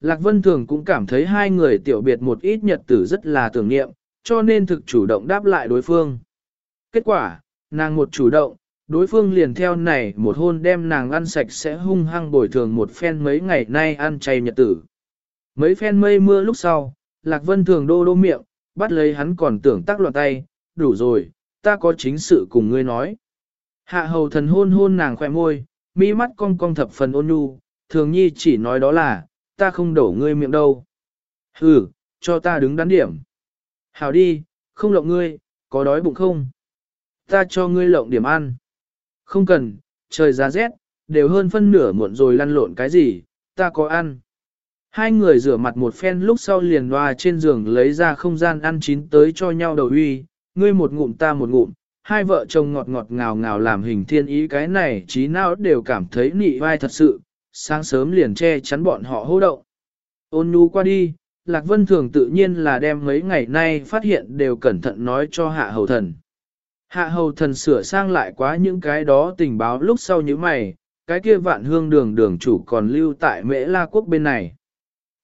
Lạc Vân Thường cũng cảm thấy hai người tiểu biệt một ít nhật tử rất là tưởng niệm, cho nên thực chủ động đáp lại đối phương. Kết quả, nàng một chủ động, đối phương liền theo này một hôn đem nàng ăn sạch sẽ hung hăng bồi thường một phen mấy ngày nay ăn chay nhật tử. Mấy phen mây mưa lúc sau, Lạc Vân Thường đô đô miệng, bắt lấy hắn còn tưởng tác loạn tay, đủ rồi, ta có chính sự cùng ngươi nói. Hạ hầu thần hôn hôn nàng khoe môi, mi mắt cong cong thập phần ôn nhu, thường nhi chỉ nói đó là, ta không đổ ngươi miệng đâu. Ừ, cho ta đứng đắn điểm. Hảo đi, không lộng ngươi, có đói bụng không? Ta cho ngươi lộng điểm ăn. Không cần, trời giá rét, đều hơn phân nửa muộn rồi lăn lộn cái gì, ta có ăn. Hai người rửa mặt một phen lúc sau liền loa trên giường lấy ra không gian ăn chín tới cho nhau đầu uy, ngươi một ngụm ta một ngụm, hai vợ chồng ngọt ngọt ngào ngào làm hình thiên ý cái này trí nào đều cảm thấy nị vai thật sự, sáng sớm liền che chắn bọn họ hô động. Ôn nhu qua đi, Lạc Vân Thường tự nhiên là đem mấy ngày nay phát hiện đều cẩn thận nói cho hạ hầu thần. Hạ hầu thần sửa sang lại quá những cái đó tình báo lúc sau như mày, cái kia vạn hương đường đường chủ còn lưu tại mễ la quốc bên này.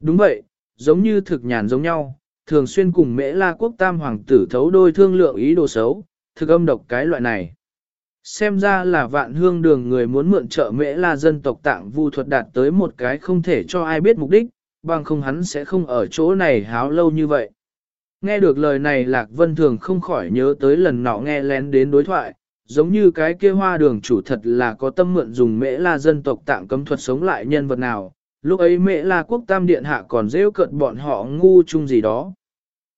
Đúng vậy, giống như thực nhàn giống nhau, thường xuyên cùng mễ la quốc tam hoàng tử thấu đôi thương lượng ý đồ xấu, thực âm độc cái loại này. Xem ra là vạn hương đường người muốn mượn trợ mễ la dân tộc tạng vu thuật đạt tới một cái không thể cho ai biết mục đích, bằng không hắn sẽ không ở chỗ này háo lâu như vậy. Nghe được lời này Lạc Vân Thường không khỏi nhớ tới lần nọ nghe lén đến đối thoại, giống như cái kia hoa đường chủ thật là có tâm mượn dùng mễ la dân tộc tạng cấm thuật sống lại nhân vật nào, lúc ấy mễ la quốc tam điện hạ còn rêu cận bọn họ ngu chung gì đó.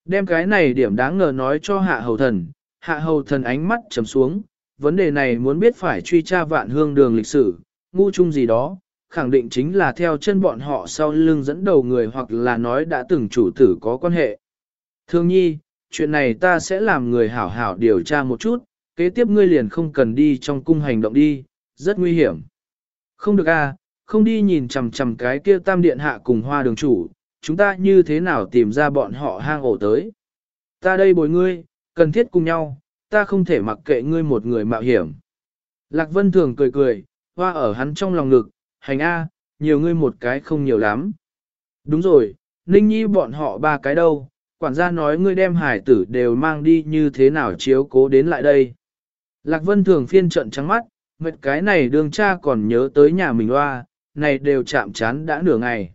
Đem cái này điểm đáng ngờ nói cho hạ hầu thần, hạ hầu thần ánh mắt trầm xuống, vấn đề này muốn biết phải truy tra vạn hương đường lịch sử, ngu chung gì đó, khẳng định chính là theo chân bọn họ sau lưng dẫn đầu người hoặc là nói đã từng chủ tử có quan hệ. Thương nhi, chuyện này ta sẽ làm người hảo hảo điều tra một chút, kế tiếp ngươi liền không cần đi trong cung hành động đi, rất nguy hiểm. Không được à, không đi nhìn chằm chằm cái kia tam điện hạ cùng hoa đường chủ, chúng ta như thế nào tìm ra bọn họ hang ổ tới. Ta đây bồi ngươi, cần thiết cùng nhau, ta không thể mặc kệ ngươi một người mạo hiểm. Lạc Vân Thường cười cười, hoa ở hắn trong lòng ngực, hành A, nhiều ngươi một cái không nhiều lắm. Đúng rồi, Ninh Nhi bọn họ ba cái đâu, quản gia nói ngươi đem hải tử đều mang đi như thế nào chiếu cố đến lại đây. Lạc Vân thường phiên trận trắng mắt, mệt cái này đường cha còn nhớ tới nhà mình hoa, này đều chạm chán đã nửa ngày.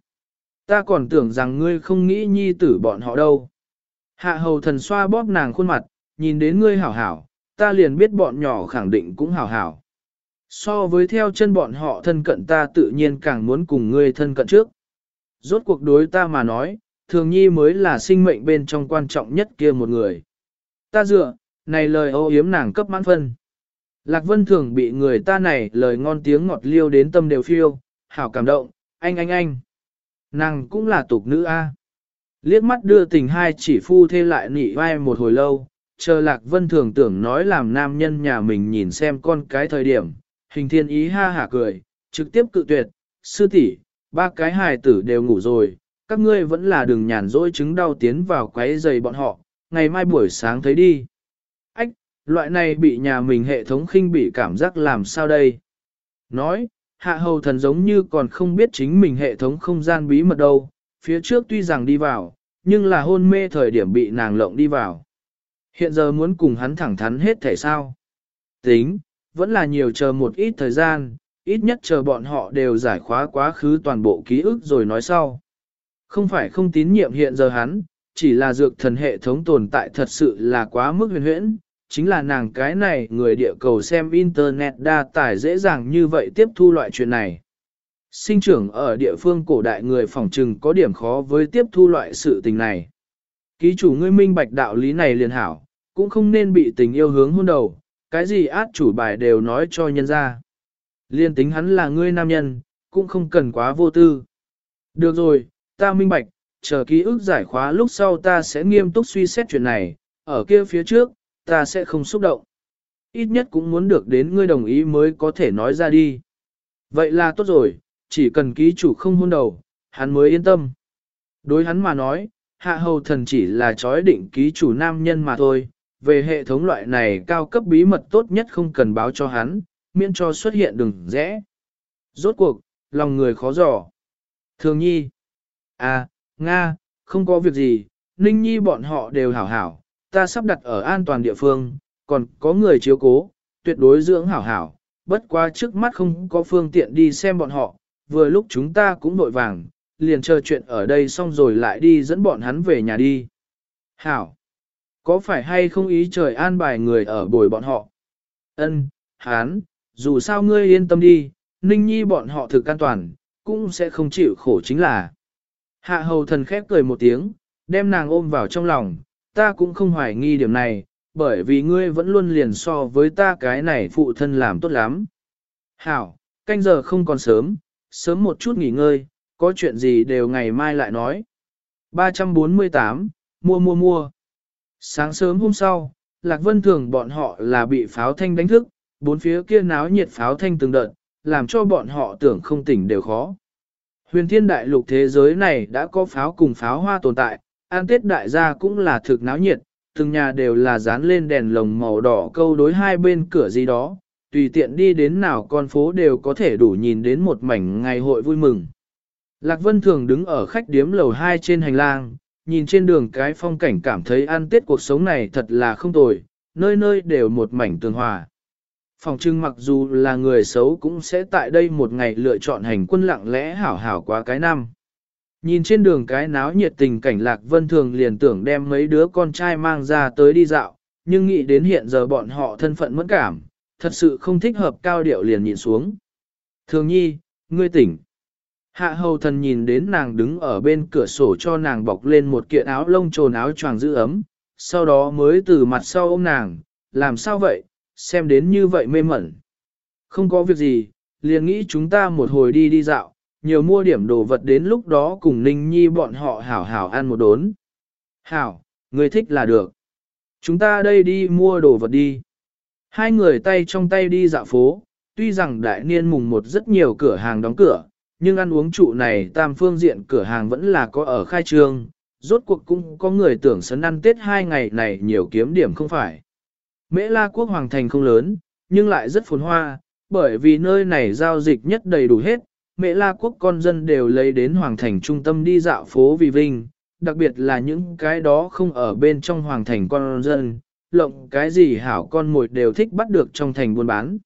Ta còn tưởng rằng ngươi không nghĩ nhi tử bọn họ đâu. Hạ hầu thần xoa bóp nàng khuôn mặt, nhìn đến ngươi hảo hảo, ta liền biết bọn nhỏ khẳng định cũng hảo hảo. So với theo chân bọn họ thân cận ta tự nhiên càng muốn cùng ngươi thân cận trước. Rốt cuộc đối ta mà nói, thường nhi mới là sinh mệnh bên trong quan trọng nhất kia một người. Ta dựa, này lời ô yếm nàng cấp mãn phân. Lạc Vân thường bị người ta này lời ngon tiếng ngọt liêu đến tâm đều phiêu, hảo cảm động, anh anh anh. Nàng cũng là tục nữ a. Liếc mắt đưa tình hai chỉ phu thê lại nỉ vai một hồi lâu, chờ Lạc Vân thường tưởng nói làm nam nhân nhà mình nhìn xem con cái thời điểm, hình thiên ý ha hả cười, trực tiếp cự tuyệt, sư tỷ, ba cái hài tử đều ngủ rồi, các ngươi vẫn là đừng nhàn rỗi chứng đau tiến vào quấy giày bọn họ, ngày mai buổi sáng thấy đi. Ách, loại này bị nhà mình hệ thống khinh bị cảm giác làm sao đây? Nói, hạ hầu thần giống như còn không biết chính mình hệ thống không gian bí mật đâu, phía trước tuy rằng đi vào, nhưng là hôn mê thời điểm bị nàng lộng đi vào. Hiện giờ muốn cùng hắn thẳng thắn hết thể sao? Tính, vẫn là nhiều chờ một ít thời gian, ít nhất chờ bọn họ đều giải khóa quá khứ toàn bộ ký ức rồi nói sau. Không phải không tín nhiệm hiện giờ hắn, chỉ là dược thần hệ thống tồn tại thật sự là quá mức huyền huyễn, chính là nàng cái này người địa cầu xem internet đa tải dễ dàng như vậy tiếp thu loại chuyện này. Sinh trưởng ở địa phương cổ đại người phỏng trừng có điểm khó với tiếp thu loại sự tình này. Ký chủ ngươi minh bạch đạo lý này liền hảo, cũng không nên bị tình yêu hướng hôn đầu, cái gì át chủ bài đều nói cho nhân ra. Liên tính hắn là ngươi nam nhân, cũng không cần quá vô tư. Được rồi, ta minh bạch, chờ ký ức giải khóa lúc sau ta sẽ nghiêm túc suy xét chuyện này, ở kia phía trước, ta sẽ không xúc động. Ít nhất cũng muốn được đến ngươi đồng ý mới có thể nói ra đi. Vậy là tốt rồi, chỉ cần ký chủ không hôn đầu, hắn mới yên tâm. Đối hắn mà nói, hạ hầu thần chỉ là chói định ký chủ nam nhân mà thôi, về hệ thống loại này cao cấp bí mật tốt nhất không cần báo cho hắn, miễn cho xuất hiện đừng rẽ. Rốt cuộc, lòng người khó dò. Thường nhi, À, Nga, không có việc gì, Ninh Nhi bọn họ đều hảo hảo, ta sắp đặt ở an toàn địa phương, còn có người chiếu cố, tuyệt đối dưỡng hảo hảo, bất qua trước mắt không có phương tiện đi xem bọn họ, vừa lúc chúng ta cũng vội vàng, liền chờ chuyện ở đây xong rồi lại đi dẫn bọn hắn về nhà đi. Hảo, có phải hay không ý trời an bài người ở bồi bọn họ? Ân, hán, dù sao ngươi yên tâm đi, Ninh Nhi bọn họ thực an toàn, cũng sẽ không chịu khổ chính là. Hạ hầu thần khép cười một tiếng, đem nàng ôm vào trong lòng, ta cũng không hoài nghi điểm này, bởi vì ngươi vẫn luôn liền so với ta cái này phụ thân làm tốt lắm. Hảo, canh giờ không còn sớm, sớm một chút nghỉ ngơi, có chuyện gì đều ngày mai lại nói. 348, mua mua mua. Sáng sớm hôm sau, Lạc Vân Thường bọn họ là bị pháo thanh đánh thức, bốn phía kia náo nhiệt pháo thanh từng đợt, làm cho bọn họ tưởng không tỉnh đều khó. Huyền thiên đại lục thế giới này đã có pháo cùng pháo hoa tồn tại, an tết đại gia cũng là thực náo nhiệt, từng nhà đều là dán lên đèn lồng màu đỏ câu đối hai bên cửa gì đó, tùy tiện đi đến nào con phố đều có thể đủ nhìn đến một mảnh ngày hội vui mừng. Lạc Vân thường đứng ở khách điếm lầu 2 trên hành lang, nhìn trên đường cái phong cảnh cảm thấy an tết cuộc sống này thật là không tồi, nơi nơi đều một mảnh tường hòa. Phòng trưng mặc dù là người xấu cũng sẽ tại đây một ngày lựa chọn hành quân lặng lẽ hảo hảo qua cái năm. Nhìn trên đường cái náo nhiệt tình cảnh Lạc Vân Thường liền tưởng đem mấy đứa con trai mang ra tới đi dạo, nhưng nghĩ đến hiện giờ bọn họ thân phận mất cảm, thật sự không thích hợp cao điệu liền nhìn xuống. Thường nhi, ngươi tỉnh. Hạ hầu thần nhìn đến nàng đứng ở bên cửa sổ cho nàng bọc lên một kiện áo lông trồn áo choàng giữ ấm, sau đó mới từ mặt sau ôm nàng, làm sao vậy, xem đến như vậy mê mẩn. Không có việc gì, liền nghĩ chúng ta một hồi đi đi dạo, nhiều mua điểm đồ vật đến lúc đó cùng Ninh Nhi bọn họ hảo hảo ăn một đốn. Hảo, người thích là được. Chúng ta đây đi mua đồ vật đi. Hai người tay trong tay đi dạo phố, tuy rằng đại niên mùng một rất nhiều cửa hàng đóng cửa, nhưng ăn uống trụ này tam phương diện cửa hàng vẫn là có ở khai trương, rốt cuộc cũng có người tưởng sấn ăn Tết hai ngày này nhiều kiếm điểm không phải. Mễ La quốc hoàng thành không lớn, nhưng lại rất phồn hoa, bởi vì nơi này giao dịch nhất đầy đủ hết, Mễ La quốc con dân đều lấy đến hoàng thành trung tâm đi dạo phố vì vinh, đặc biệt là những cái đó không ở bên trong hoàng thành con dân, lộng cái gì hảo con mồi đều thích bắt được trong thành buôn bán.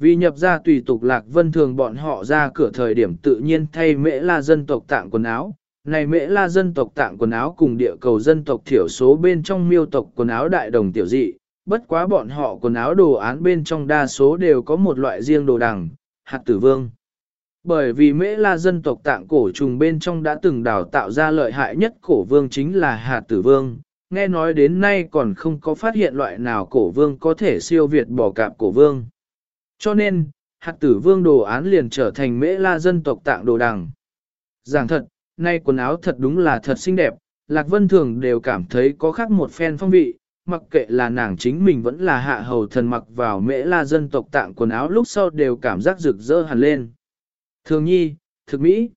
Vì nhập ra tùy tục lạc vân thường bọn họ ra cửa thời điểm tự nhiên thay mễ la dân tộc tạng quần áo. Này mễ la dân tộc tạng quần áo cùng địa cầu dân tộc thiểu số bên trong miêu tộc quần áo đại đồng tiểu dị, bất quá bọn họ quần áo đồ án bên trong đa số đều có một loại riêng đồ đằng, hạt tử vương. Bởi vì mễ la dân tộc tạng cổ trùng bên trong đã từng đào tạo ra lợi hại nhất cổ vương chính là hạt tử vương, nghe nói đến nay còn không có phát hiện loại nào cổ vương có thể siêu việt bỏ cạp cổ vương. Cho nên, hạt tử vương đồ án liền trở thành mễ la dân tộc tạng đồ đằng. Giảng thật, nay quần áo thật đúng là thật xinh đẹp, Lạc Vân Thường đều cảm thấy có khác một phen phong vị, mặc kệ là nàng chính mình vẫn là hạ hầu thần mặc vào mễ la dân tộc tạng quần áo lúc sau đều cảm giác rực rỡ hẳn lên. Thường nhi, thực mỹ.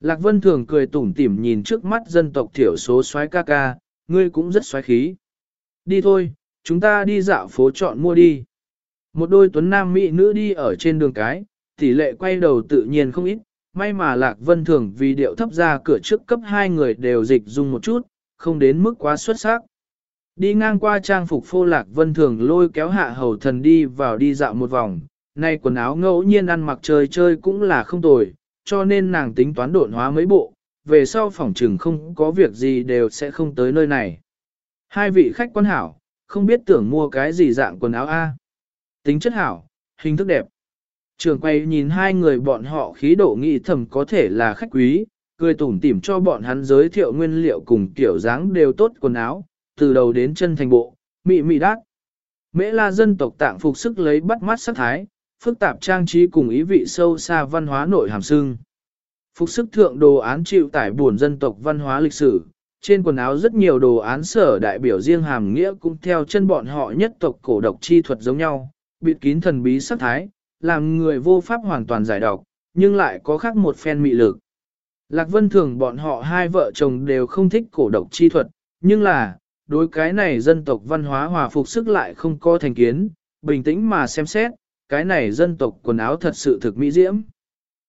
Lạc Vân Thường cười tủm tỉm nhìn trước mắt dân tộc thiểu số xoái ca ca, ngươi cũng rất xoái khí. Đi thôi, chúng ta đi dạo phố chọn mua đi. Một đôi tuấn nam mỹ nữ đi ở trên đường cái, tỷ lệ quay đầu tự nhiên không ít, may mà Lạc Vân Thường vì điệu thấp ra cửa trước cấp hai người đều dịch dung một chút, không đến mức quá xuất sắc. Đi ngang qua trang phục phô Lạc Vân Thường lôi kéo hạ hầu thần đi vào đi dạo một vòng, nay quần áo ngẫu nhiên ăn mặc chơi chơi cũng là không tồi, cho nên nàng tính toán độn hóa mấy bộ, về sau phòng trừng không có việc gì đều sẽ không tới nơi này. Hai vị khách quan hảo, không biết tưởng mua cái gì dạng quần áo A. Tính chất hảo, hình thức đẹp. Trường quay nhìn hai người bọn họ khí độ nghĩ thầm có thể là khách quý, cười tủm tỉm cho bọn hắn giới thiệu nguyên liệu cùng kiểu dáng đều tốt quần áo, từ đầu đến chân thành bộ, mị mị đát. Mễ la dân tộc tạng phục sức lấy bắt mắt sắc thái, phức tạp trang trí cùng ý vị sâu xa văn hóa nội hàm sưng. Phục sức thượng đồ án chịu tải buồn dân tộc văn hóa lịch sử, trên quần áo rất nhiều đồ án sở đại biểu riêng hàm nghĩa cũng theo chân bọn họ nhất tộc cổ độc chi thuật giống nhau, bịt kín thần bí sắc thái, làm người vô pháp hoàn toàn giải độc, nhưng lại có khác một phen mị lực. Lạc Vân thường bọn họ hai vợ chồng đều không thích cổ độc chi thuật, nhưng là, đối cái này dân tộc văn hóa hòa phục sức lại không có thành kiến, bình tĩnh mà xem xét, cái này dân tộc quần áo thật sự thực mỹ diễm.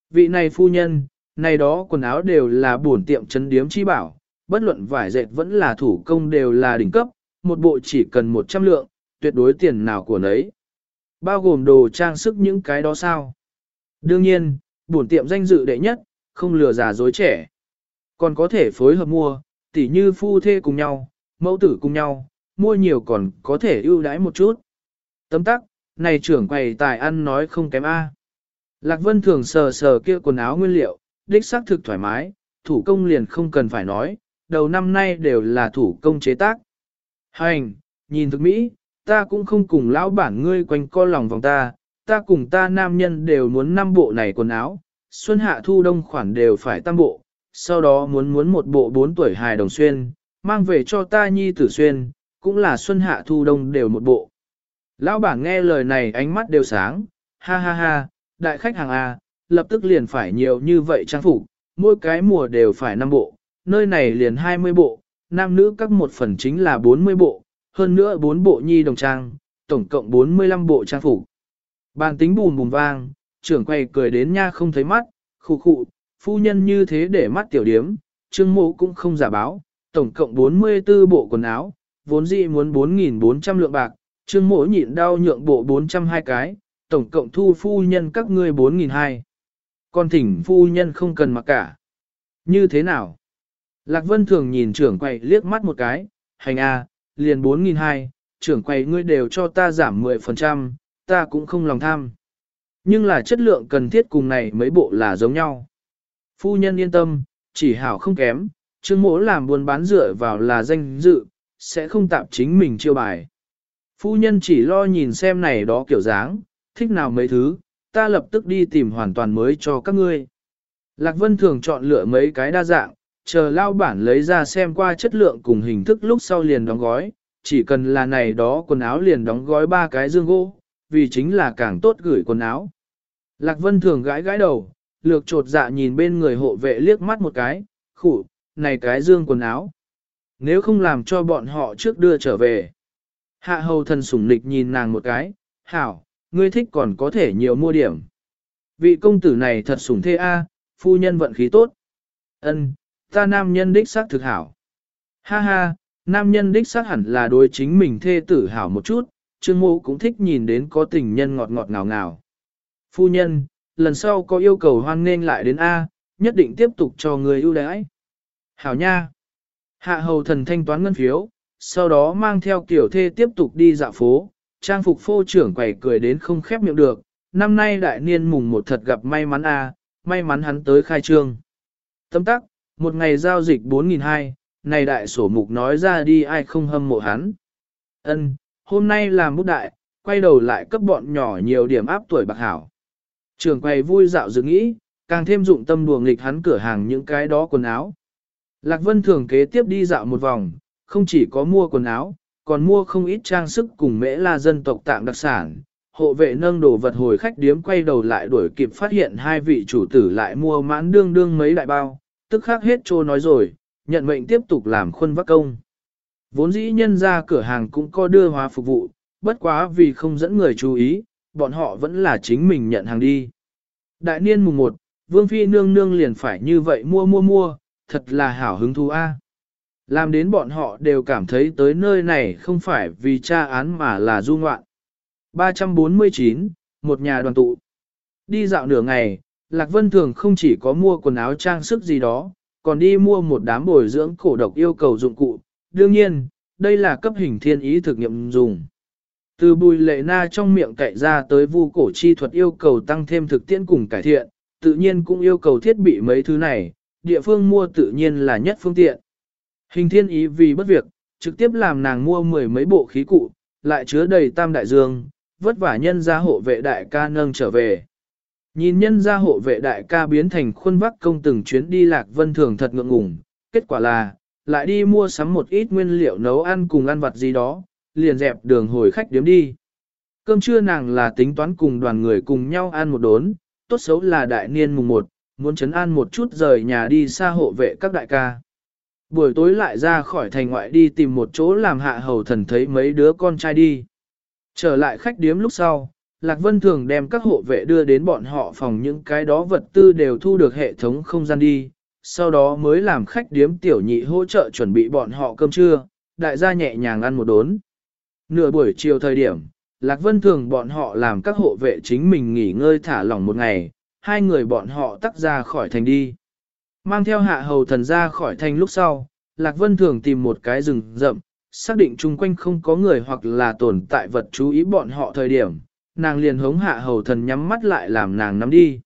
Vị này phu nhân, Này đó quần áo đều là bổn tiệm chấn điếm chi bảo, bất luận vải dệt vẫn là thủ công đều là đỉnh cấp, một bộ chỉ cần 100 lượng, tuyệt đối tiền nào của nấy. Bao gồm đồ trang sức những cái đó sao? Đương nhiên, bổn tiệm danh dự đệ nhất, không lừa già dối trẻ. Còn có thể phối hợp mua, tỉ như phu thê cùng nhau, mẫu tử cùng nhau, mua nhiều còn có thể ưu đãi một chút. Tấm tắc, này trưởng quầy tài ăn nói không kém A. Lạc Vân thường sờ sờ kia quần áo nguyên liệu, đích xác thực thoải mái, thủ công liền không cần phải nói, đầu năm nay đều là thủ công chế tác. Hành, nhìn thực mỹ, ta cũng không cùng lão bản ngươi quanh co lòng vòng ta, ta cùng ta nam nhân đều muốn năm bộ này quần áo, xuân hạ thu đông khoản đều phải tam bộ, sau đó muốn muốn một bộ bốn tuổi hài đồng xuyên, mang về cho ta nhi tử xuyên, cũng là xuân hạ thu đông đều một bộ. Lão bản nghe lời này ánh mắt đều sáng, ha ha ha, đại khách hàng A, lập tức liền phải nhiều như vậy trang phục, mỗi cái mùa đều phải năm bộ, nơi này liền 20 bộ, nam nữ các một phần chính là 40 bộ, hơn nữa 4 bộ nhi đồng trang, tổng cộng 45 bộ trang phục. Bàn tính bùm bùm vang, trưởng quầy cười đến nha không thấy mắt, khu khụ, phu nhân như thế để mắt tiểu điếm, trương mộ cũng không giả báo, tổng cộng 44 bộ quần áo, vốn dĩ muốn 4.400 lượng bạc, trương mộ nhịn đau nhượng bộ 402 cái, tổng cộng thu phu nhân các ngươi 4.200. Còn thỉnh phu nhân không cần mặc cả. Như thế nào? Lạc Vân thường nhìn trưởng quầy liếc mắt một cái, hành a, liền 4.200, trưởng quầy ngươi đều cho ta giảm 10%, ta cũng không lòng tham. Nhưng là chất lượng cần thiết cùng này mấy bộ là giống nhau. Phu nhân yên tâm, chỉ hảo không kém, trương mỗ làm buôn bán dựa vào là danh dự, sẽ không tạm chính mình chiêu bài. Phu nhân chỉ lo nhìn xem này đó kiểu dáng, thích nào mấy thứ, ta lập tức đi tìm hoàn toàn mới cho các ngươi. Lạc Vân thường chọn lựa mấy cái đa dạng, chờ lao bản lấy ra xem qua chất lượng cùng hình thức lúc sau liền đóng gói, chỉ cần là này đó quần áo liền đóng gói ba cái dương gỗ, vì chính là càng tốt gửi quần áo. Lạc Vân thường gãi gãi đầu, lược trột dạ nhìn bên người hộ vệ liếc mắt một cái, khủ, này cái dương quần áo. Nếu không làm cho bọn họ trước đưa trở về. Hạ hầu thần sủng nịch nhìn nàng một cái, hảo, ngươi thích còn có thể nhiều mua điểm. Vị công tử này thật sủng thê a, phu nhân vận khí tốt. Ân, ta nam nhân đích xác thực hảo. Ha ha, nam nhân đích xác hẳn là đối chính mình thê tử hảo một chút, trương Mộ cũng thích nhìn đến có tình nhân ngọt ngọt ngào ngào. Phu nhân, lần sau có yêu cầu hoan nghênh lại đến A, nhất định tiếp tục cho người ưu đãi. Hảo nha. Hạ hầu thần thanh toán ngân phiếu, sau đó mang theo kiểu thê tiếp tục đi dạo phố, trang phục phô trưởng quầy cười đến không khép miệng được, năm nay đại niên mùng một thật gặp may mắn a, may mắn hắn tới khai trương. Tấm tắc, một ngày giao dịch 4.200, này đại sổ mục nói ra đi ai không hâm mộ hắn. Ân, hôm nay làm bút đại, quay đầu lại cấp bọn nhỏ nhiều điểm áp tuổi bạc hảo. Trường quầy vui dạo dự nghĩ, càng thêm dụng tâm đùa nghịch hắn cửa hàng những cái đó quần áo. Lạc Vân thường kế tiếp đi dạo một vòng, không chỉ có mua quần áo, còn mua không ít trang sức cùng mễ la dân tộc tạng đặc sản. Hộ vệ nâng đồ vật hồi khách điếm quay đầu lại đuổi kịp phát hiện hai vị chủ tử lại mua mãn đương đương mấy đại bao, tức khác hết trô nói rồi, nhận mệnh tiếp tục làm khuân vác công. Vốn dĩ nhân ra cửa hàng cũng có đưa hóa phục vụ, bất quá vì không dẫn người chú ý, bọn họ vẫn là chính mình nhận hàng đi. Đại niên mùng 1, Vương Phi nương nương liền phải như vậy mua mua mua, thật là hảo hứng thú a. Làm đến bọn họ đều cảm thấy tới nơi này không phải vì tra án mà là du ngoạn. 349, một nhà đoàn tụ. Đi dạo nửa ngày, Lạc Vân Thường không chỉ có mua quần áo trang sức gì đó, còn đi mua một đám bồi dưỡng cổ độc yêu cầu dụng cụ. Đương nhiên, đây là cấp hình thiên ý thực nghiệm dùng. Từ bùi lệ na trong miệng cậy ra tới vu cổ chi thuật yêu cầu tăng thêm thực tiễn cùng cải thiện, tự nhiên cũng yêu cầu thiết bị mấy thứ này, địa phương mua tự nhiên là nhất phương tiện. Hình thiên ý vì bất việc, trực tiếp làm nàng mua mười mấy bộ khí cụ, lại chứa đầy tam đại dương, vất vả nhân gia hộ vệ đại ca nâng trở về. Nhìn nhân gia hộ vệ đại ca biến thành khuôn vắc công từng chuyến đi lạc vân thường thật ngượng ngùng, kết quả là, lại đi mua sắm một ít nguyên liệu nấu ăn cùng ăn vặt gì đó, liền dẹp đường hồi khách điếm đi. Cơm trưa nàng là tính toán cùng đoàn người cùng nhau ăn một đốn, tốt xấu là đại niên mùng một, muốn chấn an một chút rời nhà đi xa hộ vệ các đại ca. Buổi tối lại ra khỏi thành ngoại đi tìm một chỗ làm hạ hầu thần thấy mấy đứa con trai đi. Trở lại khách điếm lúc sau, Lạc Vân thường đem các hộ vệ đưa đến bọn họ phòng những cái đó vật tư đều thu được hệ thống không gian đi, sau đó mới làm khách điếm tiểu nhị hỗ trợ chuẩn bị bọn họ cơm trưa, đại gia nhẹ nhàng ăn một đốn. Nửa buổi chiều thời điểm, Lạc Vân thường bọn họ làm các hộ vệ chính mình nghỉ ngơi thả lỏng một ngày, hai người bọn họ tắt ra khỏi thành đi. Mang theo hạ hầu thần ra khỏi thành lúc sau, Lạc Vân thường tìm một cái rừng rậm, xác định chung quanh không có người hoặc là tồn tại vật chú ý bọn họ thời điểm, nàng liền hống hạ hầu thần nhắm mắt lại làm nàng nắm đi.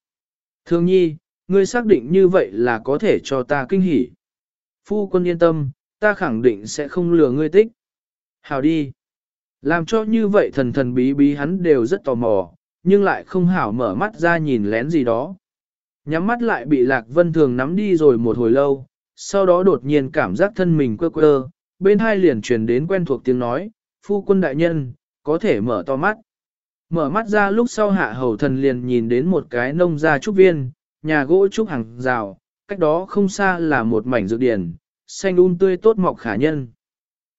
Thương nhi, ngươi xác định như vậy là có thể cho ta kinh hỉ. Phu quân yên tâm, ta khẳng định sẽ không lừa ngươi tích. Hào đi. Làm cho như vậy thần thần bí bí hắn đều rất tò mò, nhưng lại không hảo mở mắt ra nhìn lén gì đó. Nhắm mắt lại bị Lạc Vân Thường nắm đi rồi một hồi lâu, sau đó đột nhiên cảm giác thân mình quơ quơ, bên hai liền truyền đến quen thuộc tiếng nói, phu quân đại nhân, có thể mở to mắt. Mở mắt ra lúc sau hạ hầu thần liền nhìn đến một cái nông gia trúc viên, nhà gỗ trúc hàng rào, cách đó không xa là một mảnh dược điển, xanh un tươi tốt mọc khả nhân.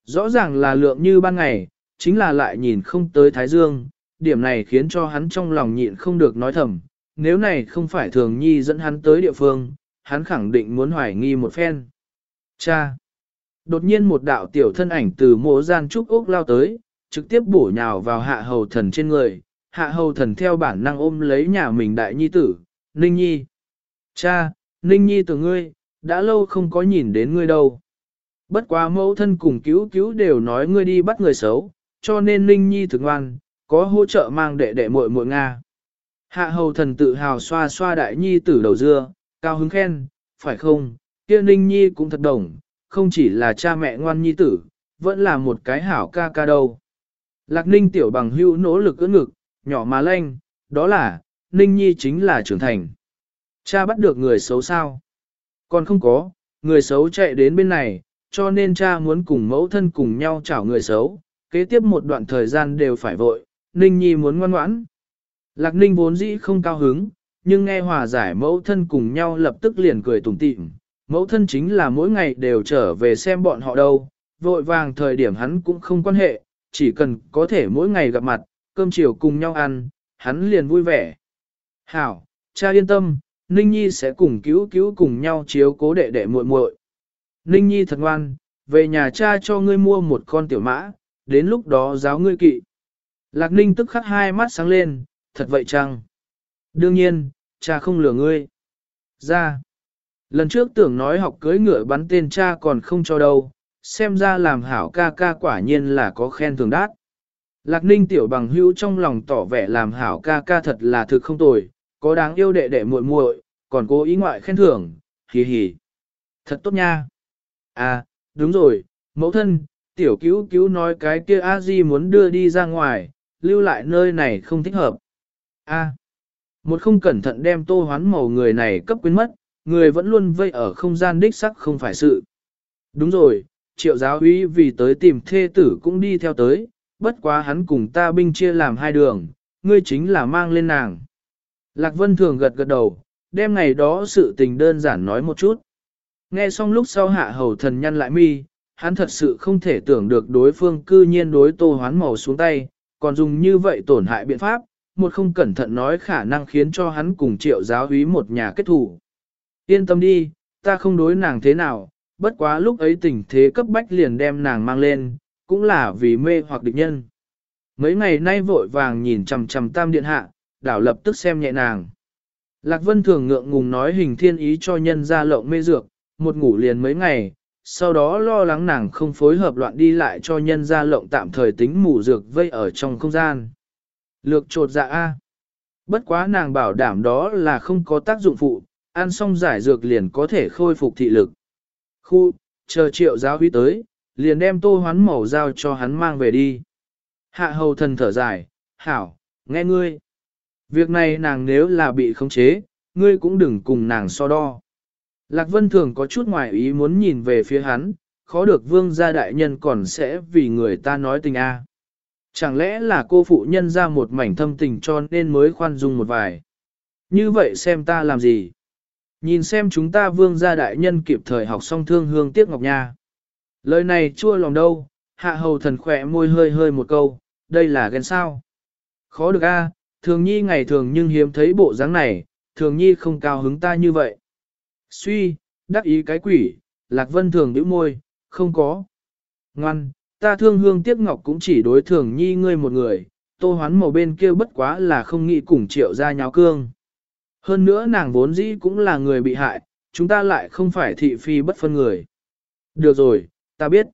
Rõ ràng là lượng như ban ngày, chính là lại nhìn không tới thái dương, điểm này khiến cho hắn trong lòng nhịn không được nói thầm, nếu này không phải thường nhi dẫn hắn tới địa phương, hắn khẳng định muốn hoài nghi một phen. Cha! Đột nhiên một đạo tiểu thân ảnh từ mộ gian trúc ốc lao tới, trực tiếp bổ nhào vào hạ hầu thần trên người, hạ hầu thần theo bản năng ôm lấy nhà mình đại nhi tử, Ninh Nhi. Cha, Ninh Nhi từ ngươi, đã lâu không có nhìn đến ngươi đâu. Bất quá mẫu thân cùng cứu cứu đều nói ngươi đi bắt người xấu, cho nên Ninh Nhi thực ngoan, có hỗ trợ mang đệ đệ muội muội Nga. Hạ hầu thần tự hào xoa xoa đại nhi tử đầu dưa, cao hứng khen, phải không, kia Ninh Nhi cũng thật đồng, không chỉ là cha mẹ ngoan nhi tử, vẫn là một cái hảo ca ca đâu. Lạc Ninh tiểu bằng hưu nỗ lực ưỡn ngực, nhỏ mà lanh, đó là, Ninh Nhi chính là trưởng thành. Cha bắt được người xấu sao? Còn không có, người xấu chạy đến bên này, cho nên cha muốn cùng mẫu thân cùng nhau chảo người xấu, kế tiếp một đoạn thời gian đều phải vội, Ninh Nhi muốn ngoan ngoãn. Lạc Ninh vốn dĩ không cao hứng, nhưng nghe hòa giải mẫu thân cùng nhau lập tức liền cười tủm tỉm. Mẫu thân chính là mỗi ngày đều trở về xem bọn họ đâu, vội vàng thời điểm hắn cũng không quan hệ, chỉ cần có thể mỗi ngày gặp mặt, cơm chiều cùng nhau ăn, hắn liền vui vẻ. Hảo, cha yên tâm, Ninh Nhi sẽ cùng cứu cứu cùng nhau chiếu cố đệ đệ muội muội. Ninh Nhi thật ngoan, về nhà cha cho ngươi mua một con tiểu mã, đến lúc đó giáo ngươi kỵ. Lạc Ninh tức khắc hai mắt sáng lên, thật vậy chăng? Đương nhiên, cha không lừa ngươi. Ra. Lần trước tưởng nói học cưới ngựa bắn tên cha còn không cho đâu, xem ra làm hảo ca ca quả nhiên là có khen thường đát. Lạc ninh tiểu bằng hữu trong lòng tỏ vẻ làm hảo ca ca thật là thực không tồi, có đáng yêu đệ đệ muội muội, còn cố ý ngoại khen thưởng, hì hì. Thật tốt nha. À, đúng rồi, mẫu thân, tiểu cứu cứu nói cái kia a di muốn đưa đi ra ngoài, lưu lại nơi này không thích hợp. A. một không cẩn thận đem tô hoán màu người này cấp quyến mất, người vẫn luôn vây ở không gian đích sắc không phải sự. Đúng rồi, triệu giáo úy vì tới tìm thê tử cũng đi theo tới, bất quá hắn cùng ta binh chia làm hai đường, ngươi chính là mang lên nàng. Lạc Vân thường gật gật đầu, đem ngày đó sự tình đơn giản nói một chút. Nghe xong lúc sau hạ hầu thần nhăn lại mi, hắn thật sự không thể tưởng được đối phương cư nhiên đối tô hoán màu xuống tay, còn dùng như vậy tổn hại biện pháp, một không cẩn thận nói khả năng khiến cho hắn cùng triệu giáo úy một nhà kết thủ. Yên tâm đi, ta không đối nàng thế nào, bất quá lúc ấy tình thế cấp bách liền đem nàng mang lên, cũng là vì mê hoặc địch nhân. Mấy ngày nay vội vàng nhìn chằm chằm tam điện hạ, đảo lập tức xem nhẹ nàng. Lạc Vân thường ngượng ngùng nói hình thiên ý cho nhân ra lộng mê dược, một ngủ liền mấy ngày, sau đó lo lắng nàng không phối hợp loạn đi lại cho nhân ra lộng tạm thời tính mù dược vây ở trong không gian. Lược trột dạ A. Bất quá nàng bảo đảm đó là không có tác dụng phụ, ăn xong giải dược liền có thể khôi phục thị lực. Khu, chờ triệu giáo huy tới, liền đem tô hoán màu giao cho hắn mang về đi. Hạ hầu thần thở dài, hảo, nghe ngươi. Việc này nàng nếu là bị khống chế, ngươi cũng đừng cùng nàng so đo. Lạc Vân Thường có chút ngoài ý muốn nhìn về phía hắn, khó được vương gia đại nhân còn sẽ vì người ta nói tình a. Chẳng lẽ là cô phụ nhân ra một mảnh thâm tình cho nên mới khoan dung một vài. Như vậy xem ta làm gì? Nhìn xem chúng ta vương gia đại nhân kịp thời học xong thương hương tiếc ngọc nha. Lời này chua lòng đâu, hạ hầu thần khỏe môi hơi hơi một câu, đây là ghen sao. Khó được a, thường nhi ngày thường nhưng hiếm thấy bộ dáng này, thường nhi không cao hứng ta như vậy. Suy, đắc ý cái quỷ, Lạc Vân thường nhíu môi, không có. Ngoan, ta thương hương tiếc ngọc cũng chỉ đối thường nhi ngươi một người, tô hoán màu bên kia bất quá là không nghĩ cùng triệu ra nháo cương. Hơn nữa nàng vốn dĩ cũng là người bị hại, chúng ta lại không phải thị phi bất phân người. Được rồi, ta biết.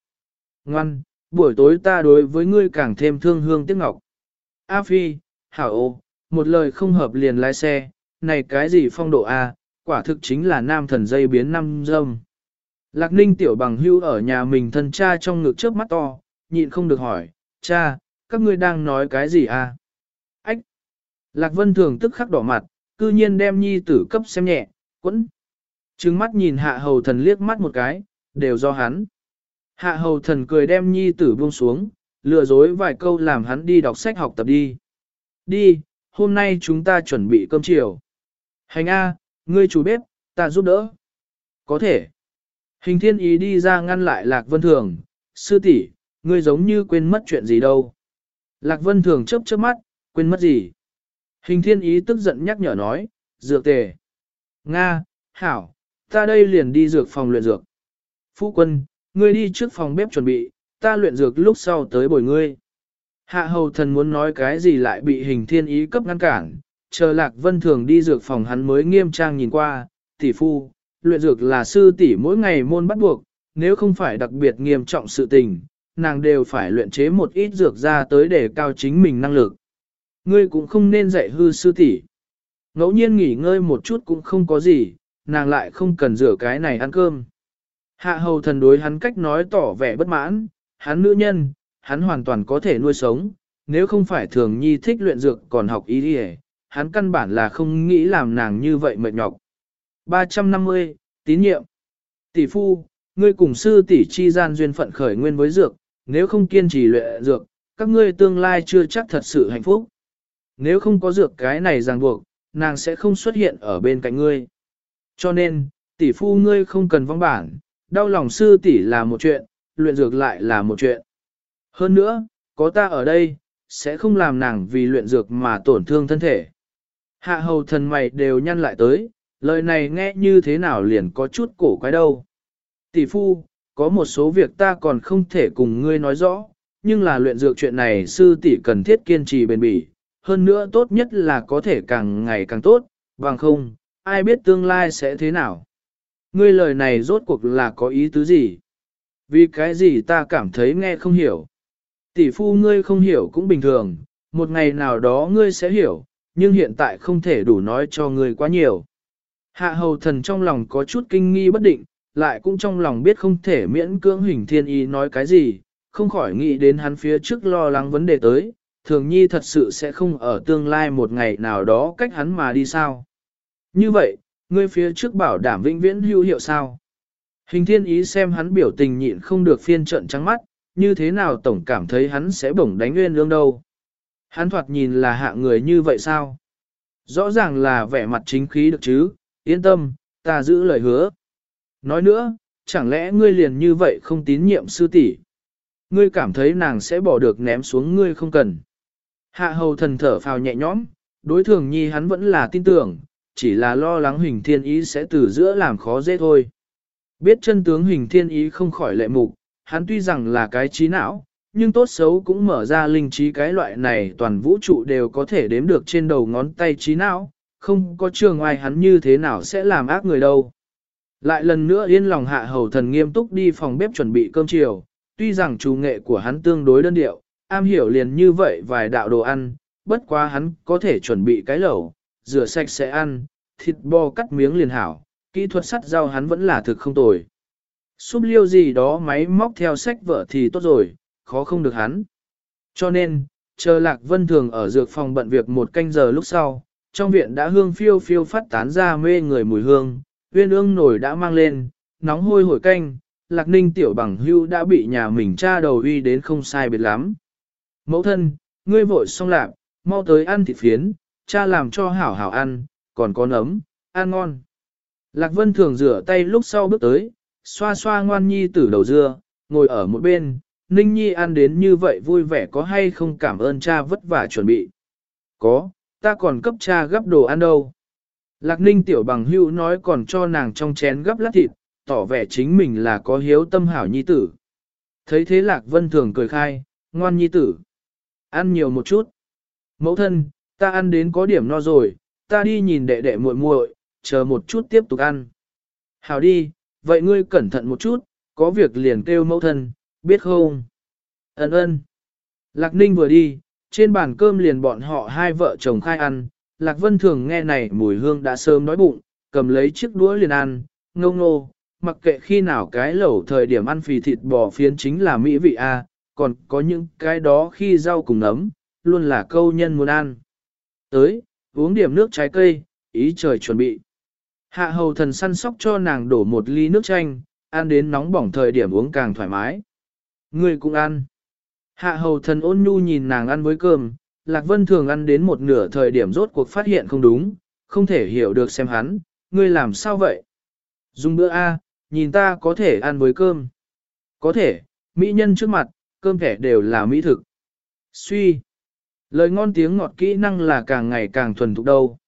Ngoan, buổi tối ta đối với ngươi càng thêm thương hương tiếc ngọc. A Phi, Hảo ô, một lời không hợp liền lái xe, này cái gì phong độ A, quả thực chính là nam thần dây biến năm dâm. Lạc ninh tiểu bằng hưu ở nhà mình thân cha trong ngực trước mắt to, nhịn không được hỏi, cha, các ngươi đang nói cái gì a? Ách! Lạc vân thường tức khắc đỏ mặt, cư nhiên đem nhi tử cấp xem nhẹ, quẫn. Trừng mắt nhìn hạ hầu thần liếc mắt một cái, đều do hắn. Hạ hầu thần cười đem nhi tử buông xuống, lừa dối vài câu làm hắn đi đọc sách học tập đi. Đi, hôm nay chúng ta chuẩn bị cơm chiều. Hành A, ngươi chủ bếp, ta giúp đỡ. Có thể. Hình thiên ý đi ra ngăn lại Lạc Vân Thường, sư tỷ, ngươi giống như quên mất chuyện gì đâu. Lạc Vân Thường chớp chớp mắt, quên mất gì. Hình thiên ý tức giận nhắc nhở nói, dược tề. Nga, Hảo, ta đây liền đi dược phòng luyện dược. Phu quân, ngươi đi trước phòng bếp chuẩn bị, ta luyện dược lúc sau tới bồi ngươi. Hạ hầu thần muốn nói cái gì lại bị hình thiên ý cấp ngăn cản, chờ lạc vân thường đi dược phòng hắn mới nghiêm trang nhìn qua, tỷ phu, luyện dược là sư tỷ mỗi ngày môn bắt buộc, nếu không phải đặc biệt nghiêm trọng sự tình, nàng đều phải luyện chế một ít dược ra tới để cao chính mình năng lực. Ngươi cũng không nên dạy hư sư tỷ. Ngẫu nhiên nghỉ ngơi một chút cũng không có gì, nàng lại không cần rửa cái này ăn cơm. Hạ hầu thần đối hắn cách nói tỏ vẻ bất mãn, hắn nữ nhân, hắn hoàn toàn có thể nuôi sống, nếu không phải thường nhi thích luyện dược còn học ý đi hắn căn bản là không nghĩ làm nàng như vậy mệt nhọc. 350, tín nhiệm. Tỷ phu, ngươi cùng sư tỷ chi gian duyên phận khởi nguyên với dược, nếu không kiên trì luyện dược, các ngươi tương lai chưa chắc thật sự hạnh phúc. Nếu không có dược cái này ràng buộc, nàng sẽ không xuất hiện ở bên cạnh ngươi. Cho nên, tỷ phu ngươi không cần vong bản, đau lòng sư tỷ là một chuyện, luyện dược lại là một chuyện. Hơn nữa, có ta ở đây, sẽ không làm nàng vì luyện dược mà tổn thương thân thể. Hạ hầu thần mày đều nhăn lại tới, lời này nghe như thế nào liền có chút cổ quái đâu. Tỷ phu, có một số việc ta còn không thể cùng ngươi nói rõ, nhưng là luyện dược chuyện này sư tỷ cần thiết kiên trì bền bỉ, hơn nữa tốt nhất là có thể càng ngày càng tốt, bằng không, ai biết tương lai sẽ thế nào. Ngươi lời này rốt cuộc là có ý tứ gì? Vì cái gì ta cảm thấy nghe không hiểu? Tỷ phu ngươi không hiểu cũng bình thường, một ngày nào đó ngươi sẽ hiểu, nhưng hiện tại không thể đủ nói cho ngươi quá nhiều. Hạ hầu thần trong lòng có chút kinh nghi bất định, lại cũng trong lòng biết không thể miễn cưỡng hình thiên y nói cái gì, không khỏi nghĩ đến hắn phía trước lo lắng vấn đề tới, thường nhi thật sự sẽ không ở tương lai một ngày nào đó cách hắn mà đi sao. Như vậy, ngươi phía trước bảo đảm vĩnh viễn hữu hiệu sao? Hình thiên ý xem hắn biểu tình nhịn không được phiên trận trắng mắt, như thế nào tổng cảm thấy hắn sẽ bổng đánh nguyên lương đâu. Hắn thoạt nhìn là hạ người như vậy sao? Rõ ràng là vẻ mặt chính khí được chứ, yên tâm, ta giữ lời hứa. Nói nữa, chẳng lẽ ngươi liền như vậy không tín nhiệm sư tỷ? Ngươi cảm thấy nàng sẽ bỏ được ném xuống ngươi không cần. Hạ hầu thần thở phào nhẹ nhõm, đối thường nhi hắn vẫn là tin tưởng, chỉ là lo lắng hình thiên ý sẽ từ giữa làm khó dễ thôi. Biết chân tướng hình thiên ý không khỏi lệ mục, hắn tuy rằng là cái trí não, nhưng tốt xấu cũng mở ra linh trí cái loại này toàn vũ trụ đều có thể đếm được trên đầu ngón tay trí não, không có trường ngoài hắn như thế nào sẽ làm ác người đâu. Lại lần nữa yên lòng hạ hầu thần nghiêm túc đi phòng bếp chuẩn bị cơm chiều, tuy rằng chủ nghệ của hắn tương đối đơn điệu, am hiểu liền như vậy vài đạo đồ ăn, bất quá hắn có thể chuẩn bị cái lẩu, rửa sạch sẽ ăn, thịt bò cắt miếng liền hảo, kỹ thuật sắt rau hắn vẫn là thực không tồi. Xúc liêu gì đó máy móc theo sách vợ thì tốt rồi, khó không được hắn. Cho nên, chờ Lạc Vân Thường ở dược phòng bận việc một canh giờ lúc sau, trong viện đã hương phiêu phiêu phát tán ra mê người mùi hương, uyên ương nổi đã mang lên, nóng hôi hổi canh, Lạc Ninh tiểu bằng hưu đã bị nhà mình cha đầu uy đến không sai biệt lắm. Mẫu thân, ngươi vội xong lạc, mau tới ăn thịt phiến, cha làm cho hảo hảo ăn, còn có nấm, ăn ngon. Lạc Vân thường rửa tay lúc sau bước tới, xoa xoa ngoan nhi tử đầu dưa, ngồi ở một bên, Ninh Nhi ăn đến như vậy vui vẻ có hay không cảm ơn cha vất vả chuẩn bị. Có, ta còn cấp cha gấp đồ ăn đâu. Lạc ninh tiểu bằng hữu nói còn cho nàng trong chén gấp lát thịt, tỏ vẻ chính mình là có hiếu tâm hảo nhi tử. Thấy thế Lạc Vân Thường cười khai, ngoan nhi tử. Ăn nhiều một chút. Mẫu thân, ta ăn đến có điểm no rồi, ta đi nhìn đệ đệ muội muội, chờ một chút tiếp tục ăn. Hảo đi, vậy ngươi cẩn thận một chút, có việc liền kêu mẫu thân, biết không? Ấn ơn. Lạc Ninh vừa đi, trên bàn cơm liền bọn họ hai vợ chồng khai ăn, Lạc Vân thường nghe này mùi hương đã sớm đói bụng, cầm lấy chiếc đũa liền ăn, ngông nô, mặc kệ khi nào cái lẩu thời điểm ăn phì thịt bò phiến chính là mỹ vị a, còn có những cái đó khi rau cùng nấm, luôn là câu nhân muốn ăn. Tới, uống điểm nước trái cây, ý trời chuẩn bị. Hạ hầu thần săn sóc cho nàng đổ một ly nước chanh, ăn đến nóng bỏng thời điểm uống càng thoải mái. Người cũng ăn. Hạ hầu thần ôn nhu nhìn nàng ăn với cơm, Lạc Vân thường ăn đến một nửa thời điểm rốt cuộc phát hiện không đúng, không thể hiểu được xem hắn, ngươi làm sao vậy? Dùng bữa A, nhìn ta có thể ăn với cơm. Có thể, mỹ nhân trước mặt, cơm thẻ đều là mỹ thực. Suy. Lời ngon tiếng ngọt kỹ năng là càng ngày càng thuần thục đâu.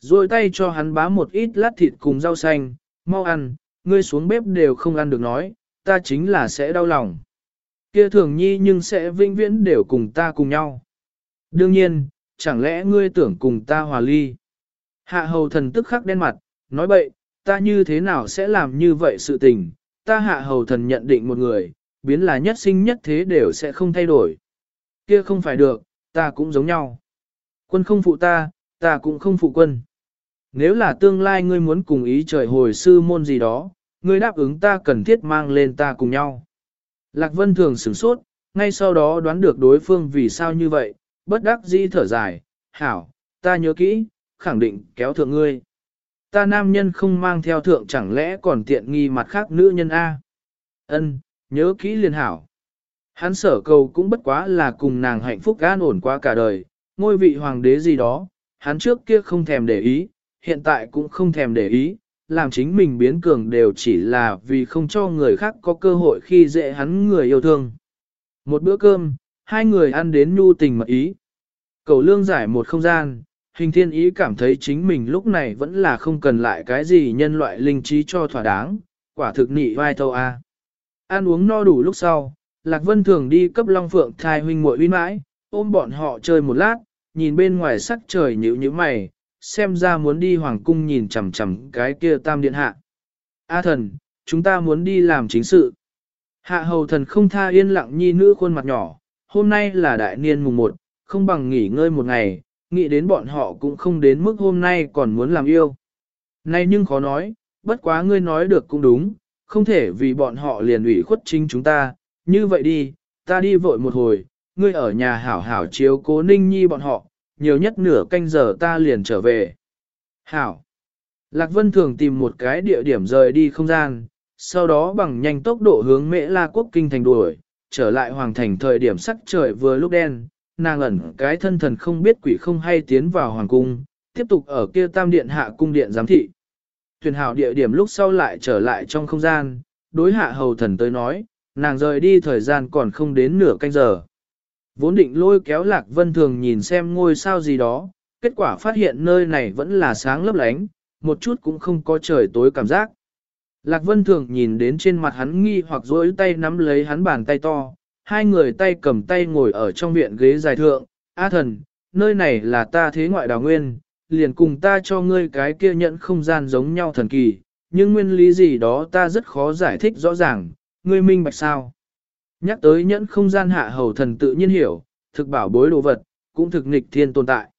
Rồi tay cho hắn bá một ít lát thịt cùng rau xanh, mau ăn, ngươi xuống bếp đều không ăn được nói, ta chính là sẽ đau lòng. Kia thường nhi nhưng sẽ vinh viễn đều cùng ta cùng nhau. Đương nhiên, chẳng lẽ ngươi tưởng cùng ta hòa ly? Hạ hầu thần tức khắc đen mặt, nói bậy, ta như thế nào sẽ làm như vậy sự tình, ta hạ hầu thần nhận định một người, biến là nhất sinh nhất thế đều sẽ không thay đổi. Kia không phải được, ta cũng giống nhau. Quân không phụ ta, ta cũng không phụ quân. Nếu là tương lai ngươi muốn cùng ý trời hồi sư môn gì đó, ngươi đáp ứng ta cần thiết mang lên ta cùng nhau. Lạc Vân thường sửng sốt, ngay sau đó đoán được đối phương vì sao như vậy, bất đắc dĩ thở dài, hảo, ta nhớ kỹ, khẳng định kéo thượng ngươi. Ta nam nhân không mang theo thượng chẳng lẽ còn tiện nghi mặt khác nữ nhân A. Ân, nhớ kỹ liền hảo. Hắn sở cầu cũng bất quá là cùng nàng hạnh phúc an ổn qua cả đời, ngôi vị hoàng đế gì đó, hắn trước kia không thèm để ý, hiện tại cũng không thèm để ý, làm chính mình biến cường đều chỉ là vì không cho người khác có cơ hội khi dễ hắn người yêu thương. Một bữa cơm, hai người ăn đến nhu tình mật ý. Cầu lương giải một không gian, hình thiên ý cảm thấy chính mình lúc này vẫn là không cần lại cái gì nhân loại linh trí cho thỏa đáng, quả thực nị vai thâu a. Ăn uống no đủ lúc sau, Lạc Vân thường đi cấp Long Phượng thai huynh muội uy mãi, ôm bọn họ chơi một lát, nhìn bên ngoài sắc trời nhữ như mày, xem ra muốn đi hoàng cung nhìn chằm chằm cái kia tam điện hạ. A thần, chúng ta muốn đi làm chính sự. Hạ hầu thần không tha yên lặng nhi nữ khuôn mặt nhỏ, hôm nay là đại niên mùng một, không bằng nghỉ ngơi một ngày, nghĩ đến bọn họ cũng không đến mức hôm nay còn muốn làm yêu. Nay nhưng khó nói, bất quá ngươi nói được cũng đúng, không thể vì bọn họ liền ủy khuất chính chúng ta, như vậy đi, ta đi vội một hồi, ngươi ở nhà hảo hảo chiếu cố ninh nhi bọn họ, nhiều nhất nửa canh giờ ta liền trở về. Hảo. Lạc Vân thường tìm một cái địa điểm rời đi không gian, sau đó bằng nhanh tốc độ hướng Mễ La Quốc kinh thành đuổi, trở lại hoàng thành thời điểm sắc trời vừa lúc đen, nàng ẩn cái thân thần không biết quỷ không hay tiến vào hoàng cung, tiếp tục ở kia tam điện hạ cung điện giám thị. Thuyền hảo địa điểm lúc sau lại trở lại trong không gian, đối hạ hầu thần tới nói, nàng rời đi thời gian còn không đến nửa canh giờ. Vốn định lôi kéo lạc vân thường nhìn xem ngôi sao gì đó, kết quả phát hiện nơi này vẫn là sáng lấp lánh, một chút cũng không có trời tối cảm giác. Lạc vân thường nhìn đến trên mặt hắn nghi hoặc dối tay nắm lấy hắn bàn tay to, hai người tay cầm tay ngồi ở trong viện ghế dài thượng, A thần, nơi này là ta thế ngoại đào nguyên, liền cùng ta cho ngươi cái kia nhận không gian giống nhau thần kỳ, nhưng nguyên lý gì đó ta rất khó giải thích rõ ràng, ngươi minh bạch sao. Nhắc tới nhẫn không gian hạ hầu thần tự nhiên hiểu, thực bảo bối đồ vật, cũng thực nghịch thiên tồn tại.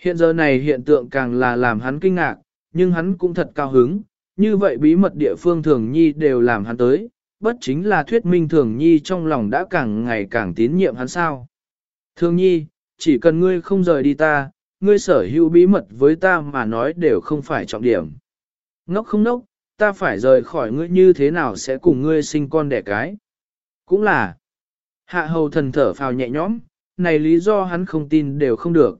Hiện giờ này hiện tượng càng là làm hắn kinh ngạc, nhưng hắn cũng thật cao hứng, như vậy bí mật địa phương thường nhi đều làm hắn tới, bất chính là thuyết minh thường nhi trong lòng đã càng ngày càng tín nhiệm hắn sao. Thường nhi, chỉ cần ngươi không rời đi ta, ngươi sở hữu bí mật với ta mà nói đều không phải trọng điểm. Ngốc không nốc, ta phải rời khỏi ngươi như thế nào sẽ cùng ngươi sinh con đẻ cái. Cũng là, hạ hầu thần thở phào nhẹ nhõm, này lý do hắn không tin đều không được.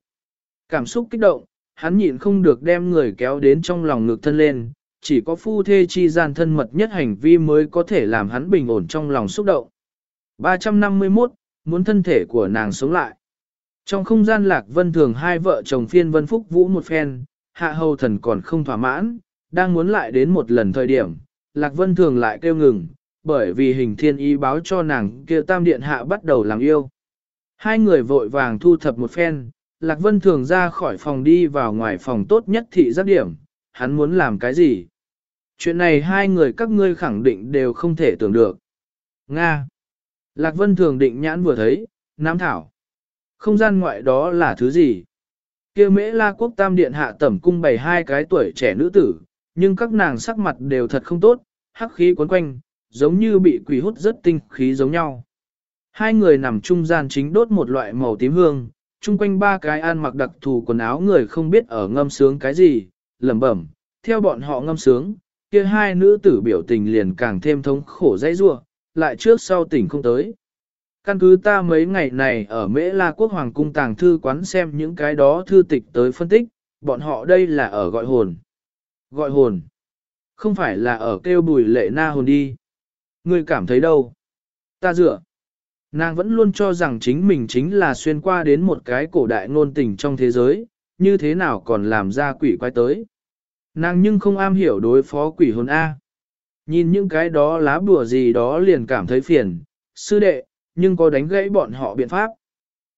Cảm xúc kích động, hắn nhịn không được đem người kéo đến trong lòng ngực thân lên, chỉ có phu thê chi gian thân mật nhất hành vi mới có thể làm hắn bình ổn trong lòng xúc động. 351, muốn thân thể của nàng sống lại. Trong không gian lạc vân thường hai vợ chồng phiên vân phúc vũ một phen, hạ hầu thần còn không thỏa mãn, đang muốn lại đến một lần thời điểm, lạc vân thường lại kêu ngừng, bởi vì hình thiên ý báo cho nàng kia tam điện hạ bắt đầu làm yêu. Hai người vội vàng thu thập một phen, lạc vân thường ra khỏi phòng đi vào ngoài phòng tốt nhất thị giác điểm, hắn muốn làm cái gì? Chuyện này hai người các ngươi khẳng định đều không thể tưởng được. Nga. Lạc Vân thường định nhãn vừa thấy, Nam Thảo. Không gian ngoại đó là thứ gì? kia mễ la quốc tam điện hạ tẩm cung bày hai cái tuổi trẻ nữ tử, nhưng các nàng sắc mặt đều thật không tốt, hắc khí quấn quanh, giống như bị quỷ hút rất tinh khí giống nhau. Hai người nằm trung gian chính đốt một loại màu tím hương, chung quanh ba cái ăn mặc đặc thù quần áo người không biết ở ngâm sướng cái gì, lẩm bẩm, theo bọn họ ngâm sướng, kia hai nữ tử biểu tình liền càng thêm thống khổ dãy rua, lại trước sau tỉnh không tới. Căn cứ ta mấy ngày này ở Mễ La Quốc Hoàng Cung Tàng Thư quán xem những cái đó thư tịch tới phân tích, bọn họ đây là ở gọi hồn. Gọi hồn. Không phải là ở kêu bùi lệ na hồn đi. Ngươi cảm thấy đâu? Ta dựa. Nàng vẫn luôn cho rằng chính mình chính là xuyên qua đến một cái cổ đại ngôn tình trong thế giới, như thế nào còn làm ra quỷ quái tới. Nàng nhưng không am hiểu đối phó quỷ hồn A. Nhìn những cái đó lá bùa gì đó liền cảm thấy phiền, sư đệ, nhưng có đánh gãy bọn họ biện pháp.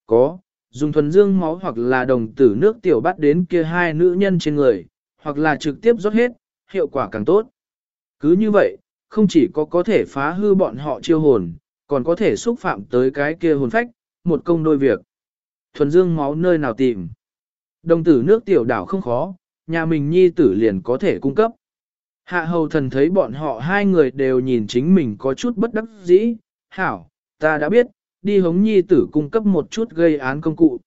Có, dùng thuần dương máu hoặc là đồng tử nước tiểu bắt đến kia hai nữ nhân trên người, hoặc là trực tiếp rót hết, hiệu quả càng tốt. Cứ như vậy, không chỉ có có thể phá hư bọn họ chiêu hồn, còn có thể xúc phạm tới cái kia hồn phách, một công đôi việc. Thuần dương máu nơi nào tìm. Đồng tử nước tiểu đảo không khó, nhà mình nhi tử liền có thể cung cấp. Hạ hầu thần thấy bọn họ hai người đều nhìn chính mình có chút bất đắc dĩ, hảo, ta đã biết, đi hống nhi tử cung cấp một chút gây án công cụ.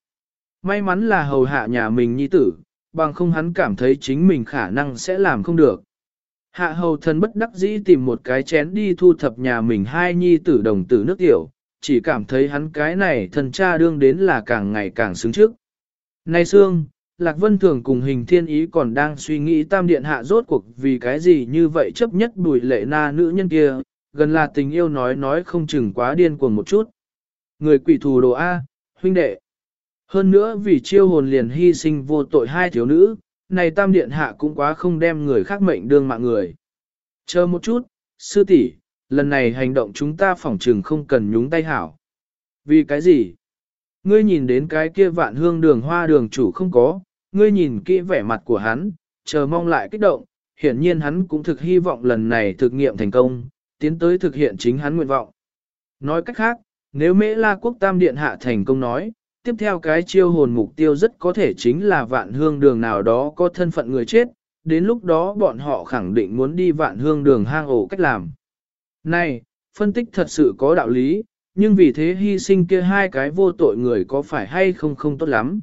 May mắn là hầu hạ nhà mình nhi tử, bằng không hắn cảm thấy chính mình khả năng sẽ làm không được. Hạ hầu thần bất đắc dĩ tìm một cái chén đi thu thập nhà mình hai nhi tử đồng tử nước tiểu, chỉ cảm thấy hắn cái này thần cha đương đến là càng ngày càng xứng trước. Này Sương, Lạc Vân Thường cùng hình thiên ý còn đang suy nghĩ tam điện hạ rốt cuộc vì cái gì như vậy chấp nhất bùi lệ na nữ nhân kia, gần là tình yêu nói nói không chừng quá điên cuồng một chút. Người quỷ thù đồ A, huynh đệ. Hơn nữa vì chiêu hồn liền hy sinh vô tội hai thiếu nữ, này tam điện hạ cũng quá không đem người khác mệnh đương mạng người. Chờ một chút, sư tỷ, lần này hành động chúng ta phỏng trừng không cần nhúng tay hảo. Vì cái gì? Ngươi nhìn đến cái kia vạn hương đường hoa đường chủ không có, ngươi nhìn kỹ vẻ mặt của hắn, chờ mong lại kích động, hiển nhiên hắn cũng thực hy vọng lần này thực nghiệm thành công, tiến tới thực hiện chính hắn nguyện vọng. Nói cách khác, nếu Mễ La Quốc Tam Điện hạ thành công nói, tiếp theo cái chiêu hồn mục tiêu rất có thể chính là vạn hương đường nào đó có thân phận người chết, đến lúc đó bọn họ khẳng định muốn đi vạn hương đường hang ổ cách làm. Này, phân tích thật sự có đạo lý, nhưng vì thế hy sinh kia hai cái vô tội người có phải hay không không tốt lắm.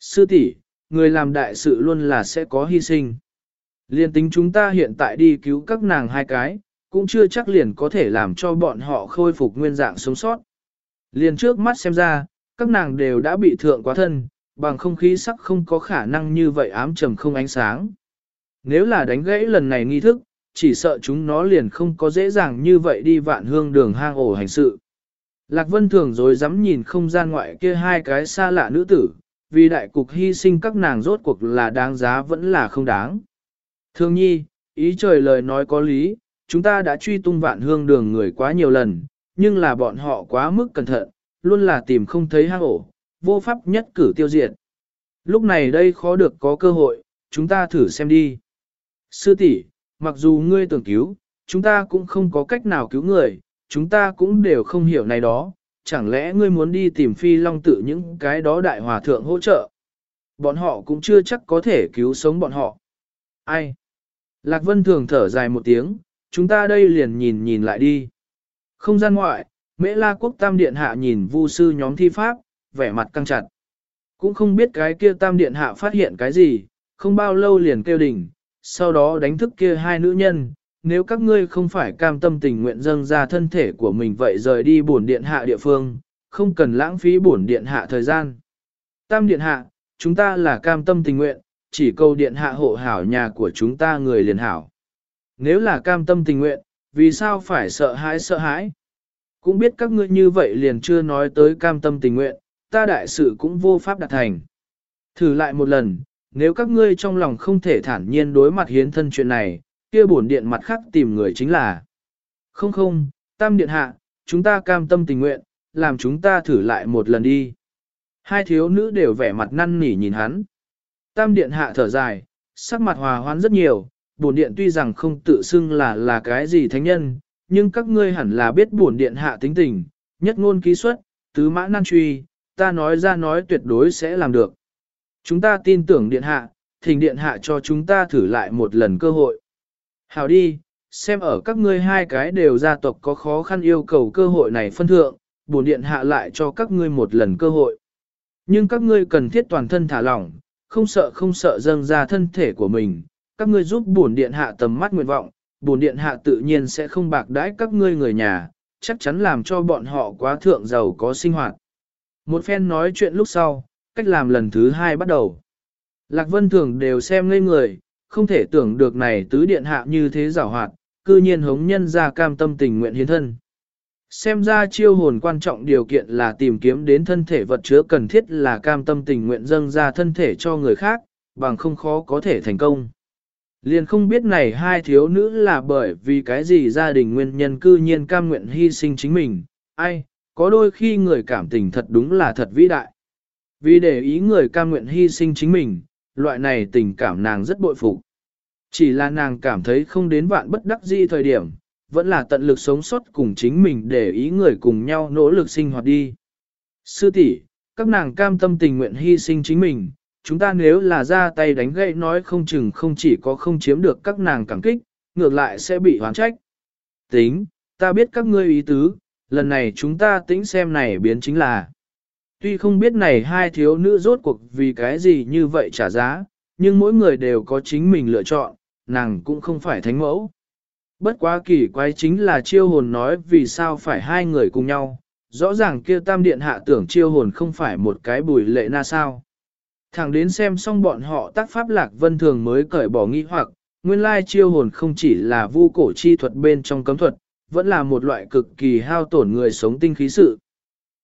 Sư tỷ, người làm đại sự luôn là sẽ có hy sinh. Liên tính chúng ta hiện tại đi cứu các nàng hai cái, cũng chưa chắc liền có thể làm cho bọn họ khôi phục nguyên dạng sống sót. Liền trước mắt xem ra, các nàng đều đã bị thượng quá thân, bằng không khí sắc không có khả năng như vậy ám trầm không ánh sáng. Nếu là đánh gãy lần này nghi thức, chỉ sợ chúng nó liền không có dễ dàng như vậy đi vạn hương đường hang ổ hành sự. Lạc Vân thường rồi dám nhìn không gian ngoại kia hai cái xa lạ nữ tử, vì đại cục hy sinh các nàng rốt cuộc là đáng giá vẫn là không đáng. Thương nhi, ý trời lời nói có lý, chúng ta đã truy tung vạn hương đường người quá nhiều lần, nhưng là bọn họ quá mức cẩn thận, luôn là tìm không thấy hang ổ, vô pháp nhất cử tiêu diệt. Lúc này đây khó được có cơ hội, chúng ta thử xem đi. Sư tỷ, mặc dù ngươi tưởng cứu, chúng ta cũng không có cách nào cứu người, chúng ta cũng đều không hiểu này đó, chẳng lẽ ngươi muốn đi tìm phi long tự những cái đó đại hòa thượng hỗ trợ? Bọn họ cũng chưa chắc có thể cứu sống bọn họ. Ai? Lạc Vân thường thở dài một tiếng, chúng ta đây liền nhìn nhìn lại đi. Không gian ngoại, Mễ La Quốc Tam Điện Hạ nhìn vu sư nhóm thi pháp, vẻ mặt căng chặt. Cũng không biết cái kia Tam Điện Hạ phát hiện cái gì, không bao lâu liền kêu đỉnh, sau đó đánh thức kia hai nữ nhân. Nếu các ngươi không phải cam tâm tình nguyện dâng ra thân thể của mình vậy rời đi bổn điện hạ địa phương, không cần lãng phí bổn điện hạ thời gian. Tam điện hạ, chúng ta là cam tâm tình nguyện, chỉ câu điện hạ hộ hảo nhà của chúng ta người liền hảo. Nếu là cam tâm tình nguyện, vì sao phải sợ hãi sợ hãi? Cũng biết các ngươi như vậy liền chưa nói tới cam tâm tình nguyện, ta đại sự cũng vô pháp đạt thành. Thử lại một lần, nếu các ngươi trong lòng không thể thản nhiên đối mặt hiến thân chuyện này, kia bổn điện mặt khác tìm người chính là. Không không, tam điện hạ, chúng ta cam tâm tình nguyện, làm chúng ta thử lại một lần đi. Hai thiếu nữ đều vẻ mặt năn nỉ nhìn hắn. Tam điện hạ thở dài, sắc mặt hòa hoãn rất nhiều, bổn điện tuy rằng không tự xưng là là cái gì thánh nhân, nhưng các ngươi hẳn là biết bổn điện hạ tính tình, nhất ngôn ký xuất, tứ mã nan truy, ta nói ra nói tuyệt đối sẽ làm được. Chúng ta tin tưởng điện hạ, thỉnh điện hạ cho chúng ta thử lại một lần cơ hội. Hào đi, xem ở các ngươi hai cái đều gia tộc có khó khăn yêu cầu cơ hội này phân thượng, bổn điện hạ lại cho các ngươi một lần cơ hội. Nhưng các ngươi cần thiết toàn thân thả lỏng, không sợ không sợ dâng ra thân thể của mình, các ngươi giúp bổn điện hạ tầm mắt nguyện vọng, bổn điện hạ tự nhiên sẽ không bạc đãi các ngươi người nhà, chắc chắn làm cho bọn họ quá thượng giàu có sinh hoạt. Một phen nói chuyện lúc sau, cách làm lần thứ hai bắt đầu. Lạc Vân Thường đều xem ngây người, không thể tưởng được này tứ điện hạ như thế giảo hoạt, cư nhiên hống nhân ra cam tâm tình nguyện hiến thân. Xem ra chiêu hồn quan trọng điều kiện là tìm kiếm đến thân thể vật chứa cần thiết là cam tâm tình nguyện dâng ra thân thể cho người khác, bằng không khó có thể thành công. Liền không biết này hai thiếu nữ là bởi vì cái gì gia đình nguyên nhân cư nhiên cam nguyện hy sinh chính mình, ai, có đôi khi người cảm tình thật đúng là thật vĩ đại. Vì để ý người cam nguyện hy sinh chính mình, loại này tình cảm nàng rất bội phục. Chỉ là nàng cảm thấy không đến vạn bất đắc dĩ thời điểm, vẫn là tận lực sống sót cùng chính mình để ý người cùng nhau nỗ lực sinh hoạt đi. Sư tỷ, các nàng cam tâm tình nguyện hy sinh chính mình, chúng ta nếu là ra tay đánh gậy nói không chừng không chỉ có không chiếm được các nàng cảm kích, ngược lại sẽ bị hoán trách. Tính, ta biết các ngươi ý tứ, lần này chúng ta tính xem này biến chính là. Tuy không biết này hai thiếu nữ rốt cuộc vì cái gì như vậy trả giá, nhưng mỗi người đều có chính mình lựa chọn, nàng cũng không phải thánh mẫu. Bất quá kỳ quái chính là chiêu hồn nói vì sao phải hai người cùng nhau, rõ ràng kia tam điện hạ tưởng chiêu hồn không phải một cái bùi lệ na sao. Thẳng đến xem xong bọn họ tác pháp lạc vân thường mới cởi bỏ nghi hoặc, nguyên lai chiêu hồn không chỉ là vu cổ chi thuật bên trong cấm thuật, vẫn là một loại cực kỳ hao tổn người sống tinh khí sự.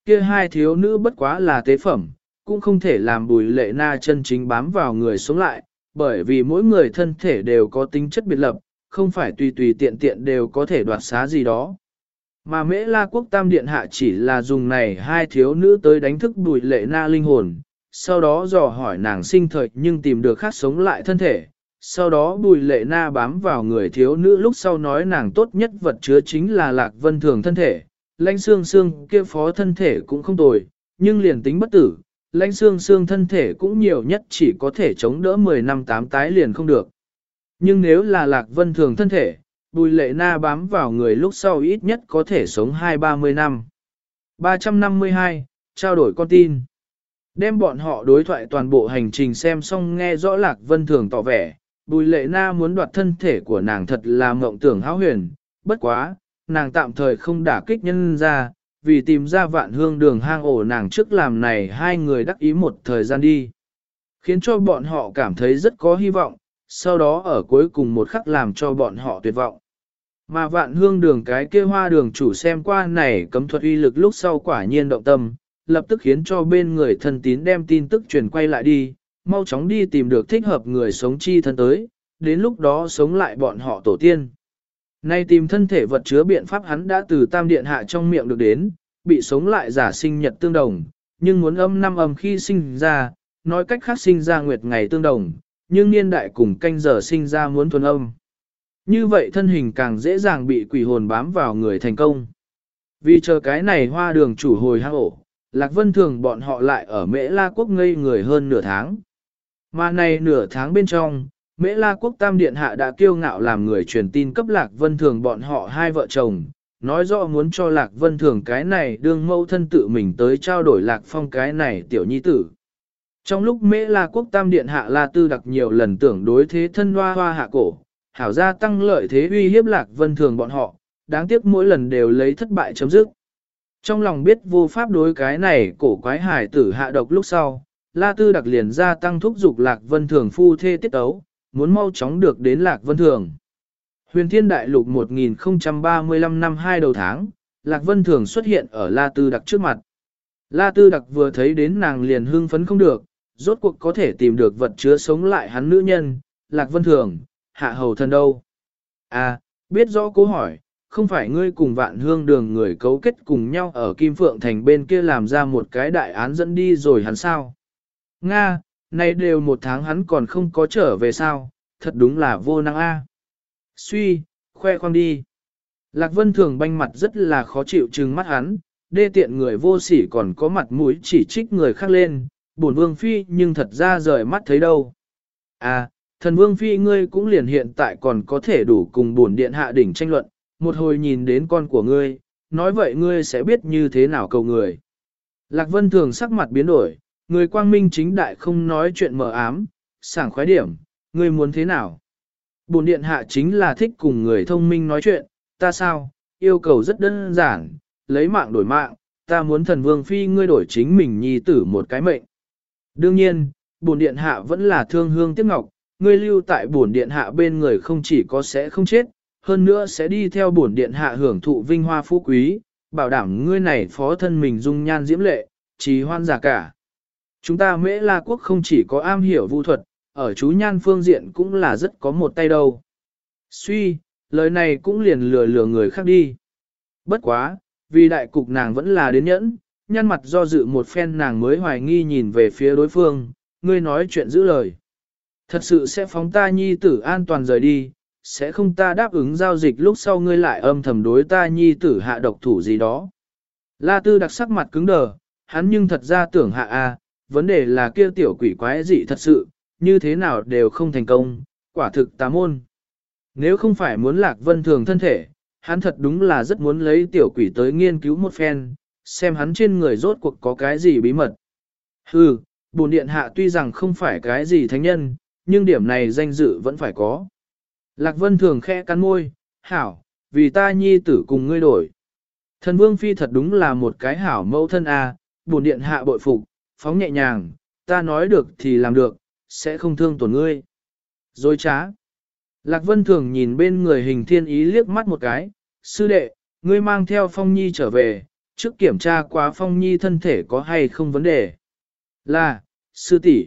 Kia hai thiếu nữ bất quá là tế phẩm, cũng không thể làm bùi lệ na chân chính bám vào người sống lại, bởi vì mỗi người thân thể đều có tính chất biệt lập, không phải tùy tùy tiện tiện đều có thể đoạt xá gì đó. Mà mễ la quốc tam điện hạ chỉ là dùng này hai thiếu nữ tới đánh thức bùi lệ na linh hồn, sau đó dò hỏi nàng sinh thời nhưng tìm được khác sống lại thân thể. Sau đó bùi lệ na bám vào người thiếu nữ lúc sau nói nàng tốt nhất vật chứa chính là lạc vân thường thân thể, lãnh xương xương kia phó thân thể cũng không tồi, nhưng liền tính bất tử, lãnh xương xương thân thể cũng nhiều nhất chỉ có thể chống đỡ 10 năm tám tái liền không được. Nhưng nếu là lạc vân thường thân thể, bùi lệ na bám vào người lúc sau ít nhất có thể sống 2-30 năm. 352, trao đổi con tin. Đem bọn họ đối thoại toàn bộ hành trình xem xong nghe rõ lạc vân thường tỏ vẻ, bùi lệ na muốn đoạt thân thể của nàng thật là mộng tưởng háo huyền, bất quá, nàng tạm thời không đả kích nhân ra, vì tìm ra vạn hương đường hang ổ nàng trước làm này hai người đắc ý một thời gian đi. Khiến cho bọn họ cảm thấy rất có hy vọng, sau đó ở cuối cùng một khắc làm cho bọn họ tuyệt vọng. Mà vạn hương đường cái kia hoa đường chủ xem qua này cấm thuật uy lực lúc sau quả nhiên động tâm, lập tức khiến cho bên người thân tín đem tin tức truyền quay lại đi, mau chóng đi tìm được thích hợp người sống chi thân tới, đến lúc đó sống lại bọn họ tổ tiên. Nay tìm thân thể vật chứa biện pháp hắn đã từ tam điện hạ trong miệng được đến, bị sống lại giả sinh nhật tương đồng, nhưng muốn âm năm âm khi sinh ra, nói cách khác sinh ra nguyệt ngày tương đồng, nhưng niên đại cùng canh giờ sinh ra muốn thuần âm. Như vậy thân hình càng dễ dàng bị quỷ hồn bám vào người thành công. Vì chờ cái này hoa đường chủ hồi hang ổ, Lạc Vân Thường bọn họ lại ở Mễ La Quốc ngây người hơn nửa tháng. Mà này nửa tháng bên trong, Mễ La Quốc Tam Điện Hạ đã kiêu ngạo làm người truyền tin cấp Lạc Vân Thường bọn họ hai vợ chồng, nói rõ muốn cho Lạc Vân Thường cái này đương mâu thân tự mình tới trao đổi Lạc Phong cái này tiểu nhi tử. Trong lúc Mễ La Quốc Tam Điện Hạ La Tư đặc nhiều lần tưởng đối thế thân hoa hoa hạ cổ, hảo gia tăng lợi thế uy hiếp Lạc Vân Thường bọn họ, đáng tiếc mỗi lần đều lấy thất bại chấm dứt. Trong lòng biết vô pháp đối cái này cổ quái hải tử hạ độc lúc sau, La Tư đặc liền ra tăng thúc dục Lạc Vân Thường phu thê tiết tấu, muốn mau chóng được đến Lạc Vân Thường. Huyền Thiên Đại Lục 1035 năm 2 đầu tháng, Lạc Vân Thường xuất hiện ở La Tư đặc trước mặt. La Tư Đặc vừa thấy đến nàng liền hưng phấn không được, rốt cuộc có thể tìm được vật chứa sống lại hắn nữ nhân, Lạc Vân Thường, hạ hầu thân đâu. À, biết rõ cố hỏi, không phải ngươi cùng vạn hương đường người cấu kết cùng nhau ở Kim Phượng Thành bên kia làm ra một cái đại án dẫn đi rồi hắn sao? Nga, nay đều một tháng hắn còn không có trở về sao, thật đúng là vô năng a. Suy, khoe khoang đi. Lạc Vân Thường banh mặt rất là khó chịu trừng mắt hắn, đê tiện người vô sỉ còn có mặt mũi chỉ trích người khác lên, bổn vương phi nhưng thật ra rời mắt thấy đâu. À, thần vương phi ngươi cũng liền hiện tại còn có thể đủ cùng bổn điện hạ đỉnh tranh luận, một hồi nhìn đến con của ngươi, nói vậy ngươi sẽ biết như thế nào cầu người. Lạc Vân Thường sắc mặt biến đổi, người quang minh chính đại không nói chuyện mờ ám, sảng khoái điểm, ngươi muốn thế nào? Bổn điện hạ chính là thích cùng người thông minh nói chuyện, ta sao, yêu cầu rất đơn giản, lấy mạng đổi mạng, ta muốn thần vương phi ngươi đổi chính mình nhi tử một cái mệnh. Đương nhiên, bổn điện hạ vẫn là thương hương tiếc ngọc, ngươi lưu tại bổn điện hạ bên người không chỉ có sẽ không chết, hơn nữa sẽ đi theo bổn điện hạ hưởng thụ vinh hoa phú quý, bảo đảm ngươi này phó thân mình dung nhan diễm lệ, trí hoan giả cả. Chúng ta mễ la quốc không chỉ có am hiểu vu thuật, ở chú nhan phương diện cũng là rất có một tay đâu. Suy, lời này cũng liền lừa lừa người khác đi. Bất quá, vì đại cục nàng vẫn là đến nhẫn, nhăn mặt do dự một phen nàng mới hoài nghi nhìn về phía đối phương, ngươi nói chuyện giữ lời. Thật sự sẽ phóng ta nhi tử an toàn rời đi, sẽ không ta đáp ứng giao dịch lúc sau ngươi lại âm thầm đối ta nhi tử hạ độc thủ gì đó. La tư đặc sắc mặt cứng đờ, hắn nhưng thật ra tưởng hạ a, vấn đề là kia tiểu quỷ quái dị thật sự, như thế nào đều không thành công, quả thực tà môn. Nếu không phải muốn lạc vân thường thân thể, hắn thật đúng là rất muốn lấy tiểu quỷ tới nghiên cứu một phen, xem hắn trên người rốt cuộc có cái gì bí mật. Hừ, bổn điện hạ tuy rằng không phải cái gì thánh nhân, nhưng điểm này danh dự vẫn phải có. Lạc Vân thường khẽ cắn môi, hảo, vì ta nhi tử cùng ngươi đổi. Thần Vương Phi thật đúng là một cái hảo mẫu thân a, à, bổn điện hạ bội phục, phóng nhẹ nhàng, ta nói được thì làm được, sẽ không thương tổn ngươi. Rồi trá. Lạc Vân thường nhìn bên người hình thiên ý liếc mắt một cái, sư đệ, ngươi mang theo Phong Nhi trở về, trước kiểm tra quá Phong Nhi thân thể có hay không vấn đề. Là, sư tỷ.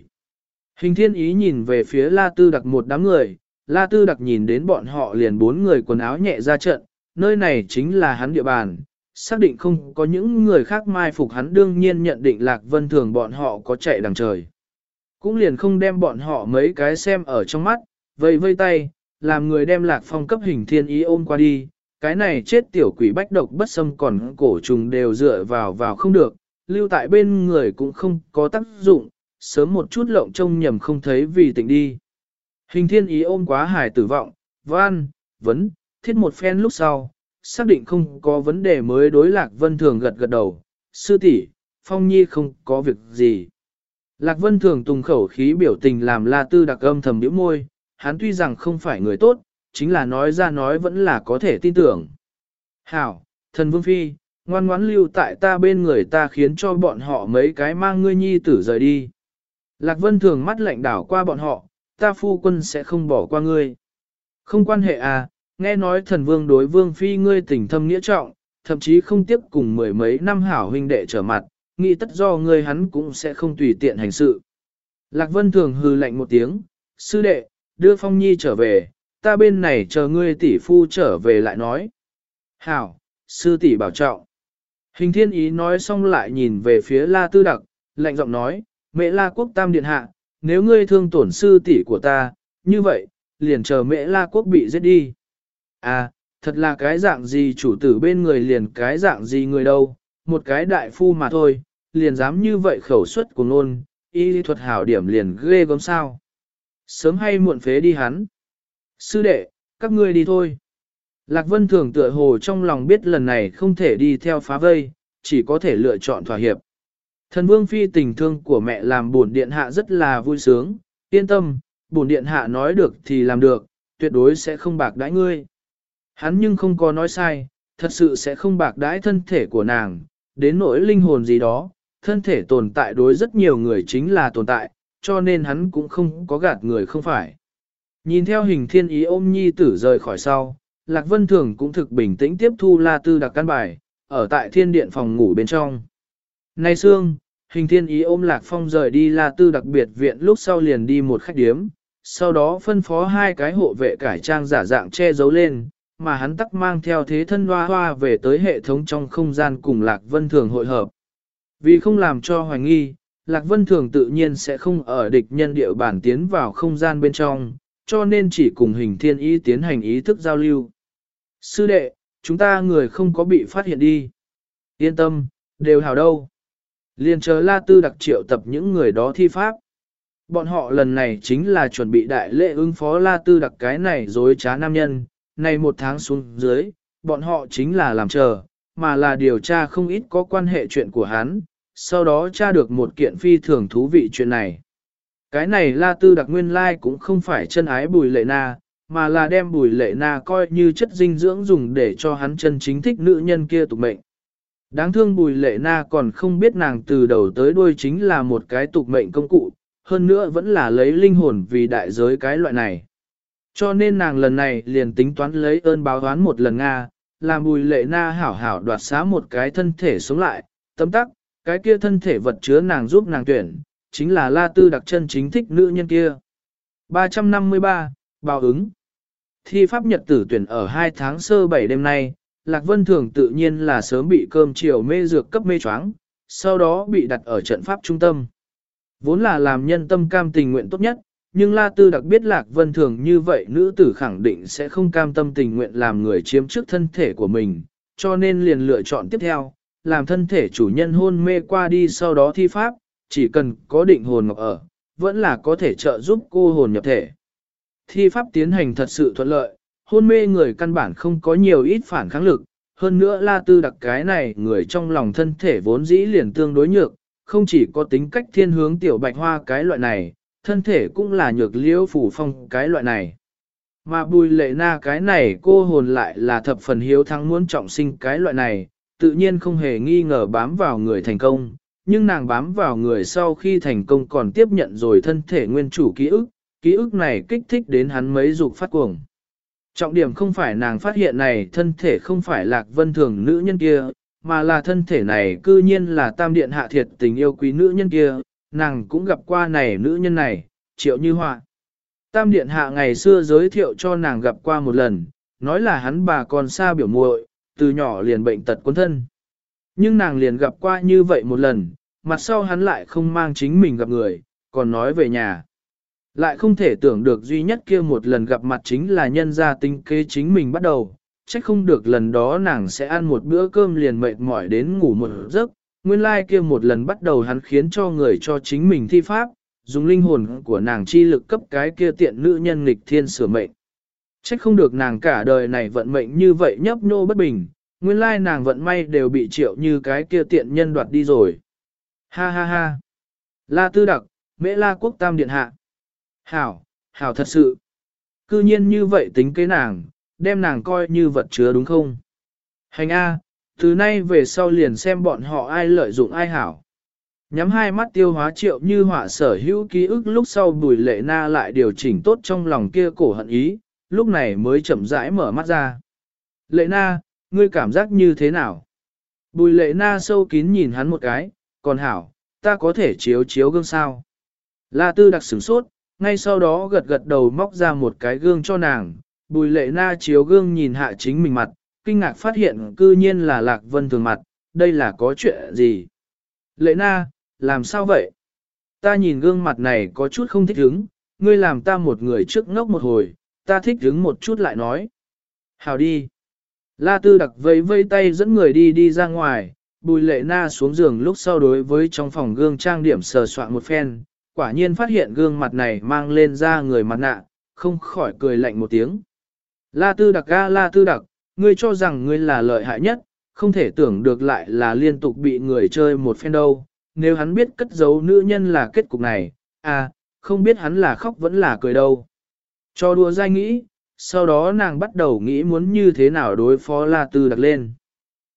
Hình thiên ý nhìn về phía La Tư đặc một đám người, La Tư đặc nhìn đến bọn họ liền bốn người quần áo nhẹ ra trận, nơi này chính là hắn địa bàn, xác định không có những người khác mai phục hắn đương nhiên nhận định Lạc Vân Thường bọn họ có chạy đằng trời. Cũng liền không đem bọn họ mấy cái xem ở trong mắt, vây vây tay, làm người đem Lạc Phong cấp hình thiên ý ôm qua đi, cái này chết tiểu quỷ bách độc bất xâm còn cổ trùng đều dựa vào vào không được, lưu tại bên người cũng không có tác dụng, sớm một chút lộng trông nhầm không thấy vì tỉnh đi. Hình thiên ý ôm quá hải tử vọng, văn, vấn, thiết một phen lúc sau, xác định không có vấn đề mới đối lạc vân thường gật gật đầu, sư tỷ, phong nhi không có việc gì. Lạc vân thường tùng khẩu khí biểu tình làm la tư đặc âm thầm điểm môi, hắn tuy rằng không phải người tốt, chính là nói ra nói vẫn là có thể tin tưởng. Hảo, thần vương phi, ngoan ngoãn lưu tại ta bên người ta khiến cho bọn họ mấy cái mang ngươi nhi tử rời đi. Lạc vân thường mắt lạnh đảo qua bọn họ, ta phu quân sẽ không bỏ qua ngươi. Không quan hệ à, nghe nói thần vương đối vương phi ngươi tình thâm nghĩa trọng, thậm chí không tiếp cùng mười mấy năm hảo huynh đệ trở mặt, nghĩ tất do ngươi hắn cũng sẽ không tùy tiện hành sự. Lạc Vân thường hừ lạnh một tiếng, sư đệ, đưa Phong Nhi trở về, ta bên này chờ ngươi tỷ phu trở về lại nói. Hảo, sư tỷ bảo trọng. Hình thiên ý nói xong lại nhìn về phía La Tư Đặc, lạnh giọng nói, mẹ La Quốc Tam Điện Hạ, nếu ngươi thương tổn sư tỷ của ta, như vậy, liền chờ mẹ La Quốc bị giết đi. À, thật là cái dạng gì chủ tử bên người liền cái dạng gì người đâu, một cái đại phu mà thôi, liền dám như vậy khẩu suất của nôn, y lý thuật hảo điểm liền ghê gớm sao. Sớm hay muộn phế đi hắn. Sư đệ, các ngươi đi thôi. Lạc Vân Thường tựa hồ trong lòng biết lần này không thể đi theo phá vây, chỉ có thể lựa chọn thỏa hiệp. Thần Vương Phi tình thương của mẹ làm bổn điện hạ rất là vui sướng, yên tâm, bổn điện hạ nói được thì làm được, tuyệt đối sẽ không bạc đãi ngươi. Hắn nhưng không có nói sai, thật sự sẽ không bạc đãi thân thể của nàng, đến nỗi linh hồn gì đó, thân thể tồn tại đối rất nhiều người chính là tồn tại, cho nên hắn cũng không có gạt người không phải. Nhìn theo hình thiên ý ôm nhi tử rời khỏi sau, Lạc Vân Thường cũng thực bình tĩnh tiếp thu La Tư đặc căn bài, ở tại thiên điện phòng ngủ bên trong. Nay xương hình thiên ý ôm Lạc Phong rời đi La Tư đặc biệt viện lúc sau liền đi một khách điếm, sau đó phân phó hai cái hộ vệ cải trang giả dạng che giấu lên, mà hắn tắc mang theo thế thân hoa hoa về tới hệ thống trong không gian cùng Lạc Vân Thường hội hợp. Vì không làm cho hoài nghi, Lạc Vân Thường tự nhiên sẽ không ở địch nhân địa bản tiến vào không gian bên trong, cho nên chỉ cùng hình thiên ý tiến hành ý thức giao lưu. Sư đệ, chúng ta người không có bị phát hiện đi. Yên tâm, đều hảo đâu. Liên chờ La Tư đặc triệu tập những người đó thi pháp. Bọn họ lần này chính là chuẩn bị đại lễ ứng phó La Tư đặc cái này dối trá nam nhân, này một tháng xuống dưới, bọn họ chính là làm chờ, mà là điều tra không ít có quan hệ chuyện của hắn, sau đó tra được một kiện phi thường thú vị chuyện này. Cái này La Tư đặc nguyên lai cũng không phải chân ái bùi lệ na, mà là đem bùi lệ na coi như chất dinh dưỡng dùng để cho hắn chân chính thích nữ nhân kia tục mệnh. Đáng thương bùi lệ na còn không biết nàng từ đầu tới đuôi chính là một cái tục mệnh công cụ, hơn nữa vẫn là lấy linh hồn vì đại giới cái loại này. Cho nên nàng lần này liền tính toán lấy ơn báo oán một lần Nga, làm bùi lệ na hảo hảo đoạt xá một cái thân thể sống lại, tấm tắc, cái kia thân thể vật chứa nàng giúp nàng tuyển, chính là la tư đặc chân chính thích nữ nhân kia. 353, Bào ứng Thi pháp nhật tử tuyển ở 2 tháng sơ 7 đêm nay, Lạc Vân Thường tự nhiên là sớm bị cơm chiều mê dược cấp mê choáng, sau đó bị đặt ở trận pháp trung tâm. Vốn là làm nhân tâm cam tình nguyện tốt nhất, nhưng La Tư đặc biết Lạc Vân Thường như vậy nữ tử khẳng định sẽ không cam tâm tình nguyện làm người chiếm trước thân thể của mình, cho nên liền lựa chọn tiếp theo, làm thân thể chủ nhân hôn mê qua đi sau đó thi pháp, chỉ cần có định hồn ngọc ở, vẫn là có thể trợ giúp cô hồn nhập thể. Thi pháp tiến hành thật sự thuận lợi, hôn mê người căn bản không có nhiều ít phản kháng lực, hơn nữa La Tư đặc cái này người trong lòng thân thể vốn dĩ liền tương đối nhược, không chỉ có tính cách thiên hướng tiểu bạch hoa cái loại này, thân thể cũng là nhược liễu phủ phong cái loại này. Mà bùi lệ na cái này cô hồn lại là thập phần hiếu thắng muốn trọng sinh cái loại này, tự nhiên không hề nghi ngờ bám vào người thành công, nhưng nàng bám vào người sau khi thành công còn tiếp nhận rồi thân thể nguyên chủ ký ức, ký ức này kích thích đến hắn mấy dục phát cuồng. Trọng điểm không phải nàng phát hiện này thân thể không phải lạc vân thường nữ nhân kia, mà là thân thể này cư nhiên là tam điện hạ thiệt tình yêu quý nữ nhân kia, nàng cũng gặp qua này nữ nhân này, triệu như họa. Tam điện hạ ngày xưa giới thiệu cho nàng gặp qua một lần, nói là hắn bà còn xa biểu muội, từ nhỏ liền bệnh tật quân thân. Nhưng nàng liền gặp qua như vậy một lần, mặt sau hắn lại không mang chính mình gặp người, còn nói về nhà. Lại không thể tưởng được duy nhất kia một lần gặp mặt chính là nhân gia tinh kế chính mình bắt đầu, trách không được lần đó nàng sẽ ăn một bữa cơm liền mệt mỏi đến ngủ một giấc, nguyên lai like kia một lần bắt đầu hắn khiến cho người cho chính mình thi pháp, dùng linh hồn của nàng chi lực cấp cái kia tiện nữ nhân nghịch thiên sửa mệnh. Trách không được nàng cả đời này vận mệnh như vậy nhấp nhô bất bình, nguyên lai nàng vận may đều bị triệu như cái kia tiện nhân đoạt đi rồi. Ha ha ha. La tư đặc, mễ la quốc tam điện hạ. Hảo, hảo thật sự. Cư nhiên như vậy tính kế nàng, đem nàng coi như vật chứa đúng không? Hành A, từ nay về sau liền xem bọn họ ai lợi dụng ai hảo. Nhắm hai mắt tiêu hóa triệu như họa sở hữu ký ức lúc sau bùi lệ na lại điều chỉnh tốt trong lòng kia cổ hận ý, lúc này mới chậm rãi mở mắt ra. Lệ na, ngươi cảm giác như thế nào? Bùi lệ na sâu kín nhìn hắn một cái, còn hảo, ta có thể chiếu chiếu gương sao? La tư đặc sửng sốt, ngay sau đó gật gật đầu móc ra một cái gương cho nàng, bùi lệ na chiếu gương nhìn hạ chính mình mặt, kinh ngạc phát hiện cư nhiên là lạc vân thường mặt, đây là có chuyện gì? Lệ na, làm sao vậy? Ta nhìn gương mặt này có chút không thích hứng, ngươi làm ta một người trước ngốc một hồi, ta thích hứng một chút lại nói. Hào đi. La tư đặc vây vây tay dẫn người đi đi ra ngoài, bùi lệ na xuống giường lúc sau đối với trong phòng gương trang điểm sờ soạn một phen, quả nhiên phát hiện gương mặt này mang lên ra người mặt nạ, không khỏi cười lạnh một tiếng. La tư đặc ga la tư đặc, ngươi cho rằng ngươi là lợi hại nhất, không thể tưởng được lại là liên tục bị người chơi một phen đâu. Nếu hắn biết cất giấu nữ nhân là kết cục này, à, không biết hắn là khóc vẫn là cười đâu. Cho đùa dai nghĩ, sau đó nàng bắt đầu nghĩ muốn như thế nào đối phó La Tư đặc lên.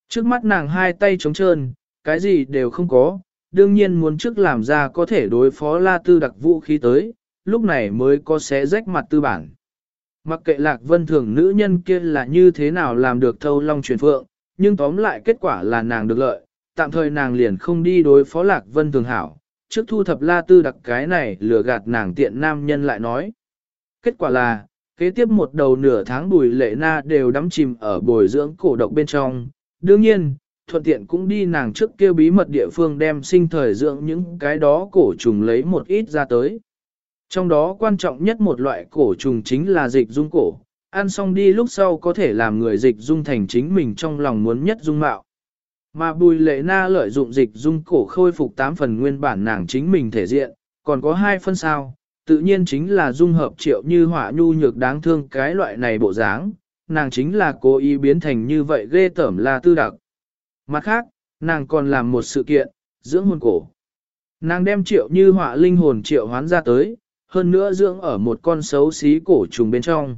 Trước mắt nàng hai tay trống trơn, cái gì đều không có, đương nhiên muốn trước làm ra có thể đối phó La Tư đặc vũ khí tới, lúc này mới có xé rách mặt tư bản. Mặc kệ lạc vân thường nữ nhân kia là như thế nào làm được thâu long truyền phượng, nhưng tóm lại kết quả là nàng được lợi, tạm thời nàng liền không đi đối phó Lạc Vân Thường Hảo, trước thu thập la tư đặc cái này lừa gạt nàng tiện nam nhân lại nói. Kết quả là, kế tiếp một đầu nửa tháng bùi lệ na đều đắm chìm ở bồi dưỡng cổ độc bên trong. Đương nhiên, thuận tiện cũng đi nàng trước kia bí mật địa phương đem sinh thời dưỡng những cái đó cổ trùng lấy một ít ra tới. Trong đó quan trọng nhất một loại cổ trùng chính là dịch dung cổ, ăn xong đi lúc sau có thể làm người dịch dung thành chính mình trong lòng muốn nhất dung mạo. Mà bùi lệ na lợi dụng dịch dung cổ khôi phục 8 phần nguyên bản nàng chính mình thể diện, còn có hai phân sao, tự nhiên chính là dung hợp triệu như hỏa nhu nhược đáng thương cái loại này bộ dáng, nàng chính là cố ý biến thành như vậy ghê tởm là tư đặc. Mặt khác, nàng còn làm một sự kiện, dưỡng hồn cổ. Nàng đem triệu như họa linh hồn triệu hoán ra tới, hơn nữa dưỡng ở một con xấu xí cổ trùng bên trong.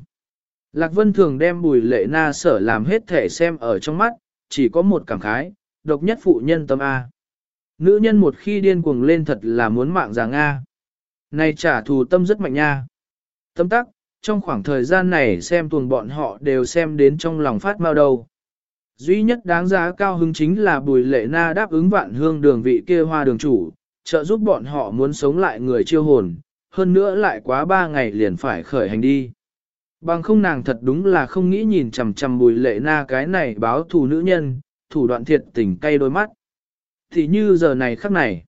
Lạc Vân thường đem bùi lệ na sở làm hết thể xem ở trong mắt, chỉ có một cảm khái, độc nhất phụ nhân tâm A. Nữ nhân một khi điên cuồng lên thật là muốn mạng già Nga. Này trả thù tâm rất mạnh nha. Tâm tắc, trong khoảng thời gian này xem tuần bọn họ đều xem đến trong lòng phát mau đầu. Duy nhất đáng giá cao hứng chính là bùi lệ na đáp ứng vạn hương đường vị kia hoa đường chủ, trợ giúp bọn họ muốn sống lại người chiêu hồn, hơn nữa lại quá ba ngày liền phải khởi hành đi. Bằng không nàng thật đúng là không nghĩ nhìn chằm chằm bùi lệ na cái này báo thù nữ nhân, thủ đoạn thiệt tình cay đôi mắt. Thì như giờ này khắc này,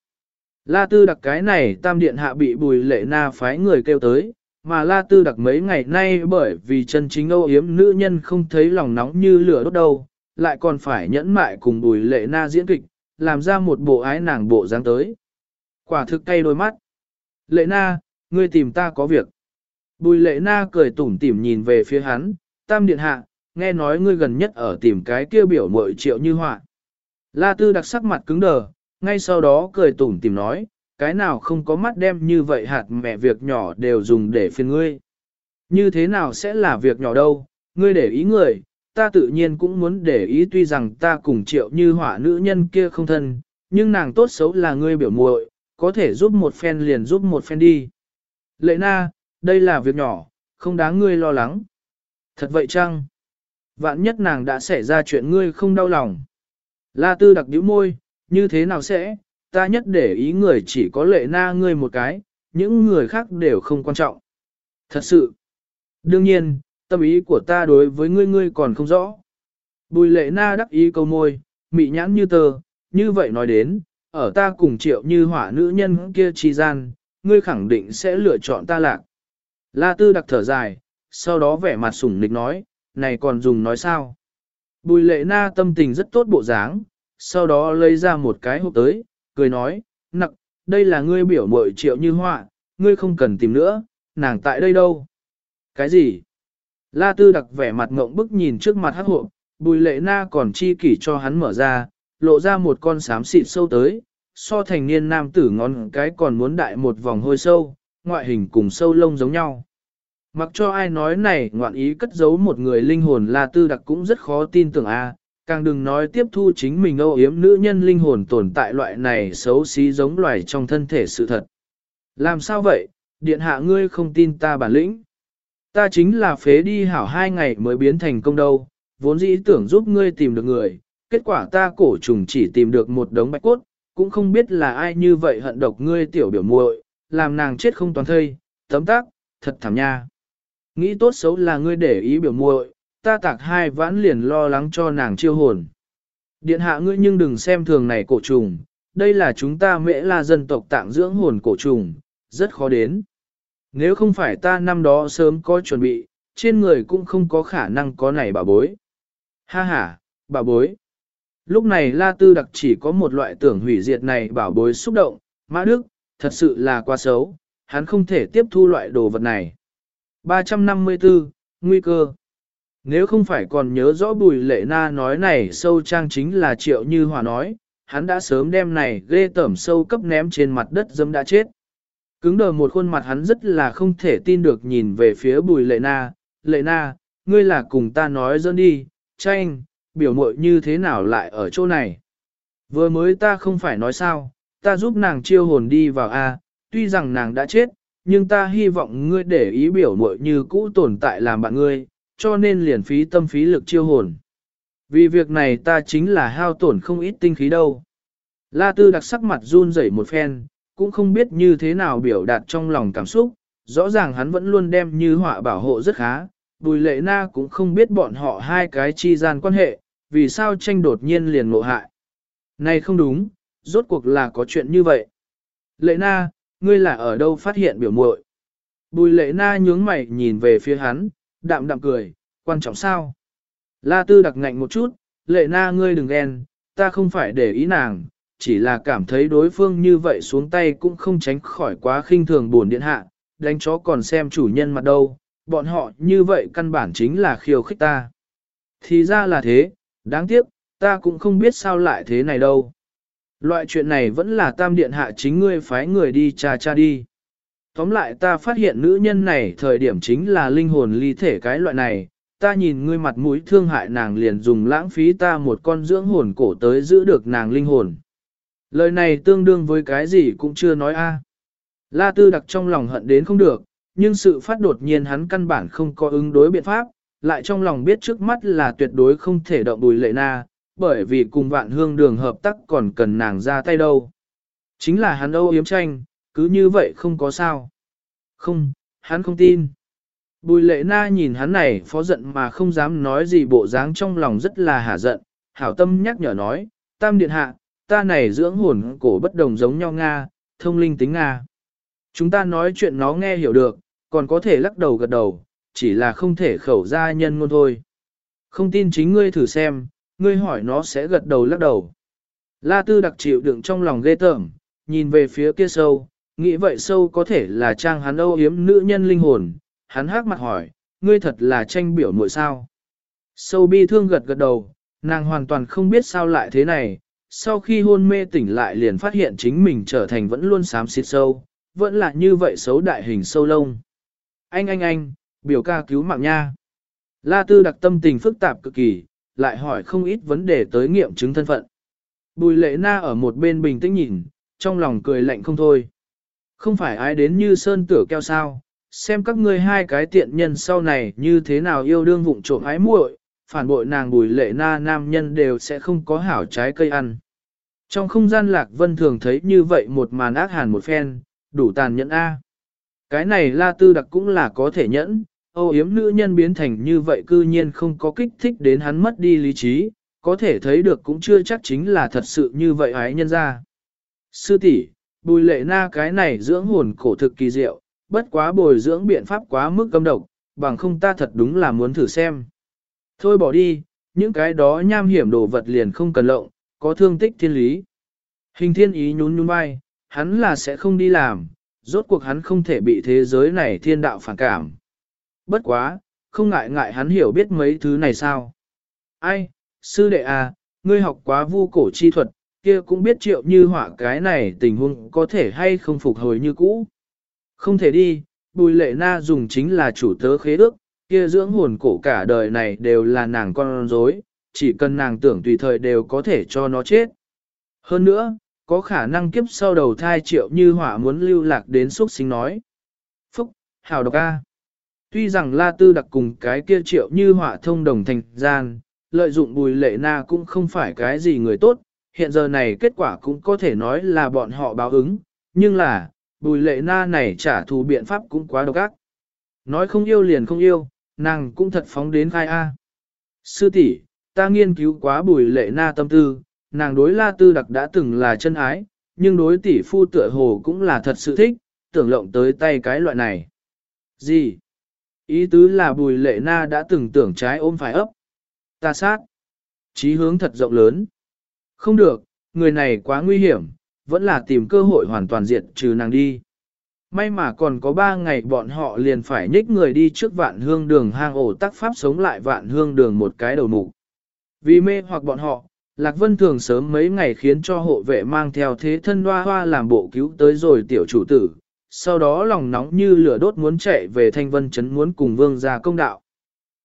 La Tư đặc cái này tam điện hạ bị bùi lệ na phái người kêu tới, mà La Tư đặc mấy ngày nay bởi vì chân chính âu yếm nữ nhân không thấy lòng nóng như lửa đốt đâu, lại còn phải nhẫn mại cùng bùi lệ na diễn kịch, làm ra một bộ ái nàng bộ dáng tới. Quả thực cay đôi mắt. Lệ na, ngươi tìm ta có việc. Bùi lệ na cười tủm tỉm nhìn về phía hắn, tam điện hạ, nghe nói ngươi gần nhất ở tìm cái kia biểu mội triệu như họa. La tư đặc sắc mặt cứng đờ, ngay sau đó cười tủm tỉm nói, cái nào không có mắt đem như vậy hạt mẹ việc nhỏ đều dùng để phiền ngươi. Như thế nào sẽ là việc nhỏ đâu, ngươi để ý người, ta tự nhiên cũng muốn để ý tuy rằng ta cùng triệu như họa nữ nhân kia không thân, nhưng nàng tốt xấu là ngươi biểu muội, có thể giúp một phen liền giúp một phen đi. Lệ na, đây là việc nhỏ, không đáng ngươi lo lắng. Thật vậy chăng? Vạn nhất nàng đã xảy ra chuyện ngươi không đau lòng. La tư đặc điếu môi, như thế nào sẽ, ta nhất để ý người chỉ có lệ na ngươi một cái, những người khác đều không quan trọng. Thật sự, đương nhiên, tâm ý của ta đối với ngươi ngươi còn không rõ. Bùi lệ na đắc ý câu môi, mị nhãn như tờ, như vậy nói đến, ở ta cùng triệu như hỏa nữ nhân kia chi gian, ngươi khẳng định sẽ lựa chọn ta lạc. La tư đặc thở dài, sau đó vẻ mặt sủng nịch nói, này còn dùng nói sao? Bùi lệ na tâm tình rất tốt bộ dáng, sau đó lấy ra một cái hộp tới, cười nói, nặng, đây là ngươi biểu mội triệu như họa, ngươi không cần tìm nữa, nàng tại đây đâu? Cái gì? La tư đặc vẻ mặt ngộng bức nhìn trước mặt hắc hộ, bùi lệ na còn chi kỷ cho hắn mở ra, lộ ra một con sám xịt sâu tới, so thành niên nam tử ngón cái còn muốn đại một vòng hôi sâu, ngoại hình cùng sâu lông giống nhau. Mặc cho ai nói này ngoạn ý cất giấu một người linh hồn La Tư Đặc cũng rất khó tin tưởng a, càng đừng nói tiếp thu chính mình âu yếm nữ nhân linh hồn tồn tại loại này xấu xí giống loài trong thân thể sự thật. Làm sao vậy, điện hạ ngươi không tin ta bản lĩnh? Ta chính là phế đi hảo hai ngày mới biến thành công đâu, vốn dĩ tưởng giúp ngươi tìm được người, kết quả ta cổ trùng chỉ tìm được một đống bạch cốt, cũng không biết là ai như vậy hận độc ngươi tiểu biểu muội, làm nàng chết không toàn thây, tấm tác, thật thảm nha. Nghĩ tốt xấu là ngươi để ý biểu muội, ta tạc hai vãn liền lo lắng cho nàng chiêu hồn. Điện hạ ngươi nhưng đừng xem thường này cổ trùng, đây là chúng ta mễ là dân tộc tạng dưỡng hồn cổ trùng, rất khó đến. Nếu không phải ta năm đó sớm có chuẩn bị, trên người cũng không có khả năng có này bà bối. Ha ha, bà bối. Lúc này La Tư Đặc chỉ có một loại tưởng hủy diệt này bảo bối xúc động, Mã Đức, thật sự là quá xấu, hắn không thể tiếp thu loại đồ vật này. 354, Nguy cơ Nếu không phải còn nhớ rõ bùi lệ na nói này sâu trang chính là triệu như hòa nói, hắn đã sớm đem này ghê tẩm sâu cấp ném trên mặt đất dâm đã chết. Cứng đờ một khuôn mặt hắn rất là không thể tin được nhìn về phía bùi lệ na, lệ na, ngươi là cùng ta nói dẫn đi, tranh, biểu muội như thế nào lại ở chỗ này. Vừa mới ta không phải nói sao, ta giúp nàng chiêu hồn đi vào A, tuy rằng nàng đã chết, nhưng ta hy vọng ngươi để ý biểu muội như cũ tồn tại làm bạn ngươi, cho nên liền phí tâm phí lực chiêu hồn. Vì việc này ta chính là hao tổn không ít tinh khí đâu. La Tư đặc sắc mặt run rẩy một phen, cũng không biết như thế nào biểu đạt trong lòng cảm xúc, rõ ràng hắn vẫn luôn đem như họa bảo hộ rất khá, Bùi Lệ Na cũng không biết bọn họ hai cái chi gian quan hệ, vì sao tranh đột nhiên liền ngộ hại. Này không đúng, rốt cuộc là có chuyện như vậy. Lệ Na, ngươi là ở đâu phát hiện biểu muội? Bùi Lệ Na nhướng mày nhìn về phía hắn, đạm đạm cười, quan trọng sao? La Tư đặc ngạnh một chút, Lệ Na ngươi đừng ghen, ta không phải để ý nàng, chỉ là cảm thấy đối phương như vậy xuống tay cũng không tránh khỏi quá khinh thường buồn điện hạ, đánh chó còn xem chủ nhân mặt đâu, bọn họ như vậy căn bản chính là khiêu khích ta. Thì ra là thế, đáng tiếc, ta cũng không biết sao lại thế này đâu. Loại chuyện này vẫn là tam điện hạ chính ngươi phái người đi cha cha đi. Tóm lại ta phát hiện nữ nhân này thời điểm chính là linh hồn ly thể cái loại này, ta nhìn ngươi mặt mũi thương hại nàng liền dùng lãng phí ta một con dưỡng hồn cổ tới giữ được nàng linh hồn. Lời này tương đương với cái gì cũng chưa nói a. La Tư đặc trong lòng hận đến không được, nhưng sự phát đột nhiên hắn căn bản không có ứng đối biện pháp, lại trong lòng biết trước mắt là tuyệt đối không thể động bùi lệ na, bởi vì cùng vạn hương đường hợp tác còn cần nàng ra tay đâu. Chính là hắn âu yếm tranh, cứ như vậy không có sao. Không, hắn không tin. Bùi lệ na nhìn hắn này phó giận mà không dám nói gì bộ dáng trong lòng rất là hả giận, hảo tâm nhắc nhở nói, tam điện hạ, ta này dưỡng hồn cổ bất đồng giống nhau Nga, thông linh tính Nga. Chúng ta nói chuyện nó nghe hiểu được, còn có thể lắc đầu gật đầu, chỉ là không thể khẩu ra nhân ngôn thôi. Không tin chính ngươi thử xem, ngươi hỏi nó sẽ gật đầu lắc đầu. La tư đặc chịu đựng trong lòng ghê tởm, nhìn về phía kia sâu, nghĩ vậy sâu có thể là trang hắn âu yếm nữ nhân linh hồn, hắn hát mặt hỏi, ngươi thật là tranh biểu muội sao. Sâu bi thương gật gật đầu, nàng hoàn toàn không biết sao lại thế này, sau khi hôn mê tỉnh lại liền phát hiện chính mình trở thành vẫn luôn xám xịt sâu, vẫn là như vậy xấu đại hình sâu lông. Anh anh anh, biểu ca cứu mạng nha. La Tư đặc tâm tình phức tạp cực kỳ, lại hỏi không ít vấn đề tới nghiệm chứng thân phận. Bùi lệ na ở một bên bình tĩnh nhìn, trong lòng cười lạnh không thôi. Không phải ai đến như sơn tửa keo sao, xem các ngươi hai cái tiện nhân sau này như thế nào yêu đương vụng trộm ái muội, phản bội nàng bùi lệ na nam nhân đều sẽ không có hảo trái cây ăn. Trong không gian lạc vân thường thấy như vậy một màn ác hàn một phen, đủ tàn nhẫn A. Cái này la tư đặc cũng là có thể nhẫn, âu yếm nữ nhân biến thành như vậy cư nhiên không có kích thích đến hắn mất đi lý trí, có thể thấy được cũng chưa chắc chính là thật sự như vậy ái nhân ra. Sư tỷ, bùi lệ na cái này dưỡng hồn cổ thực kỳ diệu, bất quá bồi dưỡng biện pháp quá mức cấm độc, bằng không ta thật đúng là muốn thử xem. Thôi bỏ đi, những cái đó nham hiểm đồ vật liền không cần lộng, có thương tích thiên lý. Hình thiên ý nhún nhún vai, hắn là sẽ không đi làm, rốt cuộc hắn không thể bị thế giới này thiên đạo phản cảm. Bất quá, không ngại ngại hắn hiểu biết mấy thứ này sao. Ai, sư đệ à, ngươi học quá vu cổ chi thuật, kia cũng biết triệu như họa cái này tình huống có thể hay không phục hồi như cũ. Không thể đi, bùi lệ na dùng chính là chủ tớ khế ước, kia dưỡng hồn cổ cả đời này đều là nàng con rối, chỉ cần nàng tưởng tùy thời đều có thể cho nó chết. Hơn nữa, có khả năng kiếp sau đầu thai triệu như hỏa muốn lưu lạc đến xuất sinh nói. Phúc, hào độc A. Tuy rằng La Tư đặc cùng cái kia triệu như hỏa thông đồng thành gian, lợi dụng bùi lệ na cũng không phải cái gì người tốt, hiện giờ này kết quả cũng có thể nói là bọn họ báo ứng, nhưng là, bùi lệ na này trả thù biện pháp cũng quá độc ác. Nói không yêu liền không yêu, nàng cũng thật phóng đến khai A. Sư tỷ, ta nghiên cứu quá bùi lệ na tâm tư, nàng đối la tư đặc đã từng là chân ái, nhưng đối tỷ phu tựa hồ cũng là thật sự thích, tưởng lộng tới tay cái loại này. Gì? Ý tứ là bùi lệ na đã từng tưởng trái ôm phải ấp. Ta sát. Chí hướng thật rộng lớn. Không được, người này quá nguy hiểm, vẫn là tìm cơ hội hoàn toàn diệt trừ nàng đi. May mà còn có ba ngày bọn họ liền phải nhích người đi trước vạn hương đường hang ổ tắc pháp sống lại vạn hương đường một cái đầu mục. Vì mê hoặc bọn họ, Lạc Vân thường sớm mấy ngày khiến cho hộ vệ mang theo thế thân hoa hoa làm bộ cứu tới rồi tiểu chủ tử, sau đó lòng nóng như lửa đốt muốn chạy về thanh vân chấn muốn cùng vương gia công đạo.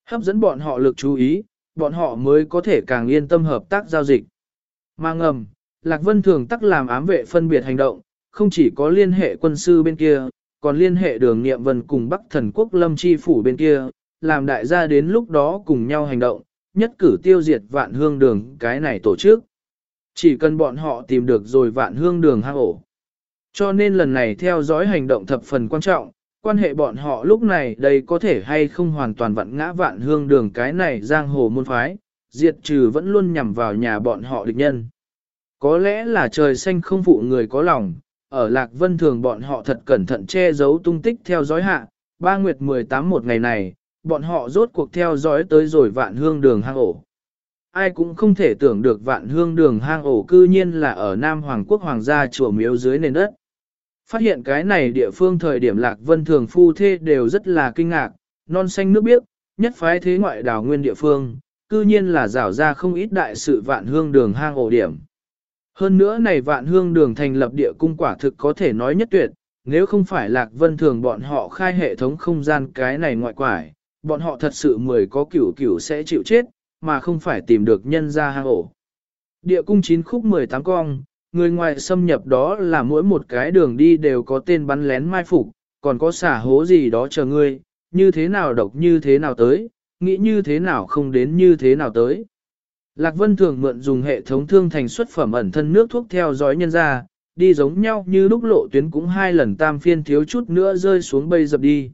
Hấp dẫn bọn họ lực chú ý, bọn họ mới có thể càng yên tâm hợp tác giao dịch. Mà ngầm, Lạc Vân thường tắc làm ám vệ phân biệt hành động, không chỉ có liên hệ quân sư bên kia, còn liên hệ đường nghiệm vân cùng Bắc thần quốc lâm chi phủ bên kia, làm đại gia đến lúc đó cùng nhau hành động, nhất cử tiêu diệt vạn hương đường cái này tổ chức. Chỉ cần bọn họ tìm được rồi vạn hương đường hang ổ. Cho nên lần này theo dõi hành động thập phần quan trọng, quan hệ bọn họ lúc này đây có thể hay không hoàn toàn vặn ngã vạn hương đường cái này giang hồ môn phái, diệt trừ vẫn luôn nhằm vào nhà bọn họ địch nhân. Có lẽ là trời xanh không phụ người có lòng, ở Lạc Vân Thường bọn họ thật cẩn thận che giấu tung tích theo dõi hạ, ba nguyệt 18 một ngày này, bọn họ rốt cuộc theo dõi tới rồi vạn hương đường hang ổ. Ai cũng không thể tưởng được vạn hương đường hang ổ cư nhiên là ở Nam Hoàng quốc Hoàng gia chùa miếu dưới nền đất. Phát hiện cái này địa phương thời điểm Lạc Vân Thường phu thê đều rất là kinh ngạc, non xanh nước biếc, nhất phái thế ngoại đảo nguyên địa phương, cư nhiên là rảo ra không ít đại sự vạn hương đường hang ổ điểm. Hơn nữa này vạn hương đường thành lập địa cung quả thực có thể nói nhất tuyệt, nếu không phải lạc vân thường bọn họ khai hệ thống không gian cái này ngoại quải, bọn họ thật sự mười có cửu cửu sẽ chịu chết, mà không phải tìm được nhân ra hang ổ. Địa cung chín khúc 18 cong, người ngoài xâm nhập đó là mỗi một cái đường đi đều có tên bắn lén mai phục, còn có xả hố gì đó chờ ngươi, như thế nào độc như thế nào tới, nghĩ như thế nào không đến như thế nào tới. Lạc Vân thường mượn dùng hệ thống thương thành xuất phẩm ẩn thân nước thuốc theo dõi nhân ra, đi giống nhau như lúc lộ tuyến cũng hai lần tam phiên thiếu chút nữa rơi xuống bây dập đi.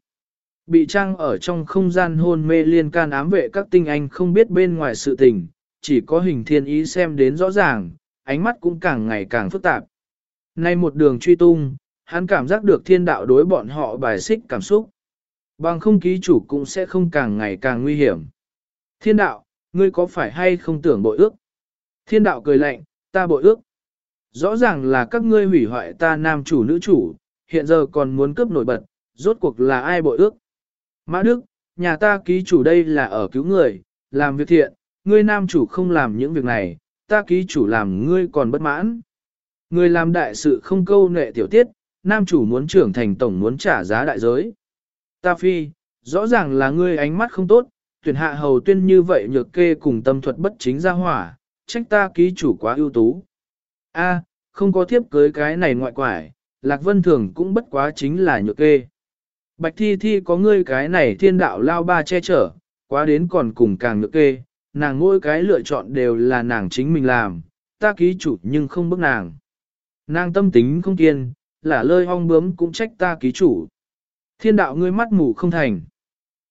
Bị trang ở trong không gian hôn mê liên can ám vệ các tinh anh không biết bên ngoài sự tình, chỉ có hình thiên ý xem đến rõ ràng, ánh mắt cũng càng ngày càng phức tạp. Nay một đường truy tung, hắn cảm giác được thiên đạo đối bọn họ bài xích cảm xúc. Bằng không ký chủ cũng sẽ không càng ngày càng nguy hiểm. Thiên đạo, ngươi có phải hay không tưởng bội ước? Thiên đạo cười lạnh, ta bội ước. Rõ ràng là các ngươi hủy hoại ta nam chủ nữ chủ, hiện giờ còn muốn cướp nổi bật, rốt cuộc là ai bội ước? Mã Đức, nhà ta ký chủ đây là ở cứu người, làm việc thiện, ngươi nam chủ không làm những việc này, ta ký chủ làm ngươi còn bất mãn. Người làm đại sự không câu nệ tiểu tiết, nam chủ muốn trưởng thành tổng muốn trả giá đại giới. Ta phi, rõ ràng là ngươi ánh mắt không tốt, tuyển hạ hầu tuyên như vậy nhược kê cùng tâm thuật bất chính ra hỏa, trách ta ký chủ quá ưu tú. A, không có thiếp cưới cái này ngoại quải, Lạc Vân Thường cũng bất quá chính là nhược kê. Bạch Thi Thi có ngươi cái này thiên đạo lao ba che chở, quá đến còn cùng càng ngược kê, nàng mỗi cái lựa chọn đều là nàng chính mình làm, ta ký chủ nhưng không bức nàng. Nàng tâm tính không kiên, là lơi hong bướm cũng trách ta ký chủ. Thiên đạo ngươi mắt mù không thành.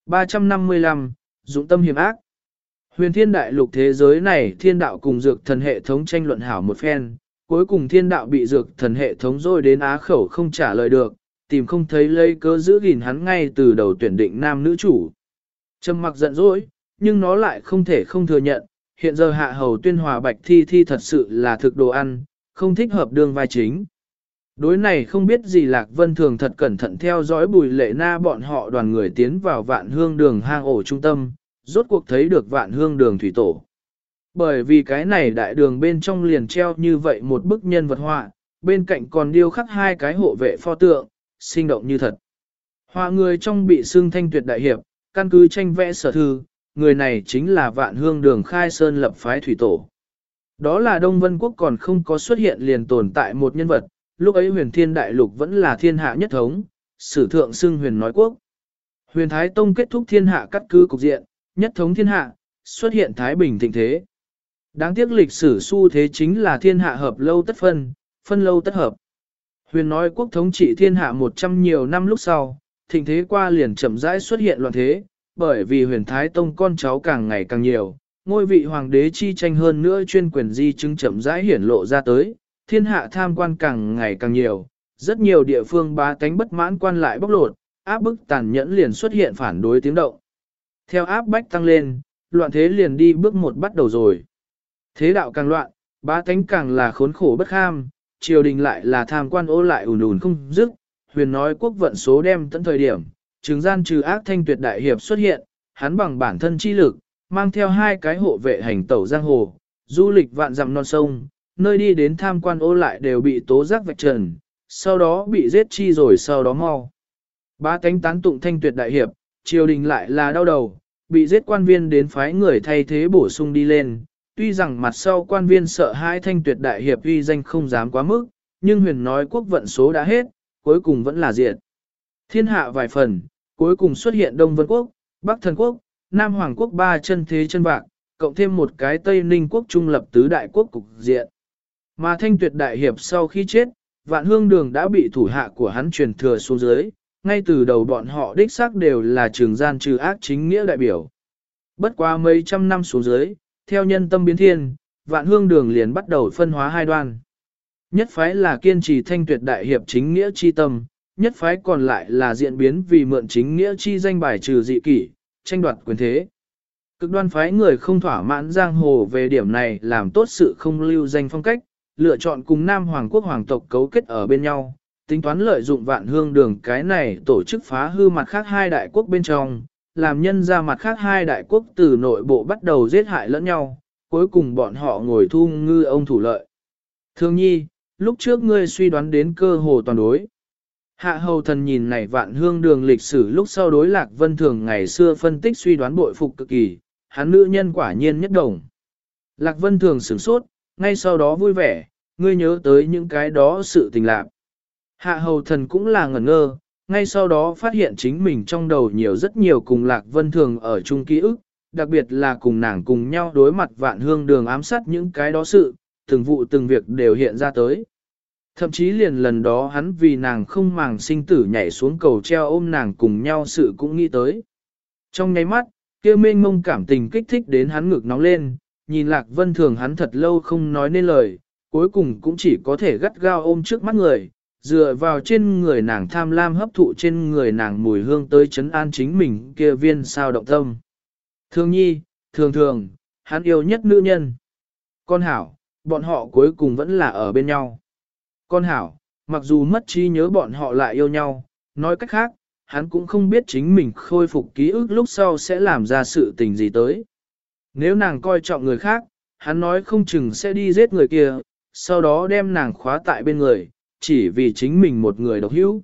355, dụng tâm hiểm ác. Huyền thiên đại lục thế giới này thiên đạo cùng dược thần hệ thống tranh luận hảo một phen, cuối cùng thiên đạo bị dược thần hệ thống rồi đến á khẩu không trả lời được, tìm không thấy lấy cớ giữ gìn hắn ngay từ đầu tuyển định nam nữ chủ. Trầm mặc giận dỗi, nhưng nó lại không thể không thừa nhận, hiện giờ hạ hầu tuyên hòa bạch thi thi thật sự là thực đồ ăn, không thích hợp đương vai chính. Đối này không biết gì Lạc Vân thường thật cẩn thận theo dõi bùi lệ na bọn họ đoàn người tiến vào vạn hương đường hang ổ trung tâm, rốt cuộc thấy được vạn hương đường thủy tổ. Bởi vì cái này đại đường bên trong liền treo như vậy một bức nhân vật họa, bên cạnh còn điêu khắc hai cái hộ vệ pho tượng, sinh động như thật. Họa người trong bị xương thanh tuyệt đại hiệp, căn cứ tranh vẽ sở thư, người này chính là vạn hương đường khai sơn lập phái thủy tổ. Đó là Đông Vân Quốc còn không có xuất hiện liền tồn tại một nhân vật, lúc ấy huyền thiên đại lục vẫn là thiên hạ nhất thống, sử thượng xưng huyền nói quốc. Huyền Thái Tông kết thúc thiên hạ cắt cứ cục diện, nhất thống thiên hạ, xuất hiện Thái Bình thịnh thế. Đáng tiếc lịch sử xu thế chính là thiên hạ hợp lâu tất phân, phân lâu tất hợp. Huyền nói quốc thống trị thiên hạ một trăm nhiều năm lúc sau, thịnh thế qua liền chậm rãi xuất hiện loạn thế, bởi vì huyền Thái Tông con cháu càng ngày càng nhiều, ngôi vị hoàng đế chi tranh hơn nữa chuyên quyền di chứng chậm rãi hiển lộ ra tới, thiên hạ tham quan càng ngày càng nhiều, rất nhiều địa phương bá tánh bất mãn quan lại bóc lột, áp bức tàn nhẫn liền xuất hiện phản đối tiếng động. Theo áp bách tăng lên, loạn thế liền đi bước một bắt đầu rồi. Thế đạo càng loạn, bá tánh càng là khốn khổ bất kham, triều đình lại là tham quan ô lại ùn ùn không dứt, huyền nói quốc vận số đem tận thời điểm, trừng gian trừ ác thanh tuyệt đại hiệp xuất hiện, hắn bằng bản thân chi lực, mang theo hai cái hộ vệ hành tẩu giang hồ, du lịch vạn dặm non sông, nơi đi đến tham quan ô lại đều bị tố giác vạch trần, sau đó bị giết chi rồi sau đó mau. Ba cánh tán tụng thanh tuyệt đại hiệp, triều đình lại là đau đầu, bị giết quan viên đến phái người thay thế bổ sung đi lên. Tuy rằng mặt sau quan viên sợ hai thanh tuyệt đại hiệp uy danh không dám quá mức, nhưng huyền nói quốc vận số đã hết, cuối cùng vẫn là diện. Thiên hạ vài phần, cuối cùng xuất hiện Đông Vân Quốc, Bắc Thần Quốc, Nam Hoàng Quốc ba chân thế chân bạc, cộng thêm một cái Tây Ninh Quốc trung lập tứ đại quốc cục diện. Mà thanh tuyệt đại hiệp sau khi chết, vạn hương đường đã bị thủ hạ của hắn truyền thừa xuống dưới, ngay từ đầu bọn họ đích xác đều là trường gian trừ ác chính nghĩa đại biểu. Bất qua mấy trăm năm xuống dưới, theo nhân tâm biến thiên, vạn hương đường liền bắt đầu phân hóa hai đoan. Nhất phái là kiên trì thanh tuyệt đại hiệp chính nghĩa chi tâm, nhất phái còn lại là diễn biến vì mượn chính nghĩa chi danh bài trừ dị kỷ, tranh đoạt quyền thế. Cực đoan phái người không thỏa mãn giang hồ về điểm này làm tốt sự không lưu danh phong cách, lựa chọn cùng Nam Hoàng quốc hoàng tộc cấu kết ở bên nhau, tính toán lợi dụng vạn hương đường cái này tổ chức phá hư mặt khác hai đại quốc bên trong, làm nhân ra mặt khác hai đại quốc từ nội bộ bắt đầu giết hại lẫn nhau, cuối cùng bọn họ ngồi thu ngư ông thủ lợi. Thương nhi, lúc trước ngươi suy đoán đến cơ hồ toàn đối. Hạ hầu thần nhìn này vạn hương đường lịch sử lúc sau đối lạc vân thường ngày xưa phân tích suy đoán bội phục cực kỳ, hắn nữ nhân quả nhiên nhất đồng. Lạc vân thường sửng sốt, ngay sau đó vui vẻ, ngươi nhớ tới những cái đó sự tình lạc. Hạ hầu thần cũng là ngẩn ngơ, ngay sau đó phát hiện chính mình trong đầu nhiều rất nhiều cùng lạc vân thường ở chung ký ức, đặc biệt là cùng nàng cùng nhau đối mặt vạn hương đường ám sát những cái đó sự, từng vụ từng việc đều hiện ra tới. Thậm chí liền lần đó hắn vì nàng không màng sinh tử nhảy xuống cầu treo ôm nàng cùng nhau sự cũng nghĩ tới. Trong nháy mắt, kia mênh mông cảm tình kích thích đến hắn ngực nóng lên, nhìn lạc vân thường hắn thật lâu không nói nên lời, cuối cùng cũng chỉ có thể gắt gao ôm trước mắt người, dựa vào trên người nàng tham lam hấp thụ trên người nàng mùi hương tới chấn an chính mình kia viên sao động tâm. Thương nhi, thường thường, hắn yêu nhất nữ nhân. Con hảo, bọn họ cuối cùng vẫn là ở bên nhau. Con hảo, mặc dù mất trí nhớ bọn họ lại yêu nhau, nói cách khác, hắn cũng không biết chính mình khôi phục ký ức lúc sau sẽ làm ra sự tình gì tới. Nếu nàng coi trọng người khác, hắn nói không chừng sẽ đi giết người kia, sau đó đem nàng khóa tại bên người, chỉ vì chính mình một người độc hữu.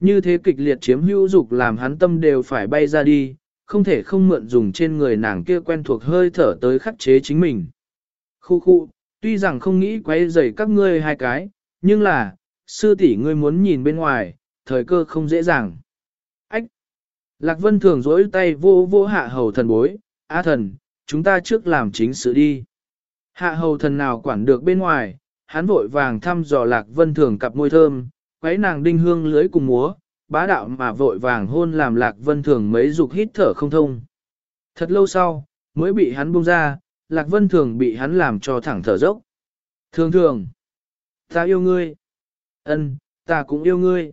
Như thế kịch liệt chiếm hữu dục làm hắn tâm đều phải bay ra đi, không thể không mượn dùng trên người nàng kia quen thuộc hơi thở tới khắc chế chính mình. Khu khu, tuy rằng không nghĩ quay rầy các ngươi hai cái, nhưng là, sư tỷ ngươi muốn nhìn bên ngoài, thời cơ không dễ dàng. Ách! Lạc Vân thường dối tay vô vô hạ hầu thần bối, á thần, chúng ta trước làm chính sự đi. Hạ hầu thần nào quản được bên ngoài, hắn vội vàng thăm dò Lạc Vân thường cặp môi thơm, quấy nàng đinh hương lưới cùng múa, bá đạo mà vội vàng hôn làm Lạc Vân thường mấy dục hít thở không thông. Thật lâu sau, mới bị hắn buông ra, Lạc Vân thường bị hắn làm cho thẳng thở dốc. Thường thường, ta yêu ngươi. ân, ta cũng yêu ngươi.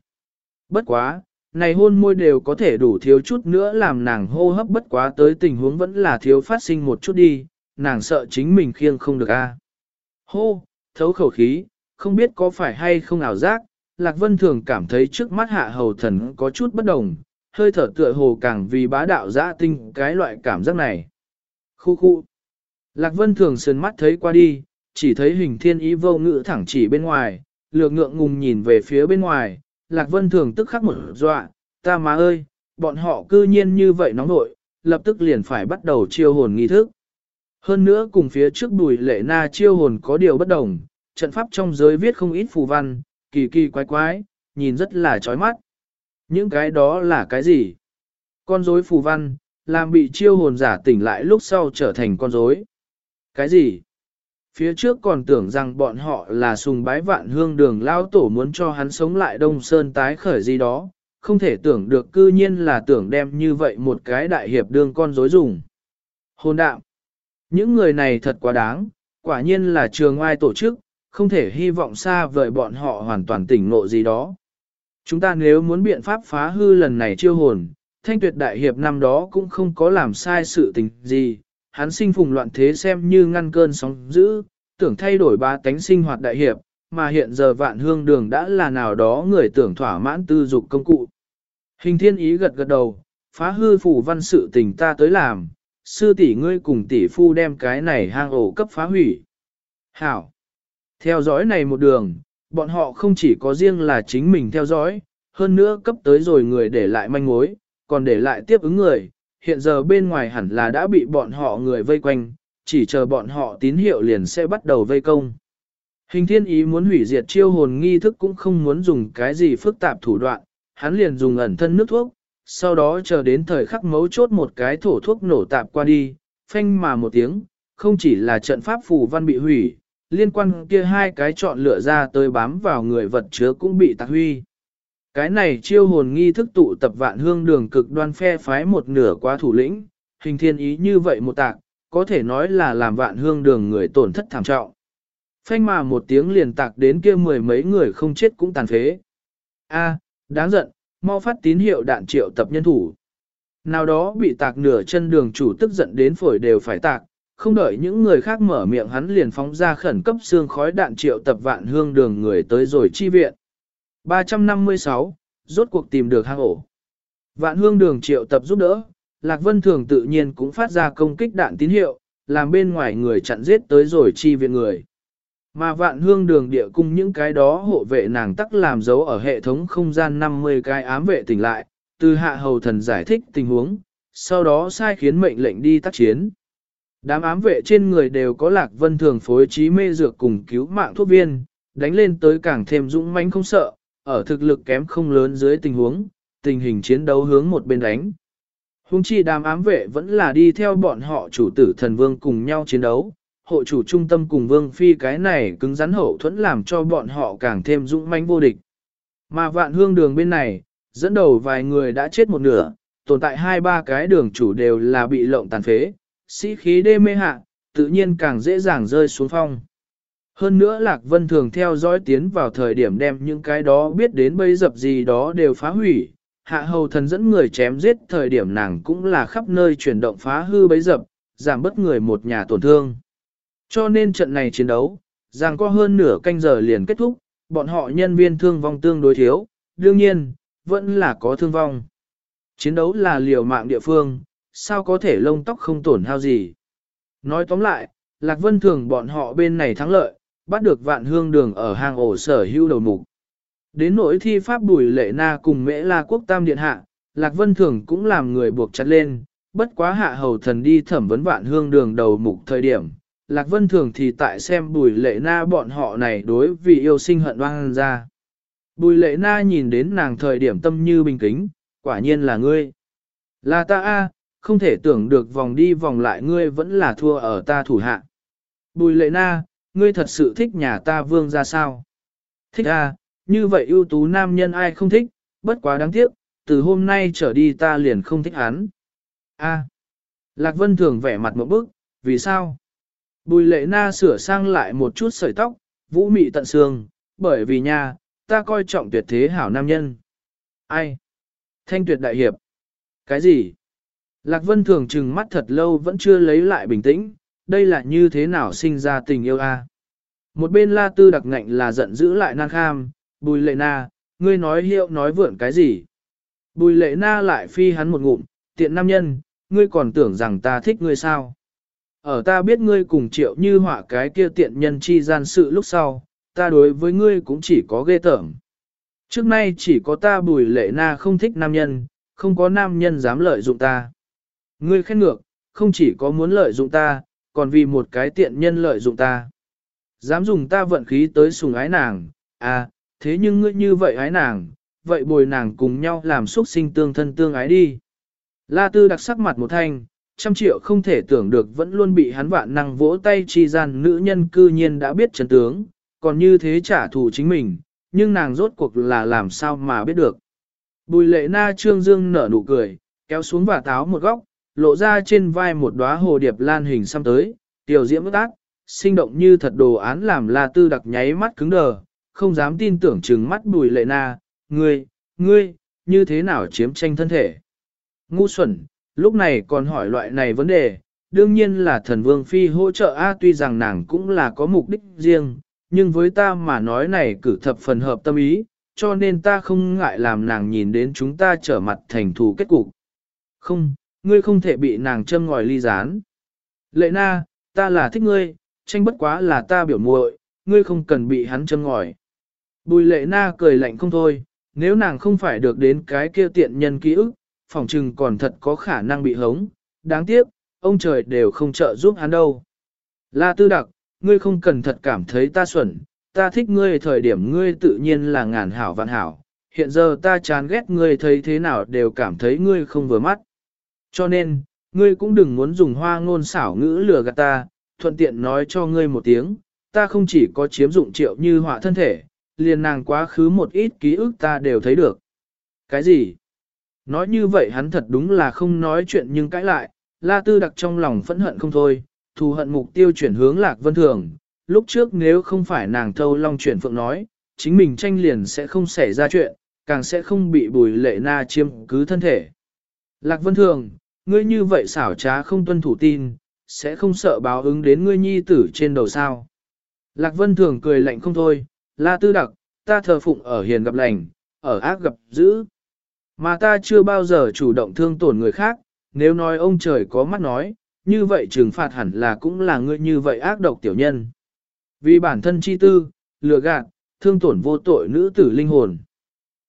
Bất quá, này hôn môi đều có thể đủ thiếu chút nữa làm nàng hô hấp bất quá tới tình huống vẫn là thiếu phát sinh một chút đi, nàng sợ chính mình khiêng không được a. Hô, thấu khẩu khí, không biết có phải hay không ảo giác, Lạc Vân thường cảm thấy trước mắt hạ hầu thần có chút bất đồng, hơi thở tựa hồ càng vì bá đạo giã tinh cái loại cảm giác này. Khu khu. Lạc Vân thường sườn mắt thấy qua đi, chỉ thấy hình thiên ý vô ngữ thẳng chỉ bên ngoài, lược ngượng ngùng nhìn về phía bên ngoài, Lạc Vân thường tức khắc một dọa, ta má ơi, bọn họ cư nhiên như vậy nóng nội, lập tức liền phải bắt đầu chiêu hồn nghi thức. Hơn nữa cùng phía trước bùi lệ na chiêu hồn có điều bất đồng, trận pháp trong giới viết không ít phù văn, kỳ kỳ quái quái, nhìn rất là chói mắt. Những cái đó là cái gì? Con rối phù văn, làm bị chiêu hồn giả tỉnh lại lúc sau trở thành con rối. Cái gì? Phía trước còn tưởng rằng bọn họ là sùng bái vạn hương đường lao tổ muốn cho hắn sống lại đông sơn tái khởi gì đó, không thể tưởng được cư nhiên là tưởng đem như vậy một cái đại hiệp đương con rối dùng. Hồn đạm. Những người này thật quá đáng, quả nhiên là trường ai tổ chức, không thể hy vọng xa vời bọn họ hoàn toàn tỉnh ngộ gì đó. Chúng ta nếu muốn biện pháp phá hư lần này chiêu hồn, thanh tuyệt đại hiệp năm đó cũng không có làm sai sự tình gì, hắn sinh phùng loạn thế xem như ngăn cơn sóng dữ, tưởng thay đổi ba tánh sinh hoạt đại hiệp, mà hiện giờ vạn hương đường đã là nào đó người tưởng thỏa mãn tư dục công cụ. Hình thiên ý gật gật đầu, phá hư phủ văn sự tình ta tới làm, sư tỷ ngươi cùng tỷ phu đem cái này hang ổ cấp phá hủy. Hảo! Theo dõi này một đường, bọn họ không chỉ có riêng là chính mình theo dõi, hơn nữa cấp tới rồi người để lại manh mối, còn để lại tiếp ứng người, hiện giờ bên ngoài hẳn là đã bị bọn họ người vây quanh, chỉ chờ bọn họ tín hiệu liền sẽ bắt đầu vây công. Hình thiên ý muốn hủy diệt chiêu hồn nghi thức cũng không muốn dùng cái gì phức tạp thủ đoạn, hắn liền dùng ẩn thân nước thuốc, sau đó chờ đến thời khắc mấu chốt một cái thổ thuốc nổ tạp qua đi, phanh mà một tiếng, không chỉ là trận pháp phù văn bị hủy, liên quan kia hai cái chọn lựa ra tới bám vào người vật chứa cũng bị tạc huy. Cái này chiêu hồn nghi thức tụ tập vạn hương đường cực đoan phe phái một nửa qua thủ lĩnh, hình thiên ý như vậy một tạc, có thể nói là làm vạn hương đường người tổn thất thảm trọng. Phanh mà một tiếng liền tạc đến kia mười mấy người không chết cũng tàn phế. A, đáng giận, mau phát tín hiệu đạn triệu tập nhân thủ. Nào đó bị tạc nửa chân đường chủ tức giận đến phổi đều phải tạc, không đợi những người khác mở miệng hắn liền phóng ra khẩn cấp xương khói đạn triệu tập vạn hương đường người tới rồi chi viện. 356, rốt cuộc tìm được hang ổ. Vạn hương đường triệu tập giúp đỡ, Lạc Vân Thường tự nhiên cũng phát ra công kích đạn tín hiệu, làm bên ngoài người chặn giết tới rồi chi viện người. Mà vạn hương đường địa cung những cái đó hộ vệ nàng tắc làm dấu ở hệ thống không gian 50 cái ám vệ tỉnh lại, từ hạ hầu thần giải thích tình huống, sau đó sai khiến mệnh lệnh đi tác chiến. Đám ám vệ trên người đều có lạc vân thường phối trí mê dược cùng cứu mạng thuốc viên, đánh lên tới càng thêm dũng mãnh không sợ, ở thực lực kém không lớn dưới tình huống, tình hình chiến đấu hướng một bên đánh. Hùng chi đám ám vệ vẫn là đi theo bọn họ chủ tử thần vương cùng nhau chiến đấu, hộ chủ trung tâm cùng vương phi cái này cứng rắn hậu thuẫn làm cho bọn họ càng thêm dũng mãnh vô địch. Mà vạn hương đường bên này, dẫn đầu vài người đã chết một nửa, tồn tại hai ba cái đường chủ đều là bị lộng tàn phế, sĩ khí đê mê hạ, tự nhiên càng dễ dàng rơi xuống phong. Hơn nữa Lạc Vân thường theo dõi tiến vào thời điểm đem những cái đó biết đến bây dập gì đó đều phá hủy. Hạ hầu thần dẫn người chém giết thời điểm nàng cũng là khắp nơi chuyển động phá hư bấy dập, giảm bất người một nhà tổn thương. Cho nên trận này chiến đấu, rằng có hơn nửa canh giờ liền kết thúc, bọn họ nhân viên thương vong tương đối thiếu, đương nhiên, vẫn là có thương vong. Chiến đấu là liều mạng địa phương, sao có thể lông tóc không tổn hao gì. Nói tóm lại, Lạc Vân Thường bọn họ bên này thắng lợi, bắt được vạn hương đường ở hang ổ sở hưu đầu mục. Đến nỗi thi pháp bùi lệ na cùng mễ la quốc tam điện hạ, Lạc Vân Thường cũng làm người buộc chặt lên, bất quá hạ hầu thần đi thẩm vấn vạn hương đường đầu mục thời điểm. Lạc Vân Thường thì tại xem bùi lệ na bọn họ này đối vì yêu sinh hận oan ra. Bùi lệ na nhìn đến nàng thời điểm tâm như bình kính, quả nhiên là ngươi. Là ta a, không thể tưởng được vòng đi vòng lại ngươi vẫn là thua ở ta thủ hạ. Bùi lệ na, ngươi thật sự thích nhà ta vương ra sao? Thích a, như vậy ưu tú nam nhân ai không thích, bất quá đáng tiếc, từ hôm nay trở đi ta liền không thích hắn. A. Lạc Vân thường vẻ mặt một bức, vì sao? Bùi lệ na sửa sang lại một chút sợi tóc, vũ mị tận xương, bởi vì nha, ta coi trọng tuyệt thế hảo nam nhân. Ai? Thanh tuyệt đại hiệp. Cái gì? Lạc Vân thường trừng mắt thật lâu vẫn chưa lấy lại bình tĩnh, đây là như thế nào sinh ra tình yêu a? Một bên la tư đặc ngạnh là giận dữ lại nan kham, bùi lệ na, ngươi nói hiệu nói vượn cái gì? Bùi lệ na lại phi hắn một ngụm, tiện nam nhân, ngươi còn tưởng rằng ta thích ngươi sao? Ở ta biết ngươi cùng triệu như họa cái kia tiện nhân chi gian sự lúc sau, ta đối với ngươi cũng chỉ có ghê tởm. Trước nay chỉ có ta bùi lệ na không thích nam nhân, không có nam nhân dám lợi dụng ta. Ngươi khen ngược, không chỉ có muốn lợi dụng ta, còn vì một cái tiện nhân lợi dụng ta. Dám dùng ta vận khí tới sùng ái nàng, à, thế nhưng ngươi như vậy ái nàng, vậy bồi nàng cùng nhau làm xuất sinh tương thân tương ái đi. La Tư đặc sắc mặt một thanh, trăm triệu không thể tưởng được vẫn luôn bị hắn vạn năng vỗ tay chi gian nữ nhân cư nhiên đã biết chân tướng, còn như thế trả thù chính mình, nhưng nàng rốt cuộc là làm sao mà biết được. Bùi lệ na trương dương nở nụ cười, kéo xuống và táo một góc, lộ ra trên vai một đóa hồ điệp lan hình xăm tới, tiểu diễm ước ác, sinh động như thật đồ án làm la tư đặc nháy mắt cứng đờ, không dám tin tưởng chừng mắt bùi lệ na, ngươi, ngươi, như thế nào chiếm tranh thân thể. Ngu xuẩn, lúc này còn hỏi loại này vấn đề, đương nhiên là thần vương phi hỗ trợ A tuy rằng nàng cũng là có mục đích riêng, nhưng với ta mà nói này cử thập phần hợp tâm ý, cho nên ta không ngại làm nàng nhìn đến chúng ta trở mặt thành thù kết cục. Không, ngươi không thể bị nàng châm ngòi ly gián. Lệ na, ta là thích ngươi, tranh bất quá là ta biểu muội, ngươi không cần bị hắn châm ngòi. Bùi lệ na cười lạnh không thôi, nếu nàng không phải được đến cái kia tiện nhân ký ức, phỏng chừng còn thật có khả năng bị hống, đáng tiếc, ông trời đều không trợ giúp hắn đâu. La tư đặc, ngươi không cần thật cảm thấy ta xuẩn, ta thích ngươi thời điểm ngươi tự nhiên là ngàn hảo vạn hảo, hiện giờ ta chán ghét ngươi thấy thế nào đều cảm thấy ngươi không vừa mắt. Cho nên, ngươi cũng đừng muốn dùng hoa ngôn xảo ngữ lừa gạt ta, thuận tiện nói cho ngươi một tiếng, ta không chỉ có chiếm dụng triệu như họa thân thể, liền nàng quá khứ một ít ký ức ta đều thấy được. Cái gì? Nói như vậy hắn thật đúng là không nói chuyện nhưng cãi lại, La Tư đặc trong lòng phẫn hận không thôi, thù hận mục tiêu chuyển hướng Lạc Vân Thường. Lúc trước nếu không phải nàng thâu long chuyển phượng nói, chính mình tranh liền sẽ không xảy ra chuyện, càng sẽ không bị bùi lệ na chiêm cứ thân thể. Lạc Vân Thường, ngươi như vậy xảo trá không tuân thủ tin, sẽ không sợ báo ứng đến ngươi nhi tử trên đầu sao. Lạc Vân Thường cười lạnh không thôi, La Tư Đặc, ta thờ phụng ở hiền gặp lành, ở ác gặp dữ. Mà ta chưa bao giờ chủ động thương tổn người khác, nếu nói ông trời có mắt nói, như vậy trừng phạt hẳn là cũng là ngươi như vậy ác độc tiểu nhân. Vì bản thân chi tư, lừa gạt, thương tổn vô tội nữ tử linh hồn.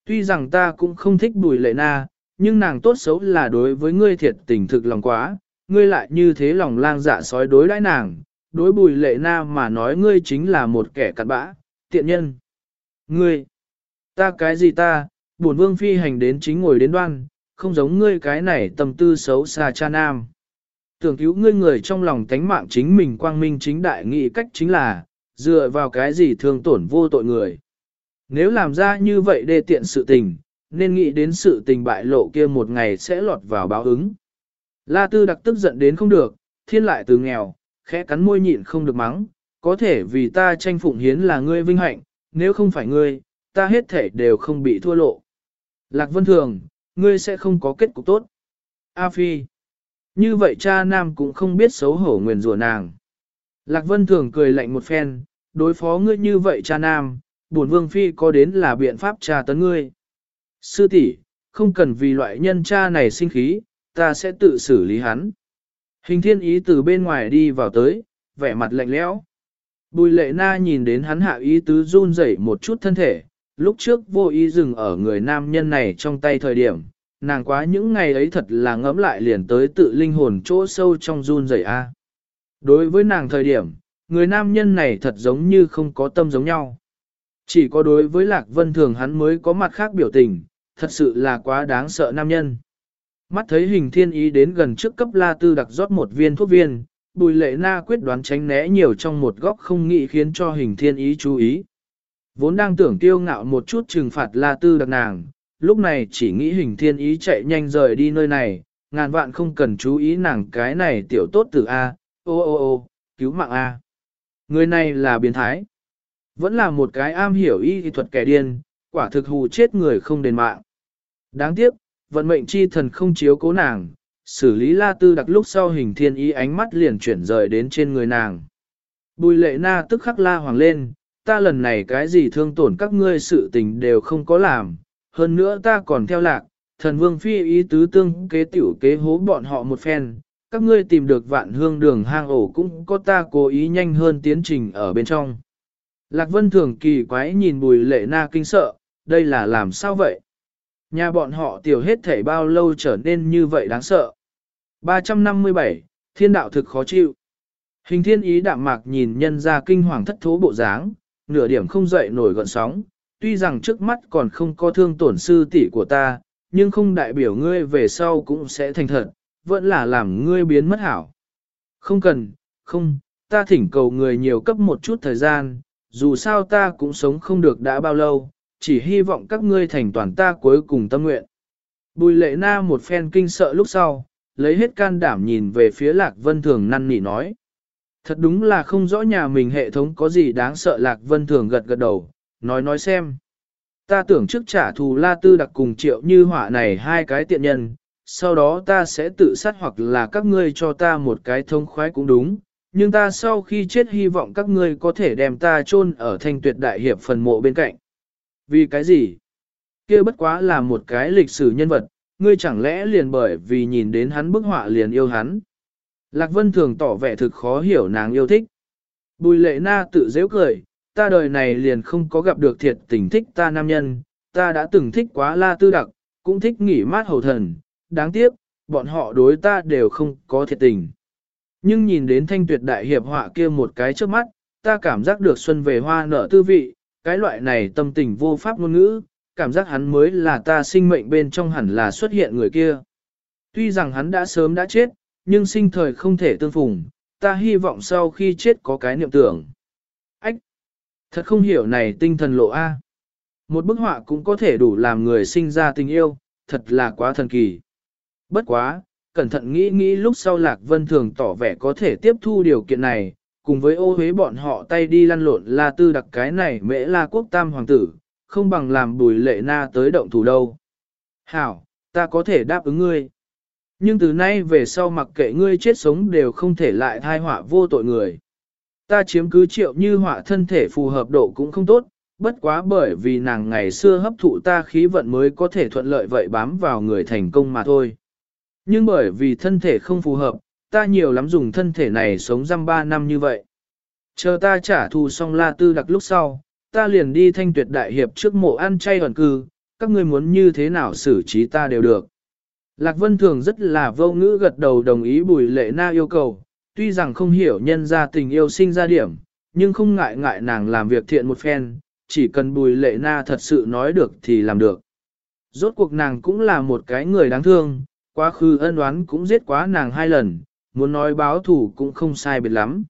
Tuy rằng ta cũng không thích bùi lệ na, nhưng nàng tốt xấu là đối với ngươi thiệt tình thực lòng quá, ngươi lại như thế lòng lang dạ sói đối đãi nàng, đối bùi lệ na mà nói ngươi chính là một kẻ cặn bã, tiện nhân. Ngươi, ta cái gì ta, bổn vương phi hành đến chính ngồi đến đoan, không giống ngươi cái này tâm tư xấu xa cha nam. Tưởng cứu ngươi người trong lòng tánh mạng chính mình quang minh chính đại nghị cách chính là, dựa vào cái gì thương tổn vô tội người. Nếu làm ra như vậy đê tiện sự tình, nên nghĩ đến sự tình bại lộ kia một ngày sẽ lọt vào báo ứng. La Tư đặc tức giận đến không được, thiên lại từ nghèo, khẽ cắn môi nhịn không được mắng, có thể vì ta tranh phụng hiến là ngươi vinh hạnh, nếu không phải ngươi, ta hết thể đều không bị thua lộ. Lạc Vân Thường, ngươi sẽ không có kết cục tốt. A Phi, như vậy cha nam cũng không biết xấu hổ nguyền rủa nàng. Lạc Vân Thường cười lạnh một phen, đối phó ngươi như vậy cha nam, bổn vương phi có đến là biện pháp tra tấn ngươi. Sư tỷ, không cần vì loại nhân cha này sinh khí, ta sẽ tự xử lý hắn. Hình thiên ý từ bên ngoài đi vào tới, vẻ mặt lạnh lẽo. Bùi lệ na nhìn đến hắn hạ ý tứ run rẩy một chút thân thể, lúc trước vô ý dừng ở người nam nhân này trong tay thời điểm, nàng quá những ngày ấy thật là ngẫm lại liền tới tự linh hồn chỗ sâu trong run rẩy a. Đối với nàng thời điểm, người nam nhân này thật giống như không có tâm giống nhau. Chỉ có đối với Lạc Vân Thường hắn mới có mặt khác biểu tình, thật sự là quá đáng sợ nam nhân. Mắt thấy hình thiên ý đến gần trước cấp la tư đặc rót một viên thuốc viên, bùi lệ na quyết đoán tránh né nhiều trong một góc không nghĩ khiến cho hình thiên ý chú ý. Vốn đang tưởng tiêu ngạo một chút trừng phạt la tư đặc nàng, lúc này chỉ nghĩ hình thiên ý chạy nhanh rời đi nơi này, ngàn vạn không cần chú ý nàng cái này tiểu tốt từ A, ô ô ô, cứu mạng A. Người này là biến thái. Vẫn là một cái am hiểu y thuật kẻ điên, quả thực hù chết người không đền mạng. Đáng tiếc, vận mệnh chi thần không chiếu cố nàng, xử lý la tư đặc lúc sau hình thiên ý ánh mắt liền chuyển rời đến trên người nàng. Bùi lệ na tức khắc la hoàng lên, ta lần này cái gì thương tổn các ngươi sự tình đều không có làm, hơn nữa ta còn theo lạc, thần vương phi ý tứ tương kế tiểu kế hố bọn họ một phen, các ngươi tìm được vạn hương đường hang ổ cũng có ta cố ý nhanh hơn tiến trình ở bên trong. Lạc Vân thường kỳ quái nhìn bùi lệ na kinh sợ, đây là làm sao vậy? Nhà bọn họ tiểu hết thể bao lâu trở nên như vậy đáng sợ. 357, thiên đạo thực khó chịu. Hình thiên ý đạm mạc nhìn nhân ra kinh hoàng thất thố bộ dáng, nửa điểm không dậy nổi gọn sóng, tuy rằng trước mắt còn không có thương tổn sư tỷ của ta, nhưng không đại biểu ngươi về sau cũng sẽ thành thật, vẫn là làm ngươi biến mất hảo. Không cần, không, ta thỉnh cầu người nhiều cấp một chút thời gian, dù sao ta cũng sống không được đã bao lâu, chỉ hy vọng các ngươi thành toàn ta cuối cùng tâm nguyện. Bùi lệ na một phen kinh sợ lúc sau, lấy hết can đảm nhìn về phía lạc vân thường năn nỉ nói. Thật đúng là không rõ nhà mình hệ thống có gì đáng sợ lạc vân thường gật gật đầu, nói nói xem. Ta tưởng trước trả thù la tư đặc cùng triệu như họa này hai cái tiện nhân, sau đó ta sẽ tự sát hoặc là các ngươi cho ta một cái thông khoái cũng đúng, nhưng ta sau khi chết hy vọng các ngươi có thể đem ta chôn ở thanh tuyệt đại hiệp phần mộ bên cạnh. Vì cái gì? kia bất quá là một cái lịch sử nhân vật, ngươi chẳng lẽ liền bởi vì nhìn đến hắn bức họa liền yêu hắn. Lạc Vân thường tỏ vẻ thực khó hiểu nàng yêu thích. Bùi lệ na tự dễ cười, ta đời này liền không có gặp được thiệt tình thích ta nam nhân, ta đã từng thích quá la tư đặc, cũng thích nghỉ mát hầu thần, đáng tiếc, bọn họ đối ta đều không có thiệt tình. Nhưng nhìn đến thanh tuyệt đại hiệp họa kia một cái trước mắt, ta cảm giác được xuân về hoa nở tư vị, cái loại này tâm tình vô pháp ngôn ngữ, cảm giác hắn mới là ta sinh mệnh bên trong hẳn là xuất hiện người kia. Tuy rằng hắn đã sớm đã chết, nhưng sinh thời không thể tương phùng, ta hy vọng sau khi chết có cái niệm tưởng. ách, Thật không hiểu này tinh thần lộ A. Một bức họa cũng có thể đủ làm người sinh ra tình yêu, thật là quá thần kỳ. Bất quá, cẩn thận nghĩ nghĩ lúc sau Lạc Vân Thường tỏ vẻ có thể tiếp thu điều kiện này, cùng với ô huế bọn họ tay đi lăn lộn la tư đặc cái này mễ la quốc tam hoàng tử, không bằng làm bùi lệ na tới động thủ đâu. Hảo, ta có thể đáp ứng ngươi. Nhưng từ nay về sau mặc kệ ngươi chết sống đều không thể lại thai họa vô tội người. Ta chiếm cứ triệu như họa thân thể phù hợp độ cũng không tốt, bất quá bởi vì nàng ngày xưa hấp thụ ta khí vận mới có thể thuận lợi vậy bám vào người thành công mà thôi. Nhưng bởi vì thân thể không phù hợp, ta nhiều lắm dùng thân thể này sống răm ba năm như vậy. Chờ ta trả thù xong la tư đặc lúc sau, ta liền đi thanh tuyệt đại hiệp trước mộ ăn chay hoàn cư, các ngươi muốn như thế nào xử trí ta đều được. Lạc Vân Thường rất là vô ngữ gật đầu đồng ý bùi lệ na yêu cầu, tuy rằng không hiểu nhân ra tình yêu sinh ra điểm, nhưng không ngại ngại nàng làm việc thiện một phen, chỉ cần bùi lệ na thật sự nói được thì làm được. Rốt cuộc nàng cũng là một cái người đáng thương, quá khứ ân oán cũng giết quá nàng hai lần, muốn nói báo thủ cũng không sai biệt lắm.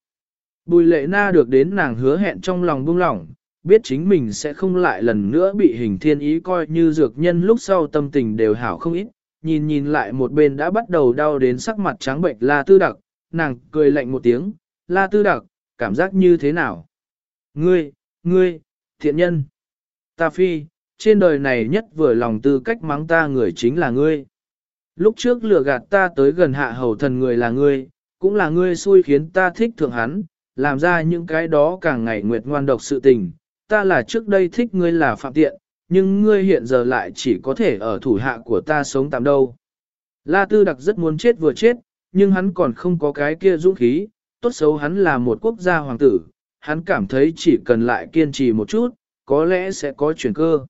Bùi lệ na được đến nàng hứa hẹn trong lòng buông lỏng, biết chính mình sẽ không lại lần nữa bị hình thiên ý coi như dược nhân lúc sau tâm tình đều hảo không ít, nhìn nhìn lại một bên đã bắt đầu đau đến sắc mặt trắng bệnh la tư đặc, nàng cười lạnh một tiếng, la tư đặc, cảm giác như thế nào? Ngươi, ngươi, thiện nhân, ta phi, trên đời này nhất vừa lòng tư cách mắng ta người chính là ngươi. Lúc trước lừa gạt ta tới gần hạ hầu thần người là ngươi, cũng là ngươi xui khiến ta thích thượng hắn, làm ra những cái đó càng ngày nguyệt ngoan độc sự tình. Ta là trước đây thích ngươi là phạm tiện, nhưng ngươi hiện giờ lại chỉ có thể ở thủ hạ của ta sống tạm đâu. La Tư Đặc rất muốn chết vừa chết, nhưng hắn còn không có cái kia dũng khí, tốt xấu hắn là một quốc gia hoàng tử, hắn cảm thấy chỉ cần lại kiên trì một chút, có lẽ sẽ có chuyển cơ.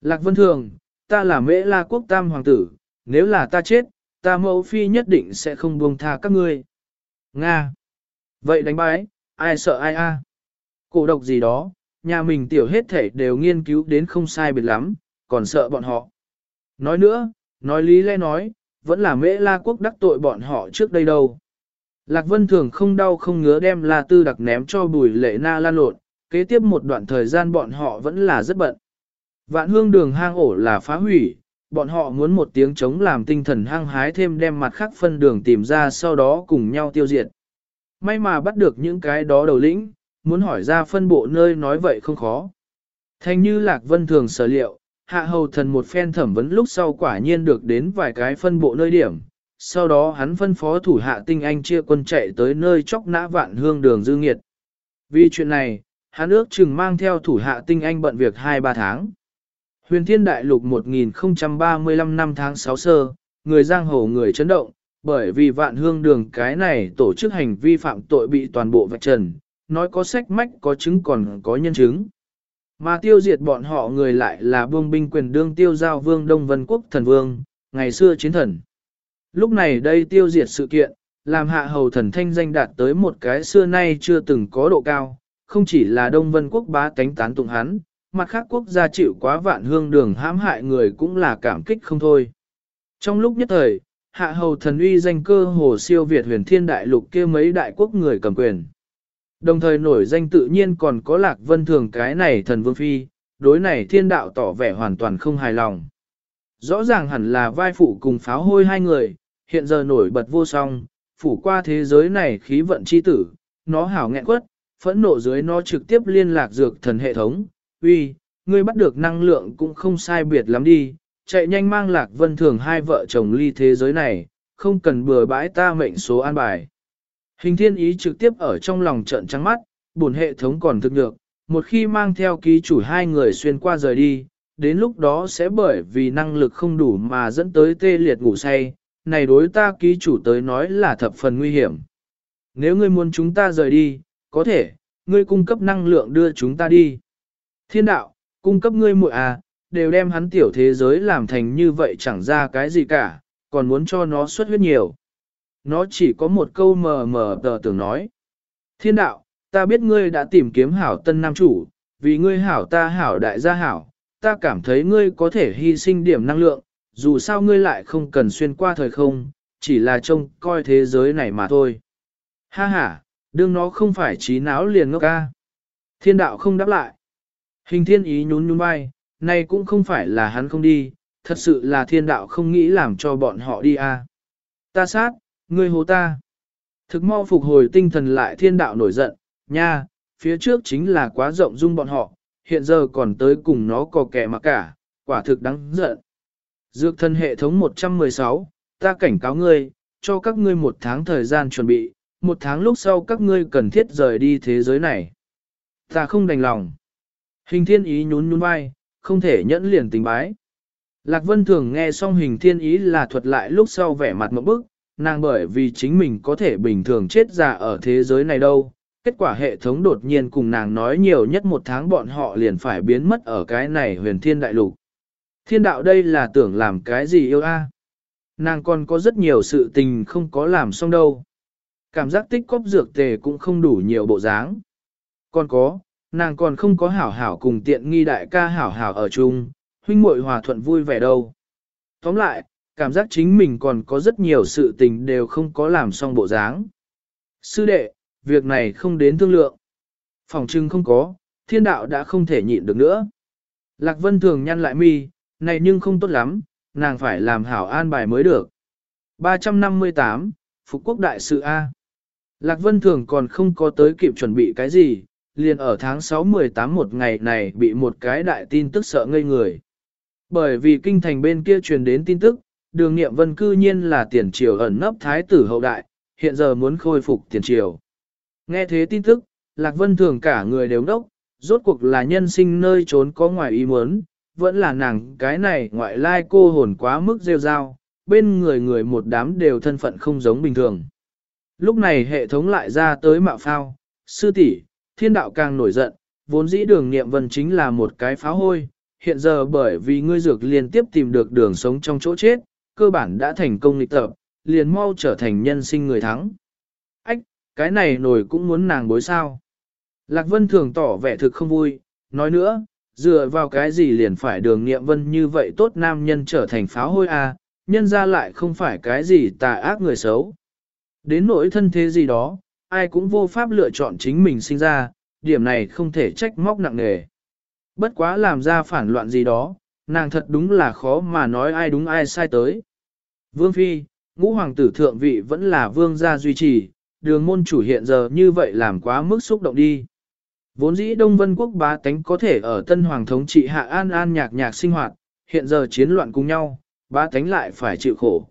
Lạc Vân Thường, ta là mễ la quốc tam hoàng tử, nếu là ta chết, ta mẫu phi nhất định sẽ không buông tha các ngươi. Nga. Vậy đánh bái, ai sợ ai a? Cổ độc gì đó, nhà mình tiểu hết thể đều nghiên cứu đến không sai biệt lắm, còn sợ bọn họ. Nói nữa, nói lý lẽ nói, vẫn là mễ la quốc đắc tội bọn họ trước đây đâu. Lạc Vân Thường không đau không ngứa đem La Tư đặc ném cho bùi lệ na lan lộn, kế tiếp một đoạn thời gian bọn họ vẫn là rất bận. Vạn hương đường hang ổ là phá hủy, bọn họ muốn một tiếng chống làm tinh thần hăng hái thêm đem mặt khác phân đường tìm ra sau đó cùng nhau tiêu diệt. May mà bắt được những cái đó đầu lĩnh, muốn hỏi ra phân bộ nơi nói vậy không khó. Thành như Lạc Vân thường sở liệu, hạ hầu thần một phen thẩm vấn lúc sau quả nhiên được đến vài cái phân bộ nơi điểm. Sau đó hắn phân phó thủ hạ tinh anh chia quân chạy tới nơi chóc nã vạn hương đường dư nghiệt. Vì chuyện này, hắn ước chừng mang theo thủ hạ tinh anh bận việc 2-3 tháng. Huyền Thiên Đại Lục 1035 năm tháng 6 sơ, người giang hồ người chấn động, bởi vì vạn hương đường cái này tổ chức hành vi phạm tội bị toàn bộ vạch trần, nói có sách mách có chứng còn có nhân chứng. Mà tiêu diệt bọn họ người lại là vương binh quyền đương tiêu giao vương Đông Vân Quốc thần vương, ngày xưa chiến thần. Lúc này đây tiêu diệt sự kiện, làm hạ hầu thần thanh danh đạt tới một cái xưa nay chưa từng có độ cao, không chỉ là Đông Vân Quốc bá tánh tán tụng hắn, mặt khác quốc gia chịu quá vạn hương đường hãm hại người cũng là cảm kích không thôi. Trong lúc nhất thời, hạ hầu thần uy danh cơ hồ siêu Việt huyền thiên đại lục kia mấy đại quốc người cầm quyền. Đồng thời nổi danh tự nhiên còn có lạc vân thường cái này thần vương phi, đối này thiên đạo tỏ vẻ hoàn toàn không hài lòng. Rõ ràng hẳn là vai phụ cùng pháo hôi hai người, hiện giờ nổi bật vô song, phủ qua thế giới này khí vận chi tử, nó hảo nghẹn quất, phẫn nộ dưới nó trực tiếp liên lạc dược thần hệ thống, uy, ngươi bắt được năng lượng cũng không sai biệt lắm đi, chạy nhanh mang lạc vân thường hai vợ chồng ly thế giới này, không cần bừa bãi ta mệnh số an bài. Hình thiên ý trực tiếp ở trong lòng trận trắng mắt, buồn hệ thống còn thực được, một khi mang theo ký chủ hai người xuyên qua rời đi, đến lúc đó sẽ bởi vì năng lực không đủ mà dẫn tới tê liệt ngủ say, này đối ta ký chủ tới nói là thập phần nguy hiểm. Nếu ngươi muốn chúng ta rời đi, có thể, ngươi cung cấp năng lượng đưa chúng ta đi. Thiên đạo, cung cấp ngươi muội à, đều đem hắn tiểu thế giới làm thành như vậy chẳng ra cái gì cả, còn muốn cho nó xuất huyết nhiều. Nó chỉ có một câu mờ mờ tờ tưởng nói. Thiên đạo, ta biết ngươi đã tìm kiếm hảo tân nam chủ, vì ngươi hảo ta hảo đại gia hảo, ta cảm thấy ngươi có thể hy sinh điểm năng lượng, dù sao ngươi lại không cần xuyên qua thời không, chỉ là trông coi thế giới này mà thôi. Ha ha, đương nó không phải trí não liền ngốc ca. Thiên đạo không đáp lại. Hình thiên ý nhún nhún vai, này cũng không phải là hắn không đi, thật sự là thiên đạo không nghĩ làm cho bọn họ đi à. Ta sát, ngươi hồ ta. Thực mau phục hồi tinh thần lại thiên đạo nổi giận, nha, phía trước chính là quá rộng dung bọn họ, hiện giờ còn tới cùng nó có kẻ mà cả, quả thực đáng giận. Dược thân hệ thống 116, ta cảnh cáo ngươi, cho các ngươi một tháng thời gian chuẩn bị, một tháng lúc sau các ngươi cần thiết rời đi thế giới này. Ta không đành lòng. Hình thiên ý nhún nhún vai, không thể nhẫn liền tình bái. Lạc Vân thường nghe xong hình thiên ý là thuật lại lúc sau vẻ mặt một bức, nàng bởi vì chính mình có thể bình thường chết già ở thế giới này đâu. Kết quả hệ thống đột nhiên cùng nàng nói nhiều nhất một tháng bọn họ liền phải biến mất ở cái này huyền thiên đại lục. Thiên đạo đây là tưởng làm cái gì yêu a? Nàng còn có rất nhiều sự tình không có làm xong đâu. Cảm giác tích cóp dược tề cũng không đủ nhiều bộ dáng. Còn có, nàng còn không có hảo hảo cùng tiện nghi đại ca hảo hảo ở chung, huynh muội hòa thuận vui vẻ đâu. Tóm lại, cảm giác chính mình còn có rất nhiều sự tình đều không có làm xong bộ dáng. Sư đệ, việc này không đến thương lượng. Phòng trưng không có, thiên đạo đã không thể nhịn được nữa. Lạc Vân thường nhăn lại mi, này nhưng không tốt lắm, nàng phải làm hảo an bài mới được. 358, Phục Quốc Đại sự A. Lạc Vân thường còn không có tới kịp chuẩn bị cái gì, liền ở tháng 6-18 một ngày này bị một cái đại tin tức sợ ngây người. Bởi vì kinh thành bên kia truyền đến tin tức, đường nghiệm vân cư nhiên là tiền triều ẩn nấp thái tử hậu đại, hiện giờ muốn khôi phục tiền triều. Nghe thế tin tức, Lạc Vân thường cả người đều đốc, rốt cuộc là nhân sinh nơi trốn có ngoài ý muốn, vẫn là nàng cái này ngoại lai cô hồn quá mức rêu rao, bên người người một đám đều thân phận không giống bình thường. Lúc này hệ thống lại ra tới mạo phao, sư tỷ, thiên đạo càng nổi giận, vốn dĩ đường nghiệm vân chính là một cái pháo hôi, hiện giờ bởi vì ngươi dược liên tiếp tìm được đường sống trong chỗ chết, cơ bản đã thành công lịch tập, liền mau trở thành nhân sinh người thắng. Ách, cái này nổi cũng muốn nàng bối sao. Lạc Vân thường tỏ vẻ thực không vui, nói nữa, dựa vào cái gì liền phải đường nghiệm vân như vậy tốt nam nhân trở thành pháo hôi à, nhân ra lại không phải cái gì tà ác người xấu. Đến nỗi thân thế gì đó, ai cũng vô pháp lựa chọn chính mình sinh ra, điểm này không thể trách móc nặng nề. Bất quá làm ra phản loạn gì đó, nàng thật đúng là khó mà nói ai đúng ai sai tới. Vương Phi, ngũ hoàng tử thượng vị vẫn là vương gia duy trì, đường môn chủ hiện giờ như vậy làm quá mức xúc động đi. Vốn dĩ Đông Vân Quốc bá tánh có thể ở tân hoàng thống trị hạ an an nhạc nhạc sinh hoạt, hiện giờ chiến loạn cùng nhau, bá tánh lại phải chịu khổ.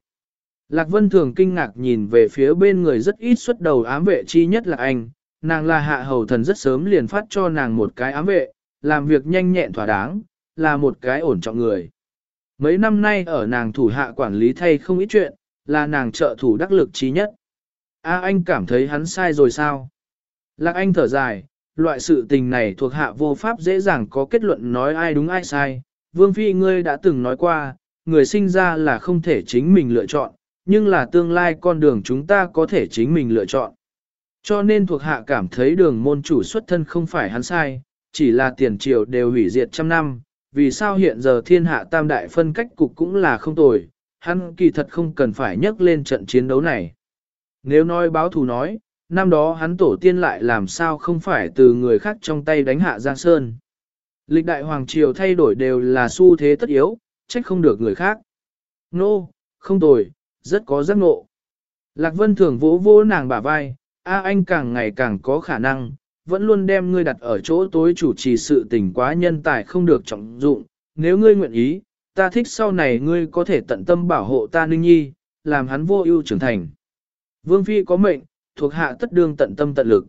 Lạc Vân thường kinh ngạc nhìn về phía bên người rất ít xuất đầu ám vệ chi nhất là anh, nàng là hạ hầu thần rất sớm liền phát cho nàng một cái ám vệ, làm việc nhanh nhẹn thỏa đáng, là một cái ổn trọng người. Mấy năm nay ở nàng thủ hạ quản lý thay không ít chuyện, là nàng trợ thủ đắc lực trí nhất. A anh cảm thấy hắn sai rồi sao? Lạc anh thở dài, loại sự tình này thuộc hạ vô pháp dễ dàng có kết luận nói ai đúng ai sai. Vương Phi ngươi đã từng nói qua, người sinh ra là không thể chính mình lựa chọn, nhưng là tương lai con đường chúng ta có thể chính mình lựa chọn. Cho nên thuộc hạ cảm thấy đường môn chủ xuất thân không phải hắn sai, chỉ là tiền triều đều hủy diệt trăm năm, vì sao hiện giờ thiên hạ tam đại phân cách cục cũng là không tồi, hắn kỳ thật không cần phải nhắc lên trận chiến đấu này. Nếu nói báo thù nói, năm đó hắn tổ tiên lại làm sao không phải từ người khác trong tay đánh hạ Giang Sơn. Lịch đại hoàng triều thay đổi đều là xu thế tất yếu, trách không được người khác. Nô, no, không tồi, rất có giác ngộ. Lạc Vân thường vỗ vỗ nàng bả vai, a anh càng ngày càng có khả năng, vẫn luôn đem ngươi đặt ở chỗ tối chủ trì sự tình quá nhân tài không được trọng dụng, nếu ngươi nguyện ý, ta thích sau này ngươi có thể tận tâm bảo hộ ta ninh nhi, làm hắn vô ưu trưởng thành. Vương Phi có mệnh, thuộc hạ tất đương tận tâm tận lực.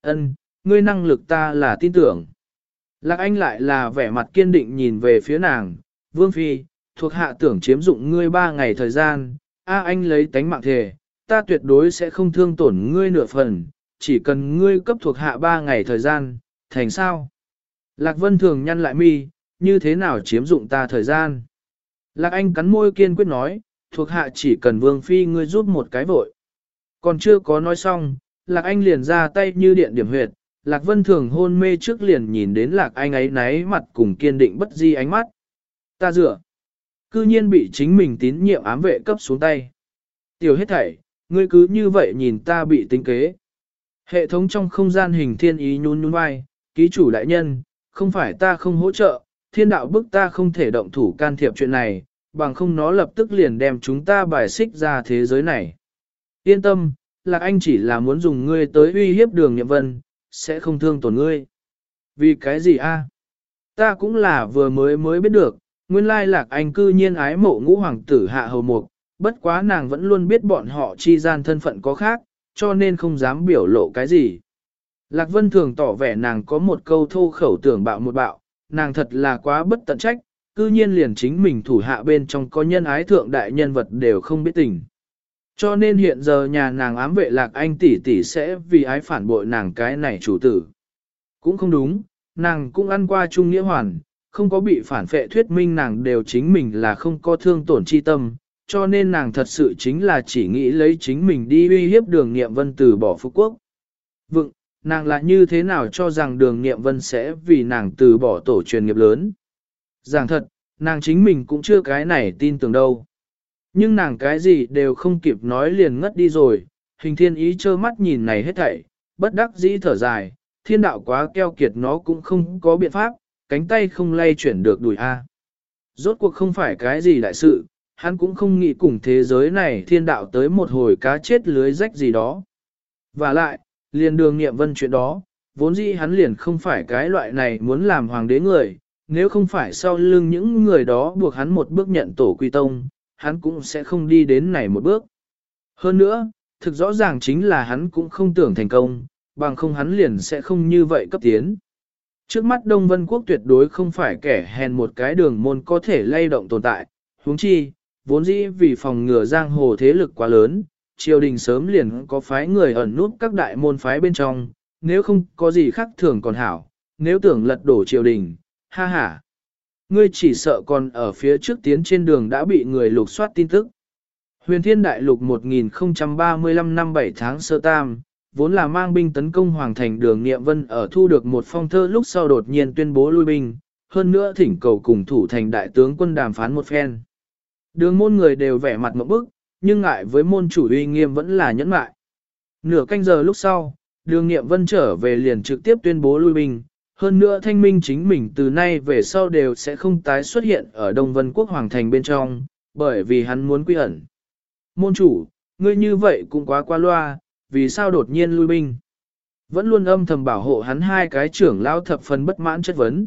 Ân, ngươi năng lực ta là tin tưởng. Lạc Anh lại là vẻ mặt kiên định nhìn về phía nàng, Vương Phi, thuộc hạ tưởng chiếm dụng ngươi ba ngày thời gian, a anh lấy tánh mạng thề, ta tuyệt đối sẽ không thương tổn ngươi nửa phần, chỉ cần ngươi cấp thuộc hạ ba ngày thời gian, thành sao? Lạc Vân thường nhăn lại mi, như thế nào chiếm dụng ta thời gian? Lạc Anh cắn môi kiên quyết nói, thuộc hạ chỉ cần vương phi ngươi giúp một cái vội. Còn chưa có nói xong, Lạc Anh liền ra tay như điện điểm huyệt, Lạc Vân thường hôn mê trước liền nhìn đến Lạc Anh ấy náy mặt cùng kiên định bất di ánh mắt. Ta dựa. Cư nhiên bị chính mình tín nhiệm ám vệ cấp xuống tay. Tiểu hết thảy, ngươi cứ như vậy nhìn ta bị tính kế. Hệ thống trong không gian hình thiên ý nhún nhún vai, ký chủ đại nhân, không phải ta không hỗ trợ, thiên đạo bức ta không thể động thủ can thiệp chuyện này, bằng không nó lập tức liền đem chúng ta bài xích ra thế giới này. Yên tâm, Lạc Anh chỉ là muốn dùng ngươi tới uy hiếp đường nhậm vân, sẽ không thương tổn ngươi. Vì cái gì a? Ta cũng là vừa mới mới biết được, nguyên lai Lạc Anh cư nhiên ái mộ ngũ hoàng tử hạ hầu mục, bất quá nàng vẫn luôn biết bọn họ chi gian thân phận có khác, cho nên không dám biểu lộ cái gì. Lạc Vân thường tỏ vẻ nàng có một câu thô khẩu tưởng bạo một bạo, nàng thật là quá bất tận trách, cư nhiên liền chính mình thủ hạ bên trong có nhân ái thượng đại nhân vật đều không biết tình. Cho nên hiện giờ nhà nàng ám vệ Lạc Anh tỷ tỷ sẽ vì ái phản bội nàng cái này chủ tử. Cũng không đúng, nàng cũng ăn qua trung nghĩa hoàn, không có bị phản phệ thuyết minh nàng đều chính mình là không có thương tổn chi tâm, cho nên nàng thật sự chính là chỉ nghĩ lấy chính mình đi uy hiếp đường nghiệm vân từ bỏ phú quốc. Vựng, nàng lại như thế nào cho rằng đường nghiệm vân sẽ vì nàng từ bỏ tổ truyền nghiệp lớn. Giảng thật, nàng chính mình cũng chưa cái này tin tưởng đâu. Nhưng nàng cái gì đều không kịp nói liền ngất đi rồi, hình thiên ý trơ mắt nhìn này hết thảy, bất đắc dĩ thở dài, thiên đạo quá keo kiệt nó cũng không có biện pháp, cánh tay không lay chuyển được đùi A. Rốt cuộc không phải cái gì đại sự, hắn cũng không nghĩ cùng thế giới này thiên đạo tới một hồi cá chết lưới rách gì đó. Và lại, liền đường nghiệm vân chuyện đó, vốn dĩ hắn liền không phải cái loại này muốn làm hoàng đế người, nếu không phải sau lưng những người đó buộc hắn một bước nhận tổ quy tông, hắn cũng sẽ không đi đến này một bước. Hơn nữa, thực rõ ràng chính là hắn cũng không tưởng thành công, bằng không hắn liền sẽ không như vậy cấp tiến. Trước mắt Đông Vân Quốc tuyệt đối không phải kẻ hèn một cái đường môn có thể lay động tồn tại, huống chi, vốn dĩ vì phòng ngừa giang hồ thế lực quá lớn, triều đình sớm liền có phái người ẩn núp các đại môn phái bên trong, nếu không có gì khác thường còn hảo, nếu tưởng lật đổ triều đình, ha ha. Ngươi chỉ sợ còn ở phía trước tiến trên đường đã bị người lục soát tin tức. Huyền Thiên Đại Lục 1035 năm 7 tháng sơ tam, vốn là mang binh tấn công Hoàng Thành đường Niệm Vân ở thu được một phong thơ lúc sau đột nhiên tuyên bố lui binh, hơn nữa thỉnh cầu cùng thủ thành đại tướng quân đàm phán một phen. Đường môn người đều vẻ mặt một bức, nhưng ngại với môn chủ uy nghiêm vẫn là nhẫn mại. Nửa canh giờ lúc sau, đường Niệm Vân trở về liền trực tiếp tuyên bố lui binh, hơn nữa thanh minh chính mình từ nay về sau đều sẽ không tái xuất hiện ở Đông Vân Quốc Hoàng Thành bên trong, bởi vì hắn muốn quy ẩn. Môn chủ, ngươi như vậy cũng quá qua loa, vì sao đột nhiên lui binh? Vẫn luôn âm thầm bảo hộ hắn hai cái trưởng lao thập phần bất mãn chất vấn.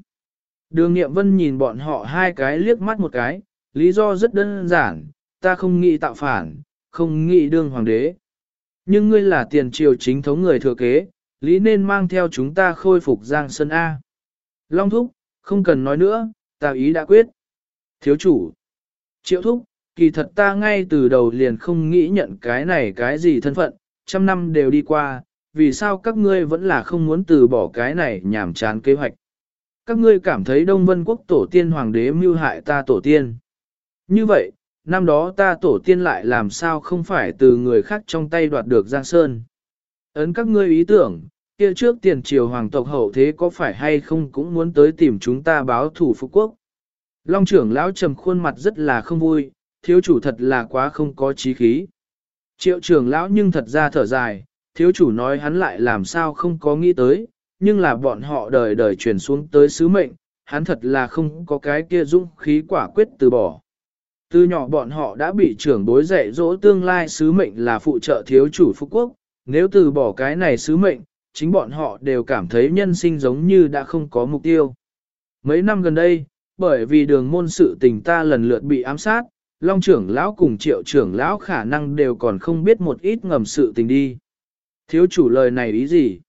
Đường Nghiệm Vân nhìn bọn họ hai cái liếc mắt một cái, lý do rất đơn giản, ta không nghĩ tạo phản, không nghĩ đương hoàng đế. Nhưng ngươi là tiền triều chính thống người thừa kế, lý nên mang theo chúng ta khôi phục Giang Sơn A. Long Thúc, không cần nói nữa, ta ý đã quyết. Thiếu chủ, triệu thúc, kỳ thật ta ngay từ đầu liền không nghĩ nhận cái này cái gì thân phận, trăm năm đều đi qua, vì sao các ngươi vẫn là không muốn từ bỏ cái này nhảm chán kế hoạch. Các ngươi cảm thấy Đông Vân Quốc tổ tiên hoàng đế mưu hại ta tổ tiên. Như vậy, năm đó ta tổ tiên lại làm sao không phải từ người khác trong tay đoạt được Giang Sơn. Ấn các ngươi ý tưởng, kia trước tiền triều hoàng tộc hậu thế có phải hay không cũng muốn tới tìm chúng ta báo thủ phục quốc. Long trưởng lão trầm khuôn mặt rất là không vui, thiếu chủ thật là quá không có trí khí. Triệu trưởng lão nhưng thật ra thở dài, thiếu chủ nói hắn lại làm sao không có nghĩ tới, nhưng là bọn họ đời đời truyền xuống tới sứ mệnh, hắn thật là không có cái kia dũng khí quả quyết từ bỏ. Từ nhỏ bọn họ đã bị trưởng bối dạy dỗ tương lai sứ mệnh là phụ trợ thiếu chủ phúc quốc, nếu từ bỏ cái này sứ mệnh, chính bọn họ đều cảm thấy nhân sinh giống như đã không có mục tiêu. Mấy năm gần đây, bởi vì đường môn sự tình ta lần lượt bị ám sát, Long trưởng lão cùng triệu trưởng lão khả năng đều còn không biết một ít ngầm sự tình đi. Thiếu chủ lời này ý gì?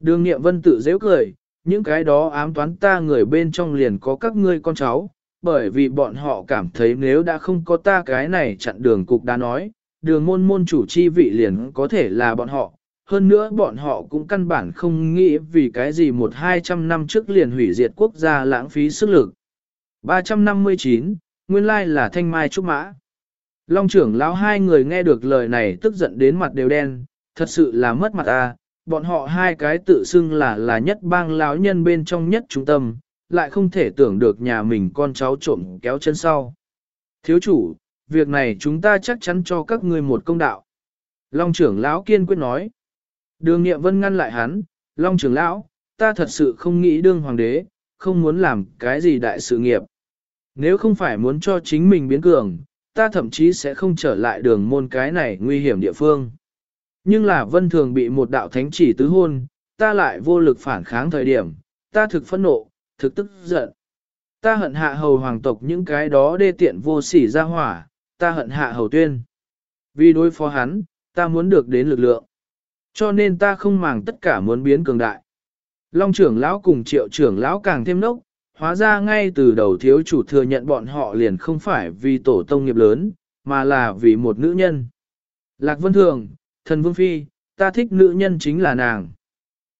Đường nghiệm vân tự dễ cười, những cái đó ám toán ta người bên trong liền có các ngươi con cháu, bởi vì bọn họ cảm thấy nếu đã không có ta cái này chặn đường cục đã nói, đường môn môn chủ chi vị liền có thể là bọn họ, hơn nữa bọn họ cũng căn bản không nghĩ vì cái gì một hai trăm năm trước liền hủy diệt quốc gia lãng phí sức lực. 359, nguyên lai là thanh mai trúc mã. Long trưởng lão hai người nghe được lời này tức giận đến mặt đều đen, thật sự là mất mặt à, bọn họ hai cái tự xưng là là nhất bang lão nhân bên trong nhất trung tâm, lại không thể tưởng được nhà mình con cháu trộm kéo chân sau. Thiếu chủ, việc này chúng ta chắc chắn cho các ngươi một công đạo. Long trưởng lão kiên quyết nói. Đường nghiệm vân ngăn lại hắn, Long trưởng lão, ta thật sự không nghĩ đương hoàng đế, không muốn làm cái gì đại sự nghiệp. Nếu không phải muốn cho chính mình biến cường, ta thậm chí sẽ không trở lại đường môn cái này nguy hiểm địa phương. Nhưng là vân thường bị một đạo thánh chỉ tứ hôn, ta lại vô lực phản kháng thời điểm, ta thực phẫn nộ, thực tức giận. Ta hận hạ hầu hoàng tộc những cái đó đê tiện vô sỉ ra hỏa, ta hận hạ hầu tuyên. Vì đối phó hắn, ta muốn được đến lực lượng. Cho nên ta không màng tất cả muốn biến cường đại. Long trưởng lão cùng triệu trưởng lão càng thêm nốc, hóa ra ngay từ đầu thiếu chủ thừa nhận bọn họ liền không phải vì tổ tông nghiệp lớn, mà là vì một nữ nhân. Lạc Vân Thường, thần Vương Phi, ta thích nữ nhân chính là nàng.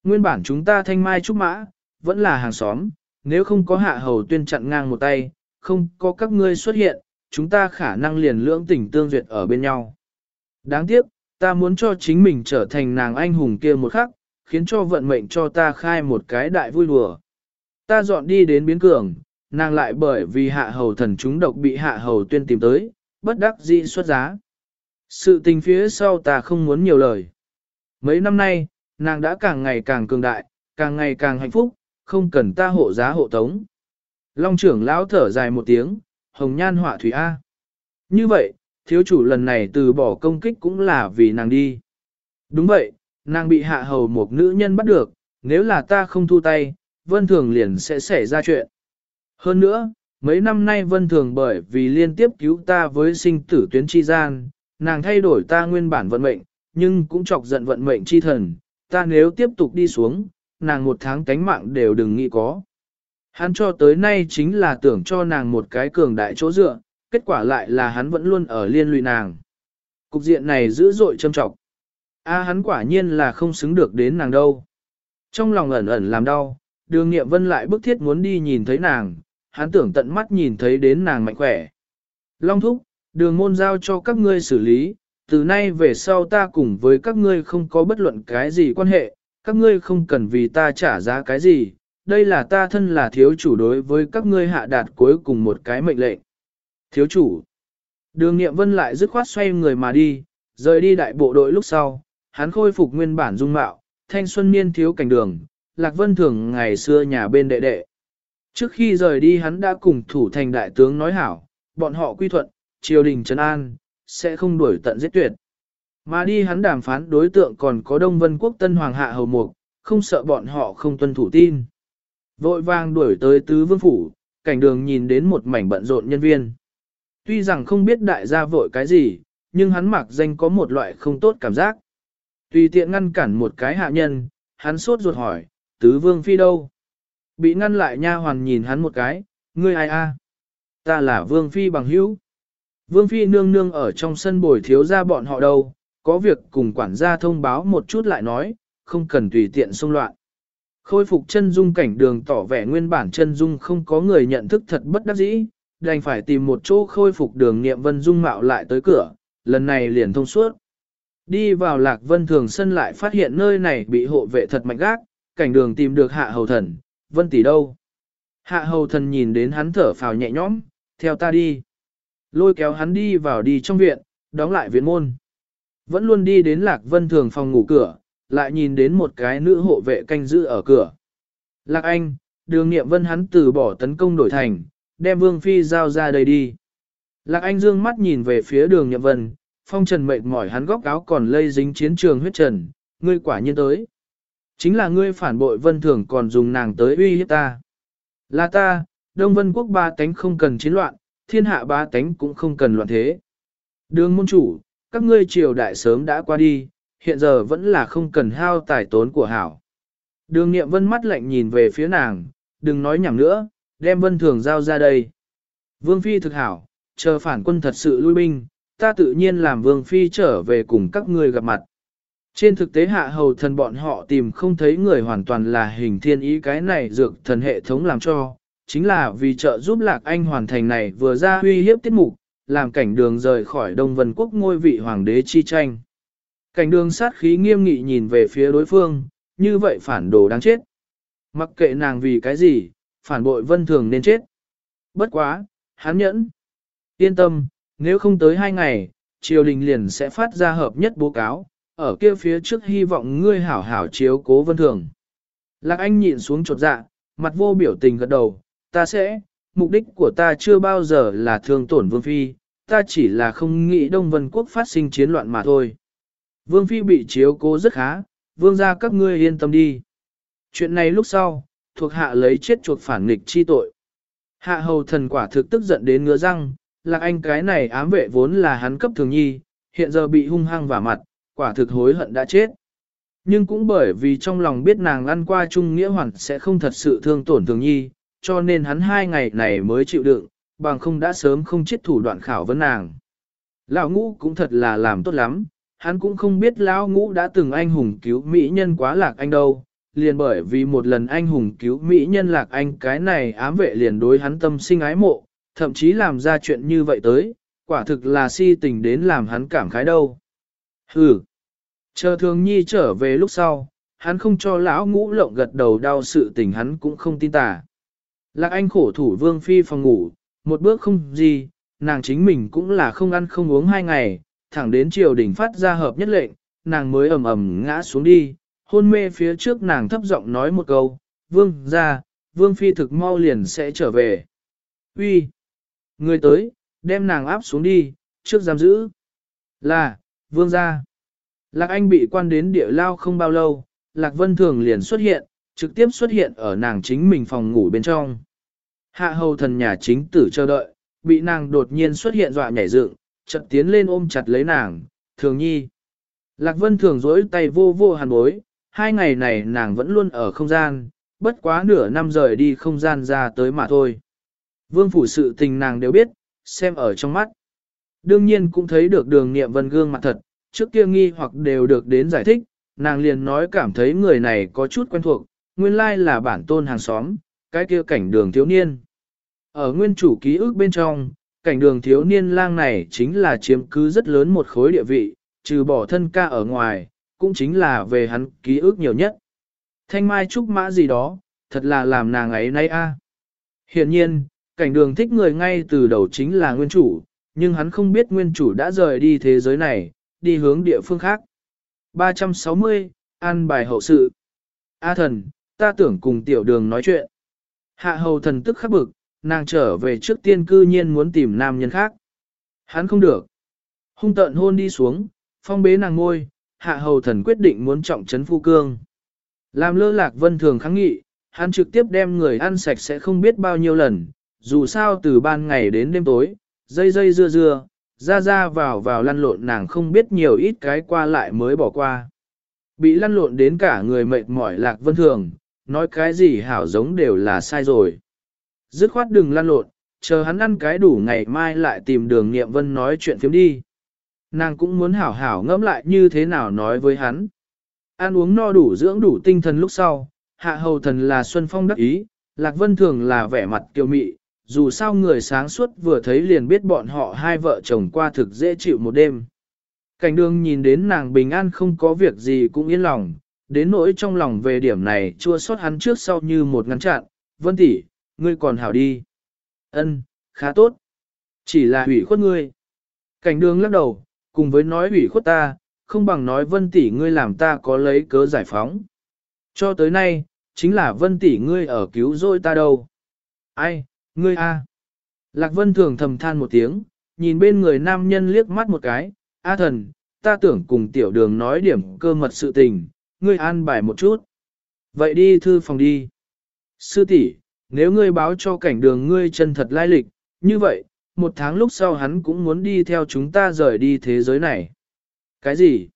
Nguyên bản chúng ta thanh mai trúc mã, vẫn là hàng xóm, nếu không có hạ hầu tuyên chặn ngang một tay, không có các ngươi xuất hiện, chúng ta khả năng liền lưỡng tình tương duyệt ở bên nhau. Đáng tiếc, ta muốn cho chính mình trở thành nàng anh hùng kia một khắc, khiến cho vận mệnh cho ta khai một cái đại vui đùa. Ta dọn đi đến biến cường, nàng lại bởi vì hạ hầu thần chúng độc bị hạ hầu tuyên tìm tới, bất đắc dĩ xuất giá. Sự tình phía sau ta không muốn nhiều lời. Mấy năm nay, nàng đã càng ngày càng cường đại, càng ngày càng hạnh phúc, không cần ta hộ giá hộ tống. Long trưởng lão thở dài một tiếng, hồng nhan họa thủy A. Như vậy, thiếu chủ lần này từ bỏ công kích cũng là vì nàng đi. Đúng vậy, nàng bị hạ hầu một nữ nhân bắt được, nếu là ta không thu tay, vân thường liền sẽ xảy ra chuyện. Hơn nữa, mấy năm nay vân thường bởi vì liên tiếp cứu ta với sinh tử tuyến chi gian, nàng thay đổi ta nguyên bản vận mệnh, nhưng cũng chọc giận vận mệnh chi thần, ta nếu tiếp tục đi xuống, nàng một tháng tánh mạng đều đừng nghĩ có. Hắn cho tới nay chính là tưởng cho nàng một cái cường đại chỗ dựa, kết quả lại là hắn vẫn luôn ở liên lụy nàng. Cục diện này dữ dội châm trọng. A hắn quả nhiên là không xứng được đến nàng đâu. Trong lòng ẩn ẩn làm đau, đường nghiệm vân lại bức thiết muốn đi nhìn thấy nàng, hắn tưởng tận mắt nhìn thấy đến nàng mạnh khỏe. Long thúc, đường môn giao cho các ngươi xử lý, từ nay về sau ta cùng với các ngươi không có bất luận cái gì quan hệ, các ngươi không cần vì ta trả giá cái gì, đây là ta thân là thiếu chủ đối với các ngươi hạ đạt cuối cùng một cái mệnh lệnh. Thiếu chủ, đường nghiệm vân lại dứt khoát xoay người mà đi, rời đi đại bộ đội lúc sau, hắn khôi phục nguyên bản dung mạo, thanh xuân niên thiếu cảnh đường, lạc vân thường ngày xưa nhà bên đệ đệ. Trước khi rời đi hắn đã cùng thủ thành đại tướng nói hảo, bọn họ quy thuận, triều đình trấn an, sẽ không đuổi tận giết tuyệt. Mà đi hắn đàm phán đối tượng còn có Đông Vân Quốc Tân Hoàng Hạ Hầu Mục, không sợ bọn họ không tuân thủ tin. Vội vàng đuổi tới tứ vương phủ, cảnh đường nhìn đến một mảnh bận rộn nhân viên. Tuy rằng không biết đại gia vội cái gì, nhưng hắn mặc danh có một loại không tốt cảm giác. Tùy tiện ngăn cản một cái hạ nhân, hắn sốt ruột hỏi, tứ vương phi đâu? Bị ngăn lại nha hoàn nhìn hắn một cái, ngươi ai a? Ta là vương phi bằng hữu. Vương phi nương nương ở trong sân bồi thiếu ra bọn họ đâu, có việc cùng quản gia thông báo một chút lại nói, không cần tùy tiện xông loạn. Khôi phục chân dung cảnh đường tỏ vẻ nguyên bản chân dung không có người nhận thức thật bất đắc dĩ, đành phải tìm một chỗ khôi phục đường nghiệm vân dung mạo lại tới cửa, lần này liền thông suốt. Đi vào lạc vân thường sân lại phát hiện nơi này bị hộ vệ thật mạnh gác, cảnh đường tìm được hạ hầu thần, vân tỷ đâu. Hạ hầu thần nhìn đến hắn thở phào nhẹ nhõm, theo ta đi. Lôi kéo hắn đi vào đi trong viện, đóng lại viện môn. Vẫn luôn đi đến lạc vân thường phòng ngủ cửa, lại nhìn đến một cái nữ hộ vệ canh giữ ở cửa. Lạc anh, đường nghiệm vân hắn từ bỏ tấn công đổi thành, đem vương phi giao ra đây đi. Lạc anh dương mắt nhìn về phía đường nghiệm vân, phong trần mệt mỏi hắn góc áo còn lây dính chiến trường huyết trần, ngươi quả nhiên tới. Chính là ngươi phản bội vân thường còn dùng nàng tới uy hiếp ta. Là ta, Đông Vân Quốc ba tánh không cần chiến loạn, thiên hạ ba tánh cũng không cần loạn thế. Đường môn chủ, các ngươi triều đại sớm đã qua đi, hiện giờ vẫn là không cần hao tài tốn của hảo. Đường nghiệm vân mắt lạnh nhìn về phía nàng, đừng nói nhảm nữa, đem vân thường giao ra đây. Vương Phi thực hảo, chờ phản quân thật sự lui binh, ta tự nhiên làm Vương Phi trở về cùng các ngươi gặp mặt. Trên thực tế hạ hầu thần bọn họ tìm không thấy người hoàn toàn là hình thiên ý cái này dược thần hệ thống làm cho, chính là vì trợ giúp lạc anh hoàn thành này vừa ra uy hiếp tiết mục, làm cảnh đường rời khỏi Đông Vân Quốc ngôi vị hoàng đế chi tranh. Cảnh đường sát khí nghiêm nghị nhìn về phía đối phương, như vậy phản đồ đáng chết. Mặc kệ nàng vì cái gì, phản bội vân thường nên chết. Bất quá, hán nhẫn. Yên tâm, nếu không tới hai ngày, triều đình liền sẽ phát ra hợp nhất bố cáo, ở kia phía trước hy vọng ngươi hảo hảo chiếu cố vân thường. Lạc Anh nhịn xuống chột dạ, mặt vô biểu tình gật đầu, ta sẽ, mục đích của ta chưa bao giờ là thương tổn Vương Phi, ta chỉ là không nghĩ Đông Vân Quốc phát sinh chiến loạn mà thôi. Vương Phi bị chiếu cố rất khá, Vương ra các ngươi yên tâm đi. Chuyện này lúc sau, thuộc hạ lấy chết chuột phản nghịch chi tội. Hạ hầu thần quả thực tức giận đến ngứa răng, lạc anh cái này ám vệ vốn là hắn cấp thường nhi, hiện giờ bị hung hăng vả mặt, quả thực hối hận đã chết. Nhưng cũng bởi vì trong lòng biết nàng ăn qua chung nghĩa hoàn sẽ không thật sự thương tổn thường nhi, cho nên hắn hai ngày này mới chịu đựng, bằng không đã sớm không chết thủ đoạn khảo vấn nàng. Lão ngũ cũng thật là làm tốt lắm, hắn cũng không biết lão ngũ đã từng anh hùng cứu mỹ nhân quá lạc anh đâu, liền bởi vì một lần anh hùng cứu mỹ nhân lạc anh cái này ám vệ liền đối hắn tâm sinh ái mộ, thậm chí làm ra chuyện như vậy tới, quả thực là si tình đến làm hắn cảm khái đâu. Hừ, chờ thường nhi trở về lúc sau, hắn không cho lão ngũ lộng gật đầu đau sự tình hắn cũng không tin tả. Lạc anh khổ thủ vương phi phòng ngủ, một bước không gì, nàng chính mình cũng là không ăn không uống hai ngày, thẳng đến triều đình phát ra hợp nhất lệnh, nàng mới ầm ầm ngã xuống đi, hôn mê phía trước nàng thấp giọng nói một câu, vương ra, vương phi thực mau liền sẽ trở về. Uy, Người tới, đem nàng áp xuống đi, trước giam giữ. Là, vương ra. Lạc Anh bị quan đến địa lao không bao lâu, Lạc Vân Thường liền xuất hiện, trực tiếp xuất hiện ở nàng chính mình phòng ngủ bên trong. Hạ hầu thần nhà chính tử chờ đợi, bị nàng đột nhiên xuất hiện dọa nhảy dựng, chợt tiến lên ôm chặt lấy nàng, thường nhi. Lạc Vân Thường dối tay vô vô hàn bối, hai ngày này nàng vẫn luôn ở không gian, bất quá nửa năm rời đi không gian ra tới mà thôi. Vương phủ sự tình nàng đều biết, xem ở trong mắt. Đương nhiên cũng thấy được đường nghiệm vân gương mặt thật, trước kia nghi hoặc đều được đến giải thích, nàng liền nói cảm thấy người này có chút quen thuộc, nguyên lai là bản tôn hàng xóm, cái kia cảnh đường thiếu niên. Ở nguyên chủ ký ức bên trong, cảnh đường thiếu niên lang này chính là chiếm cứ rất lớn một khối địa vị, trừ bỏ thân ca ở ngoài, cũng chính là về hắn ký ức nhiều nhất. Thanh mai trúc mã gì đó, thật là làm nàng ấy nay a. À. Hiện nhiên, cảnh đường thích người ngay từ đầu chính là nguyên chủ, nhưng hắn không biết nguyên chủ đã rời đi thế giới này, đi hướng địa phương khác. 360, an bài hậu sự. A thần, ta tưởng cùng tiểu đường nói chuyện. Hạ hầu thần tức khắc bực, nàng trở về trước tiên cư nhiên muốn tìm nam nhân khác. Hắn không được. Hung tận hôn đi xuống, phong bế nàng ngôi, hạ hầu thần quyết định muốn trọng trấn phu cương. Làm lơ lạc vân thường kháng nghị, hắn trực tiếp đem người ăn sạch sẽ không biết bao nhiêu lần, dù sao từ ban ngày đến đêm tối, dây dây dưa dưa, ra ra vào vào lăn lộn nàng không biết nhiều ít cái qua lại mới bỏ qua. Bị lăn lộn đến cả người mệt mỏi lạc vân thường, nói cái gì hảo giống đều là sai rồi. Dứt khoát đừng lan lộn, chờ hắn ăn cái đủ ngày mai lại tìm đường nghiệm vân nói chuyện phiếm đi. Nàng cũng muốn hảo hảo ngẫm lại như thế nào nói với hắn. Ăn uống no đủ dưỡng đủ tinh thần lúc sau, hạ hầu thần là Xuân Phong đắc ý, Lạc Vân thường là vẻ mặt kiêu mị, dù sao người sáng suốt vừa thấy liền biết bọn họ hai vợ chồng qua thực dễ chịu một đêm. Cảnh đường nhìn đến nàng bình an không có việc gì cũng yên lòng, đến nỗi trong lòng về điểm này chua xót hắn trước sau như một ngăn chặn, vân tỷ, ngươi còn hảo đi. Ân, khá tốt. Chỉ là hủy khuất ngươi. Cảnh đường lắc đầu, cùng với nói hủy khuất ta, không bằng nói vân tỷ ngươi làm ta có lấy cớ giải phóng. Cho tới nay, chính là vân tỷ ngươi ở cứu rồi ta đâu. Ai, ngươi a. Lạc vân thường thầm than một tiếng, nhìn bên người nam nhân liếc mắt một cái, a thần, ta tưởng cùng tiểu đường nói điểm cơ mật sự tình, ngươi an bài một chút. Vậy đi thư phòng đi. Sư tỷ, nếu ngươi báo cho cảnh đường ngươi chân thật lai lịch, như vậy, một tháng lúc sau hắn cũng muốn đi theo chúng ta rời đi thế giới này. Cái gì?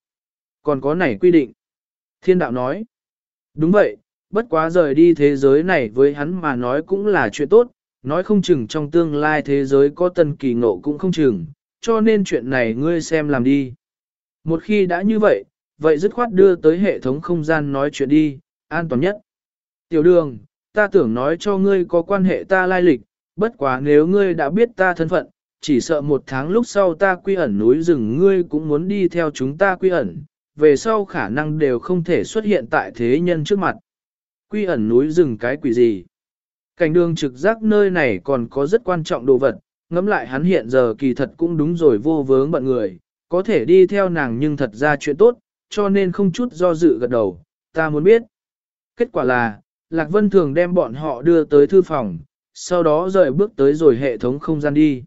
Còn có này quy định? Thiên đạo nói. Đúng vậy, bất quá rời đi thế giới này với hắn mà nói cũng là chuyện tốt, nói không chừng trong tương lai thế giới có tân kỳ ngộ cũng không chừng, cho nên chuyện này ngươi xem làm đi. Một khi đã như vậy, vậy dứt khoát đưa tới hệ thống không gian nói chuyện đi, an toàn nhất. Tiểu đường, ta tưởng nói cho ngươi có quan hệ ta lai lịch, bất quá nếu ngươi đã biết ta thân phận, chỉ sợ một tháng lúc sau ta quy ẩn núi rừng ngươi cũng muốn đi theo chúng ta quy ẩn, về sau khả năng đều không thể xuất hiện tại thế nhân trước mặt. Quy ẩn núi rừng cái quỷ gì? Cảnh đường trực giác nơi này còn có rất quan trọng đồ vật, ngẫm lại hắn hiện giờ kỳ thật cũng đúng rồi vô vướng bận người, có thể đi theo nàng nhưng thật ra chuyện tốt, cho nên không chút do dự gật đầu, ta muốn biết. Kết quả là, Lạc Vân Thường đem bọn họ đưa tới thư phòng, sau đó rời bước tới rồi hệ thống không gian đi.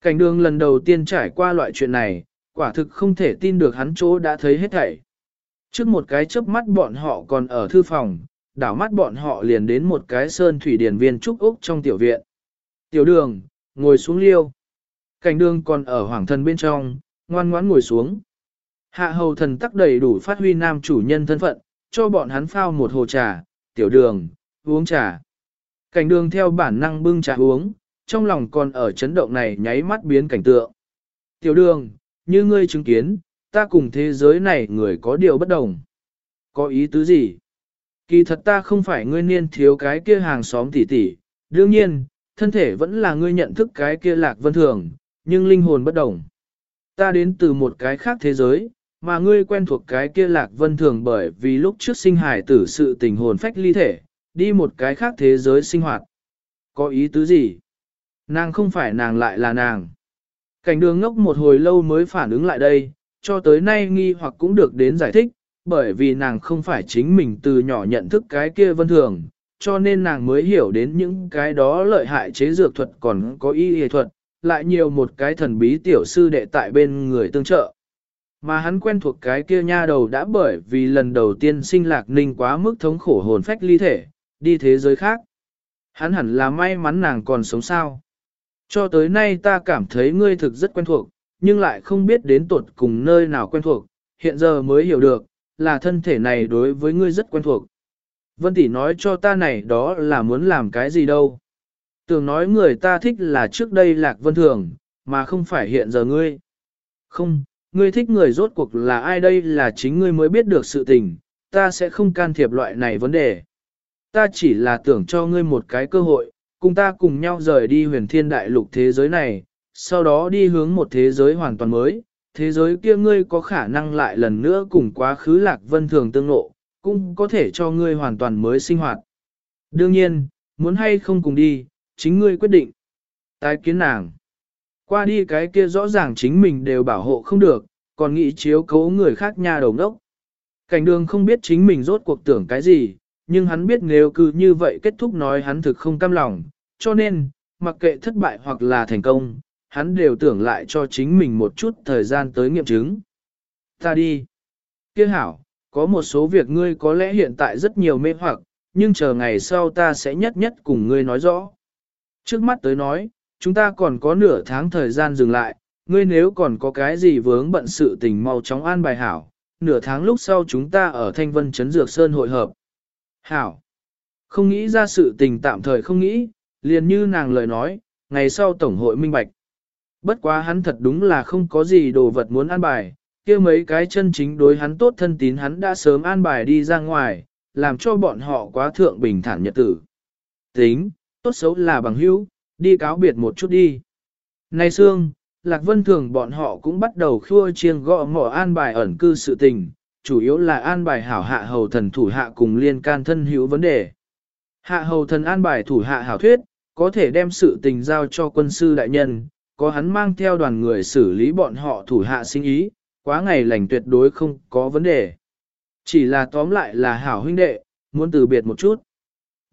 Cảnh đường lần đầu tiên trải qua loại chuyện này, quả thực không thể tin được hắn chỗ đã thấy hết thảy. Trước một cái chớp mắt bọn họ còn ở thư phòng, đảo mắt bọn họ liền đến một cái sơn thủy điển viên trúc úc trong tiểu viện. Tiểu đường, ngồi xuống liêu. Cảnh đường còn ở hoàng thân bên trong, ngoan ngoãn ngồi xuống. Hạ hầu thần tắc đầy đủ phát huy nam chủ nhân thân phận, cho bọn hắn phao một hồ trà, tiểu đường, uống trà. Cảnh đường theo bản năng bưng trà uống, trong lòng còn ở chấn động này nháy mắt biến cảnh tượng. Tiểu đường, như ngươi chứng kiến, ta cùng thế giới này người có điều bất đồng. Có ý tứ gì? Kỳ thật ta không phải ngươi niên thiếu cái kia hàng xóm tỉ tỉ, đương nhiên, thân thể vẫn là ngươi nhận thức cái kia lạc vân thường, nhưng linh hồn bất đồng. Ta đến từ một cái khác thế giới, mà ngươi quen thuộc cái kia lạc vân thường bởi vì lúc trước sinh hải tử sự tình hồn phách ly thể, đi một cái khác thế giới sinh hoạt. Có ý tứ gì? Nàng không phải nàng lại là nàng. Cảnh đường ngốc một hồi lâu mới phản ứng lại đây, cho tới nay nghi hoặc cũng được đến giải thích, bởi vì nàng không phải chính mình từ nhỏ nhận thức cái kia vân thường, cho nên nàng mới hiểu đến những cái đó lợi hại chế dược thuật còn có y y thuật, lại nhiều một cái thần bí tiểu sư đệ tại bên người tương trợ. Mà hắn quen thuộc cái kia nha đầu đã bởi vì lần đầu tiên sinh lạc ninh quá mức thống khổ hồn phách ly thể, đi thế giới khác. Hắn hẳn là may mắn nàng còn sống sao. Cho tới nay ta cảm thấy ngươi thực rất quen thuộc, nhưng lại không biết đến tuột cùng nơi nào quen thuộc, hiện giờ mới hiểu được, là thân thể này đối với ngươi rất quen thuộc. Vân tỷ nói cho ta này đó là muốn làm cái gì đâu. Tưởng nói người ta thích là trước đây lạc vân thường, mà không phải hiện giờ ngươi. Không, ngươi thích người rốt cuộc là ai đây là chính ngươi mới biết được sự tình, ta sẽ không can thiệp loại này vấn đề. Ta chỉ là tưởng cho ngươi một cái cơ hội, cùng ta cùng nhau rời đi huyền thiên đại lục thế giới này, sau đó đi hướng một thế giới hoàn toàn mới. Thế giới kia ngươi có khả năng lại lần nữa cùng quá khứ lạc vân thường tương lộ, cũng có thể cho ngươi hoàn toàn mới sinh hoạt. Đương nhiên, muốn hay không cùng đi, chính ngươi quyết định. Tái kiến nàng. Qua đi cái kia rõ ràng chính mình đều bảo hộ không được, còn nghĩ chiếu cố người khác nha đầu đốc. Cảnh đường không biết chính mình rốt cuộc tưởng cái gì, nhưng hắn biết nếu cứ như vậy kết thúc nói hắn thực không cam lòng, cho nên, mặc kệ thất bại hoặc là thành công, hắn đều tưởng lại cho chính mình một chút thời gian tới nghiệm chứng. Ta đi. Kiếc hảo, có một số việc ngươi có lẽ hiện tại rất nhiều mê hoặc, nhưng chờ ngày sau ta sẽ nhất nhất cùng ngươi nói rõ. Trước mắt tới nói, chúng ta còn có nửa tháng thời gian dừng lại, ngươi nếu còn có cái gì vướng bận sự tình mau chóng an bài hảo, nửa tháng lúc sau chúng ta ở Thanh Vân Trấn Dược Sơn hội hợp. Hảo, không nghĩ ra sự tình tạm thời không nghĩ, liền như nàng lời nói, ngày sau Tổng hội minh bạch. Bất quá hắn thật đúng là không có gì đồ vật muốn an bài, kia mấy cái chân chính đối hắn tốt thân tín hắn đã sớm an bài đi ra ngoài, làm cho bọn họ quá thượng bình thản nhật tử. Tính, tốt xấu là bằng hữu, đi cáo biệt một chút đi. Này Sương, Lạc Vân Thường bọn họ cũng bắt đầu khua chiêng gõ mỏ an bài ẩn cư sự tình, chủ yếu là an bài hảo hạ hầu thần thủ hạ cùng liên can thân hữu vấn đề. Hạ hầu thần an bài thủ hạ hảo thuyết, có thể đem sự tình giao cho quân sư đại nhân, có hắn mang theo đoàn người xử lý bọn họ thủ hạ sinh ý, quá ngày lành tuyệt đối không có vấn đề. Chỉ là tóm lại là hảo huynh đệ, muốn từ biệt một chút.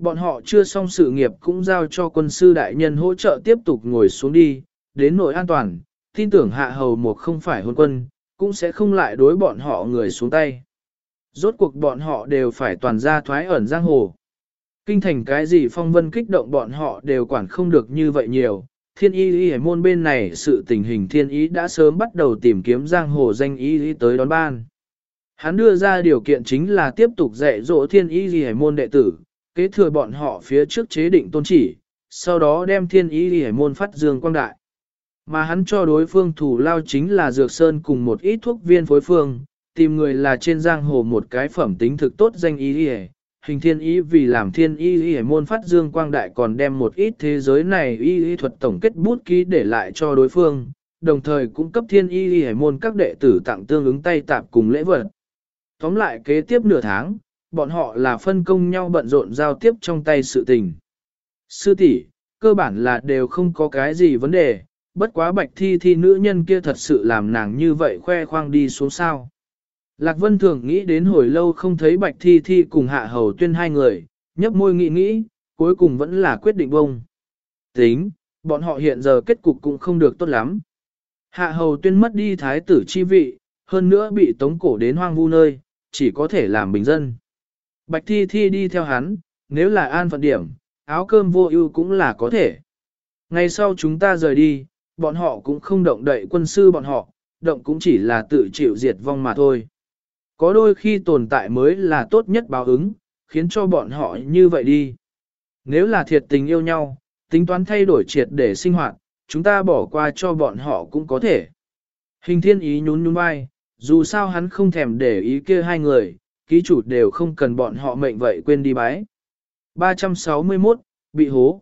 Bọn họ chưa xong sự nghiệp cũng giao cho quân sư đại nhân hỗ trợ tiếp tục ngồi xuống đi, đến nội an toàn, tin tưởng hạ hầu một không phải hôn quân, cũng sẽ không lại đối bọn họ người xuống tay. Rốt cuộc bọn họ đều phải toàn ra thoái ẩn giang hồ. Kinh thành cái gì phong vân kích động bọn họ đều quản không được như vậy nhiều. Thiên y y hải môn bên này sự tình hình thiên ý đã sớm bắt đầu tìm kiếm giang hồ danh y y tới đón ban. Hắn đưa ra điều kiện chính là tiếp tục dạy dỗ thiên y y hải môn đệ tử, kế thừa bọn họ phía trước chế định tôn chỉ, sau đó đem thiên y hề môn phát dương quang đại. Mà hắn cho đối phương thủ lao chính là dược sơn cùng một ít thuốc viên phối phương, tìm người là trên giang hồ một cái phẩm tính thực tốt danh y hề. hình thiên y vì làm thiên y hề môn phát dương quang đại còn đem một ít thế giới này y y thuật tổng kết bút ký để lại cho đối phương, đồng thời cung cấp thiên y y môn các đệ tử tặng tương ứng tay tạp cùng lễ vật. Tóm lại kế tiếp nửa tháng, bọn họ là phân công nhau bận rộn giao tiếp trong tay sự tình. Sư tỷ, cơ bản là đều không có cái gì vấn đề, bất quá bạch thi thi nữ nhân kia thật sự làm nàng như vậy khoe khoang đi xuống sao. Lạc Vân thường nghĩ đến hồi lâu không thấy Bạch Thi Thi cùng Hạ Hầu Tuyên hai người, nhấp môi nghĩ nghĩ, cuối cùng vẫn là quyết định bông. Tính, bọn họ hiện giờ kết cục cũng không được tốt lắm. Hạ Hầu Tuyên mất đi thái tử chi vị, hơn nữa bị tống cổ đến hoang vu nơi, chỉ có thể làm bình dân. Bạch Thi Thi đi theo hắn, nếu là an phận điểm, áo cơm vô ưu cũng là có thể. Ngày sau chúng ta rời đi, bọn họ cũng không động đậy quân sư bọn họ, động cũng chỉ là tự chịu diệt vong mà thôi. Có đôi khi tồn tại mới là tốt nhất báo ứng, khiến cho bọn họ như vậy đi. Nếu là thiệt tình yêu nhau, tính toán thay đổi triệt để sinh hoạt, chúng ta bỏ qua cho bọn họ cũng có thể. Hình thiên ý nhún nhún vai, dù sao hắn không thèm để ý kia hai người, ký chủ đều không cần bọn họ mệnh vậy quên đi bái. 361, bị hố.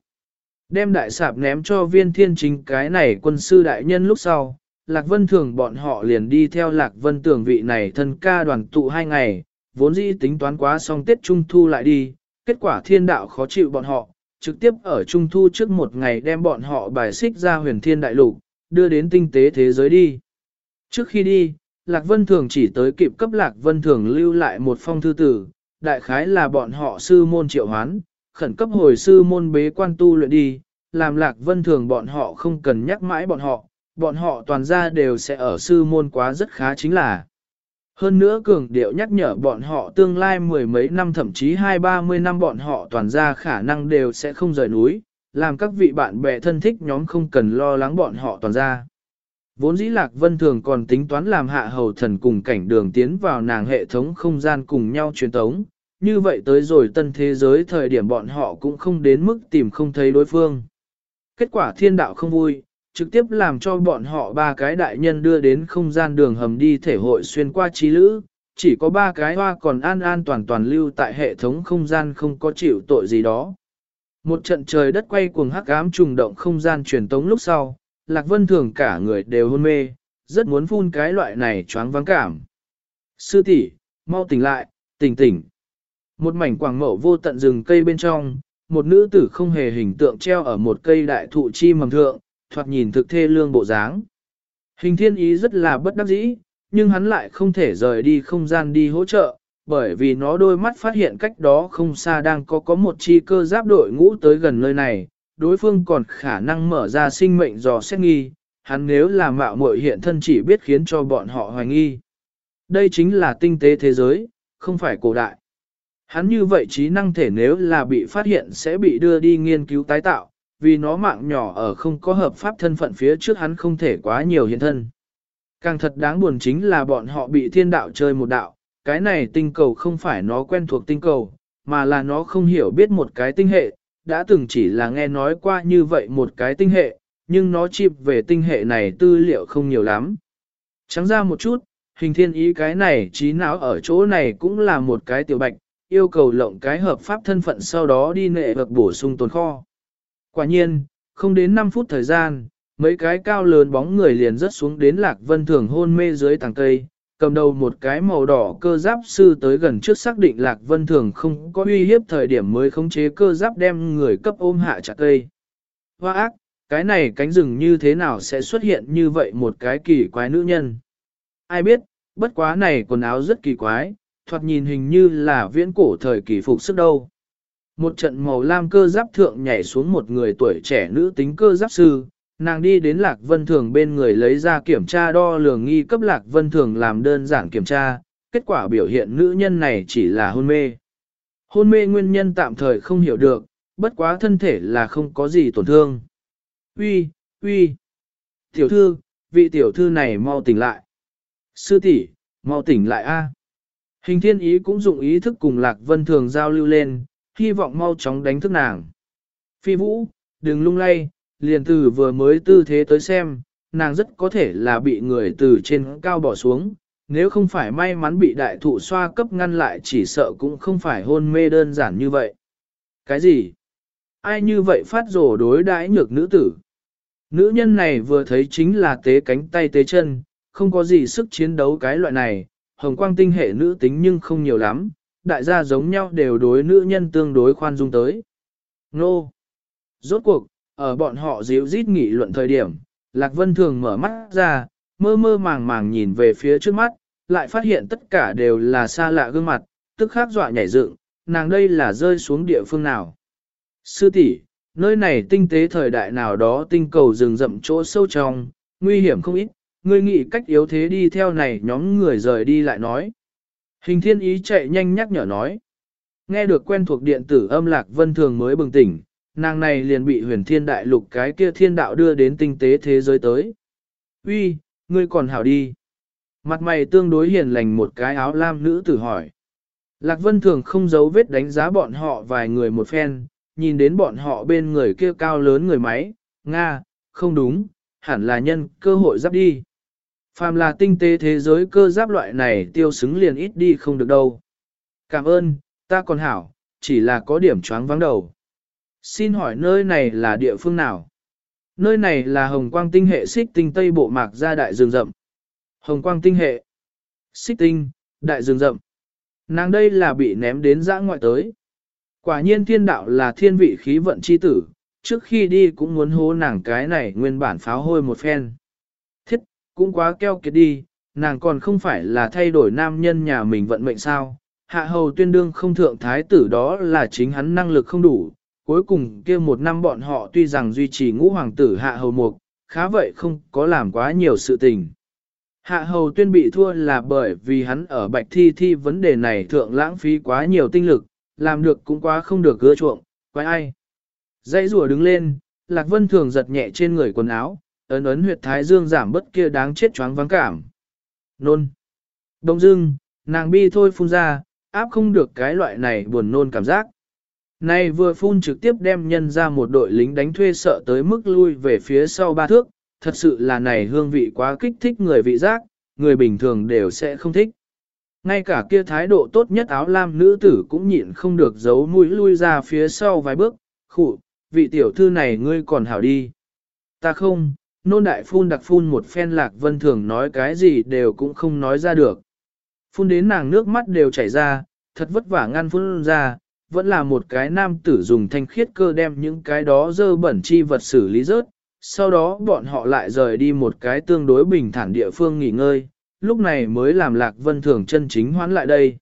Đem đại sạp ném cho viên thiên chính cái này quân sư đại nhân lúc sau, Lạc Vân Thường bọn họ liền đi theo Lạc Vân Tường vị này thân ca đoàn tụ hai ngày, vốn dĩ tính toán quá xong Tết Trung Thu lại đi, kết quả thiên đạo khó chịu bọn họ, trực tiếp ở Trung Thu trước một ngày đem bọn họ bài xích ra huyền thiên đại lục, đưa đến tinh tế thế giới đi. Trước khi đi, Lạc Vân Thường chỉ tới kịp cấp Lạc Vân Thường lưu lại một phong thư tử, đại khái là bọn họ sư môn triệu hoán, khẩn cấp hồi sư môn bế quan tu luyện đi, làm Lạc Vân Thường bọn họ không cần nhắc mãi bọn họ, bọn họ toàn ra đều sẽ ở sư môn quá rất khá chính là. Hơn nữa cường điệu nhắc nhở bọn họ tương lai mười mấy năm thậm chí hai ba mươi năm bọn họ toàn ra khả năng đều sẽ không rời núi, làm các vị bạn bè thân thích nhóm không cần lo lắng bọn họ toàn ra. Vốn dĩ Lạc Vân Thường còn tính toán làm hạ hầu thần cùng cảnh đường tiến vào nàng hệ thống không gian cùng nhau truyền tống, như vậy tới rồi tân thế giới thời điểm bọn họ cũng không đến mức tìm không thấy đối phương. Kết quả thiên đạo không vui, trực tiếp làm cho bọn họ ba cái đại nhân đưa đến không gian đường hầm đi thể hội xuyên qua trí lữ, chỉ có ba cái hoa còn an an toàn toàn lưu tại hệ thống không gian không có chịu tội gì đó. Một trận trời đất quay cuồng hắc ám trùng động không gian truyền tống lúc sau, Lạc Vân Thường cả người đều hôn mê, rất muốn phun cái loại này choáng vắng cảm. Sư tỷ, mau tỉnh lại, tỉnh tỉnh. Một mảnh quảng mậu vô tận rừng cây bên trong, một nữ tử không hề hình tượng treo ở một cây đại thụ chi mầm thượng, thoạt nhìn thực thê lương bộ dáng. Hình thiên ý rất là bất đắc dĩ, nhưng hắn lại không thể rời đi không gian đi hỗ trợ, bởi vì nó đôi mắt phát hiện cách đó không xa đang có có một chi cơ giáp đội ngũ tới gần nơi này, đối phương còn khả năng mở ra sinh mệnh dò xét nghi, hắn nếu là mạo muội hiện thân chỉ biết khiến cho bọn họ hoài nghi. Đây chính là tinh tế thế giới, không phải cổ đại. Hắn như vậy trí năng thể nếu là bị phát hiện sẽ bị đưa đi nghiên cứu tái tạo, vì nó mạng nhỏ ở không có hợp pháp thân phận phía trước hắn không thể quá nhiều hiện thân. Càng thật đáng buồn chính là bọn họ bị thiên đạo chơi một đạo, cái này tinh cầu không phải nó quen thuộc tinh cầu, mà là nó không hiểu biết một cái tinh hệ, đã từng chỉ là nghe nói qua như vậy một cái tinh hệ, nhưng nó chịp về tinh hệ này tư liệu không nhiều lắm. Trắng ra một chút, hình thiên ý cái này trí não ở chỗ này cũng là một cái tiểu bạch, yêu cầu lộng cái hợp pháp thân phận sau đó đi nệ vực bổ sung tồn kho. Quả nhiên, không đến 5 phút thời gian, mấy cái cao lớn bóng người liền rớt xuống đến lạc vân thường hôn mê dưới tàng cây, cầm đầu một cái màu đỏ cơ giáp sư tới gần trước xác định lạc vân thường không có uy hiếp thời điểm mới khống chế cơ giáp đem người cấp ôm hạ chặt cây. Hoa ác, cái này cánh rừng như thế nào sẽ xuất hiện như vậy một cái kỳ quái nữ nhân? Ai biết, bất quá này quần áo rất kỳ quái, thoạt nhìn hình như là viễn cổ thời kỳ phục sức đâu. Một trận màu lam cơ giáp thượng nhảy xuống một người tuổi trẻ nữ tính cơ giáp sư, nàng đi đến Lạc Vân Thường bên người lấy ra kiểm tra đo lường nghi cấp Lạc Vân Thường làm đơn giản kiểm tra, kết quả biểu hiện nữ nhân này chỉ là hôn mê. Hôn mê nguyên nhân tạm thời không hiểu được, bất quá thân thể là không có gì tổn thương. Uy, uy, tiểu thư, vị tiểu thư này mau tỉnh lại. Sư tỷ, mau tỉnh lại a. Hình thiên ý cũng dụng ý thức cùng Lạc Vân Thường giao lưu lên, hy vọng mau chóng đánh thức nàng. Phi vũ, đừng lung lay, liền từ vừa mới tư thế tới xem, nàng rất có thể là bị người từ trên cao bỏ xuống, nếu không phải may mắn bị đại thụ xoa cấp ngăn lại chỉ sợ cũng không phải hôn mê đơn giản như vậy. Cái gì? Ai như vậy phát rổ đối đãi nhược nữ tử? Nữ nhân này vừa thấy chính là tế cánh tay tế chân, không có gì sức chiến đấu cái loại này, hồng quang tinh hệ nữ tính nhưng không nhiều lắm, đại gia giống nhau đều đối nữ nhân tương đối khoan dung tới. Nô! Rốt cuộc, ở bọn họ díu rít nghị luận thời điểm, Lạc Vân Thường mở mắt ra, mơ mơ màng màng nhìn về phía trước mắt, lại phát hiện tất cả đều là xa lạ gương mặt, tức khắc dọa nhảy dựng, nàng đây là rơi xuống địa phương nào. Sư tỷ, nơi này tinh tế thời đại nào đó tinh cầu rừng rậm chỗ sâu trong, nguy hiểm không ít, ngươi nghĩ cách yếu thế đi theo này nhóm người rời đi lại nói. Hình thiên ý chạy nhanh nhắc nhở nói. Nghe được quen thuộc điện tử âm lạc vân thường mới bừng tỉnh, nàng này liền bị huyền thiên đại lục cái kia thiên đạo đưa đến tinh tế thế giới tới. Uy, ngươi còn hảo đi. Mặt mày tương đối hiền lành một cái áo lam nữ tử hỏi. Lạc Vân thường không giấu vết đánh giá bọn họ vài người một phen, nhìn đến bọn họ bên người kia cao lớn người máy, Nga, không đúng, hẳn là nhân cơ hội giáp đi. Phàm là tinh tế thế giới cơ giáp loại này tiêu xứng liền ít đi không được đâu. Cảm ơn, ta còn hảo, chỉ là có điểm choáng vắng đầu. Xin hỏi nơi này là địa phương nào? Nơi này là Hồng Quang tinh hệ xích tinh Tây Bộ Mạc gia đại dương rậm. Hồng Quang tinh hệ. Xích tinh, đại dương rậm. Nàng đây là bị ném đến giã ngoại tới. Quả nhiên thiên đạo là thiên vị khí vận chi tử, trước khi đi cũng muốn hố nàng cái này nguyên bản pháo hôi một phen. Thiết, cũng quá keo kiệt đi, nàng còn không phải là thay đổi nam nhân nhà mình vận mệnh sao. Hạ hầu tuyên đương không thượng thái tử đó là chính hắn năng lực không đủ, cuối cùng kia một năm bọn họ tuy rằng duy trì ngũ hoàng tử hạ hầu mục, khá vậy không có làm quá nhiều sự tình. Hạ hầu tuyên bị thua là bởi vì hắn ở bạch thi thi vấn đề này thượng lãng phí quá nhiều tinh lực, làm được cũng quá không được gỡ chuộng, quái ai. Dãy rùa đứng lên, Lạc Vân thường giật nhẹ trên người quần áo, ấn ấn huyệt thái dương giảm bất kia đáng chết choáng vắng cảm. Nôn. Đông dưng, nàng bi thôi phun ra, áp không được cái loại này buồn nôn cảm giác. Này vừa phun trực tiếp đem nhân ra một đội lính đánh thuê sợ tới mức lui về phía sau ba thước, thật sự là này hương vị quá kích thích người vị giác, người bình thường đều sẽ không thích. Ngay cả kia thái độ tốt nhất áo lam nữ tử cũng nhịn không được giấu mũi lui ra phía sau vài bước, khụ, vị tiểu thư này ngươi còn hảo đi. Ta không, nôn đại phun đặc phun một phen lạc vân thường nói cái gì đều cũng không nói ra được. Phun đến nàng nước mắt đều chảy ra, thật vất vả ngăn phun ra, vẫn là một cái nam tử dùng thanh khiết cơ đem những cái đó dơ bẩn chi vật xử lý rớt, sau đó bọn họ lại rời đi một cái tương đối bình thản địa phương nghỉ ngơi, lúc này mới làm lạc vân thường chân chính hoán lại đây.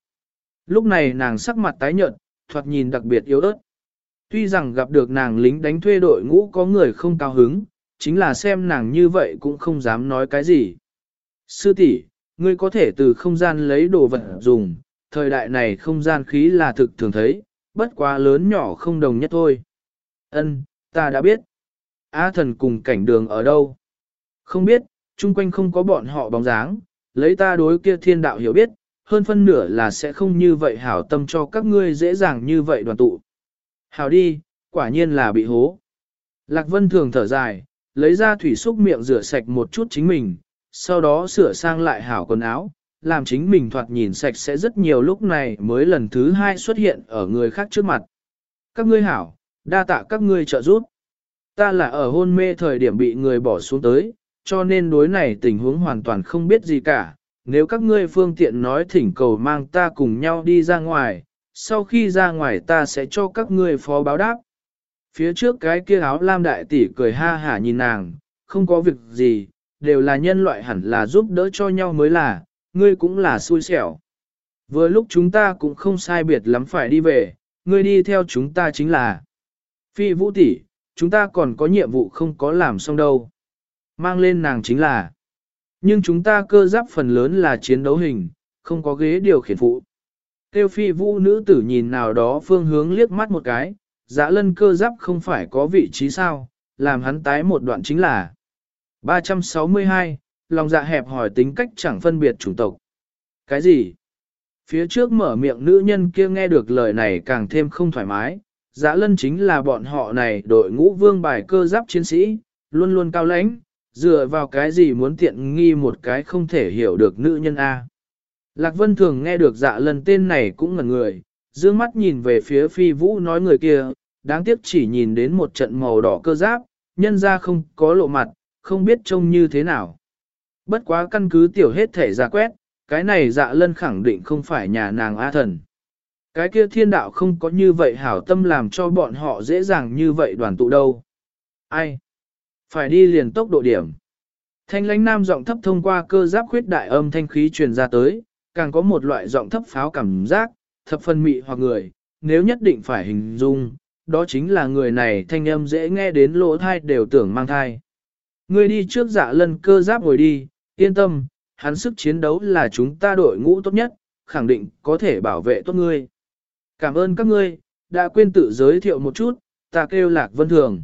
Lúc này nàng sắc mặt tái nhợt, thoạt nhìn đặc biệt yếu ớt. Tuy rằng gặp được nàng lính đánh thuê đội ngũ có người không cao hứng, chính là xem nàng như vậy cũng không dám nói cái gì. Sư tỷ, ngươi có thể từ không gian lấy đồ vật dùng, thời đại này không gian khí là thực thường thấy, bất quá lớn nhỏ không đồng nhất thôi. Ân, ta đã biết. A thần cùng cảnh đường ở đâu? Không biết, chung quanh không có bọn họ bóng dáng, lấy ta đối kia thiên đạo hiểu biết, hơn phân nửa là sẽ không như vậy hảo tâm cho các ngươi dễ dàng như vậy đoàn tụ. Hảo đi, quả nhiên là bị hố. Lạc Vân thường thở dài, lấy ra thủy xúc miệng rửa sạch một chút chính mình, sau đó sửa sang lại hảo quần áo, làm chính mình thoạt nhìn sạch sẽ rất nhiều lúc này mới lần thứ hai xuất hiện ở người khác trước mặt. Các ngươi hảo, đa tạ các ngươi trợ giúp. Ta là ở hôn mê thời điểm bị người bỏ xuống tới, cho nên đối này tình huống hoàn toàn không biết gì cả. Nếu các ngươi phương tiện nói thỉnh cầu mang ta cùng nhau đi ra ngoài, sau khi ra ngoài ta sẽ cho các ngươi phó báo đáp. Phía trước cái kia áo lam đại tỷ cười ha hả nhìn nàng, không có việc gì, đều là nhân loại hẳn là giúp đỡ cho nhau mới là, ngươi cũng là xui xẻo. Vừa lúc chúng ta cũng không sai biệt lắm phải đi về, ngươi đi theo chúng ta chính là. Phi vũ tỷ, chúng ta còn có nhiệm vụ không có làm xong đâu. Mang lên nàng chính là. Nhưng chúng ta cơ giáp phần lớn là chiến đấu hình, không có ghế điều khiển phụ. Tiêu phi vũ nữ tử nhìn nào đó phương hướng liếc mắt một cái, dã lân cơ giáp không phải có vị trí sao, làm hắn tái một đoạn chính là 362, lòng dạ hẹp hỏi tính cách chẳng phân biệt chủng tộc. Cái gì? Phía trước mở miệng nữ nhân kia nghe được lời này càng thêm không thoải mái, dạ lân chính là bọn họ này đội ngũ vương bài cơ giáp chiến sĩ, luôn luôn cao lãnh, dựa vào cái gì muốn tiện nghi một cái không thể hiểu được nữ nhân A. Lạc Vân thường nghe được dạ lần tên này cũng ngẩn người, dương mắt nhìn về phía phi vũ nói người kia, đáng tiếc chỉ nhìn đến một trận màu đỏ cơ giáp, nhân ra không có lộ mặt, không biết trông như thế nào. Bất quá căn cứ tiểu hết thể ra quét, cái này dạ lân khẳng định không phải nhà nàng A thần. Cái kia thiên đạo không có như vậy hảo tâm làm cho bọn họ dễ dàng như vậy đoàn tụ đâu. Ai? Phải đi liền tốc độ điểm. Thanh lãnh nam giọng thấp thông qua cơ giáp khuyết đại âm thanh khí truyền ra tới, càng có một loại giọng thấp pháo cảm giác, thập phân mị hoặc người, nếu nhất định phải hình dung, đó chính là người này thanh âm dễ nghe đến lỗ thai đều tưởng mang thai. Ngươi đi trước dạ lân cơ giáp ngồi đi, yên tâm, hắn sức chiến đấu là chúng ta đội ngũ tốt nhất, khẳng định có thể bảo vệ tốt ngươi. Cảm ơn các ngươi, đã quên tự giới thiệu một chút, ta kêu Lạc Vân Thường.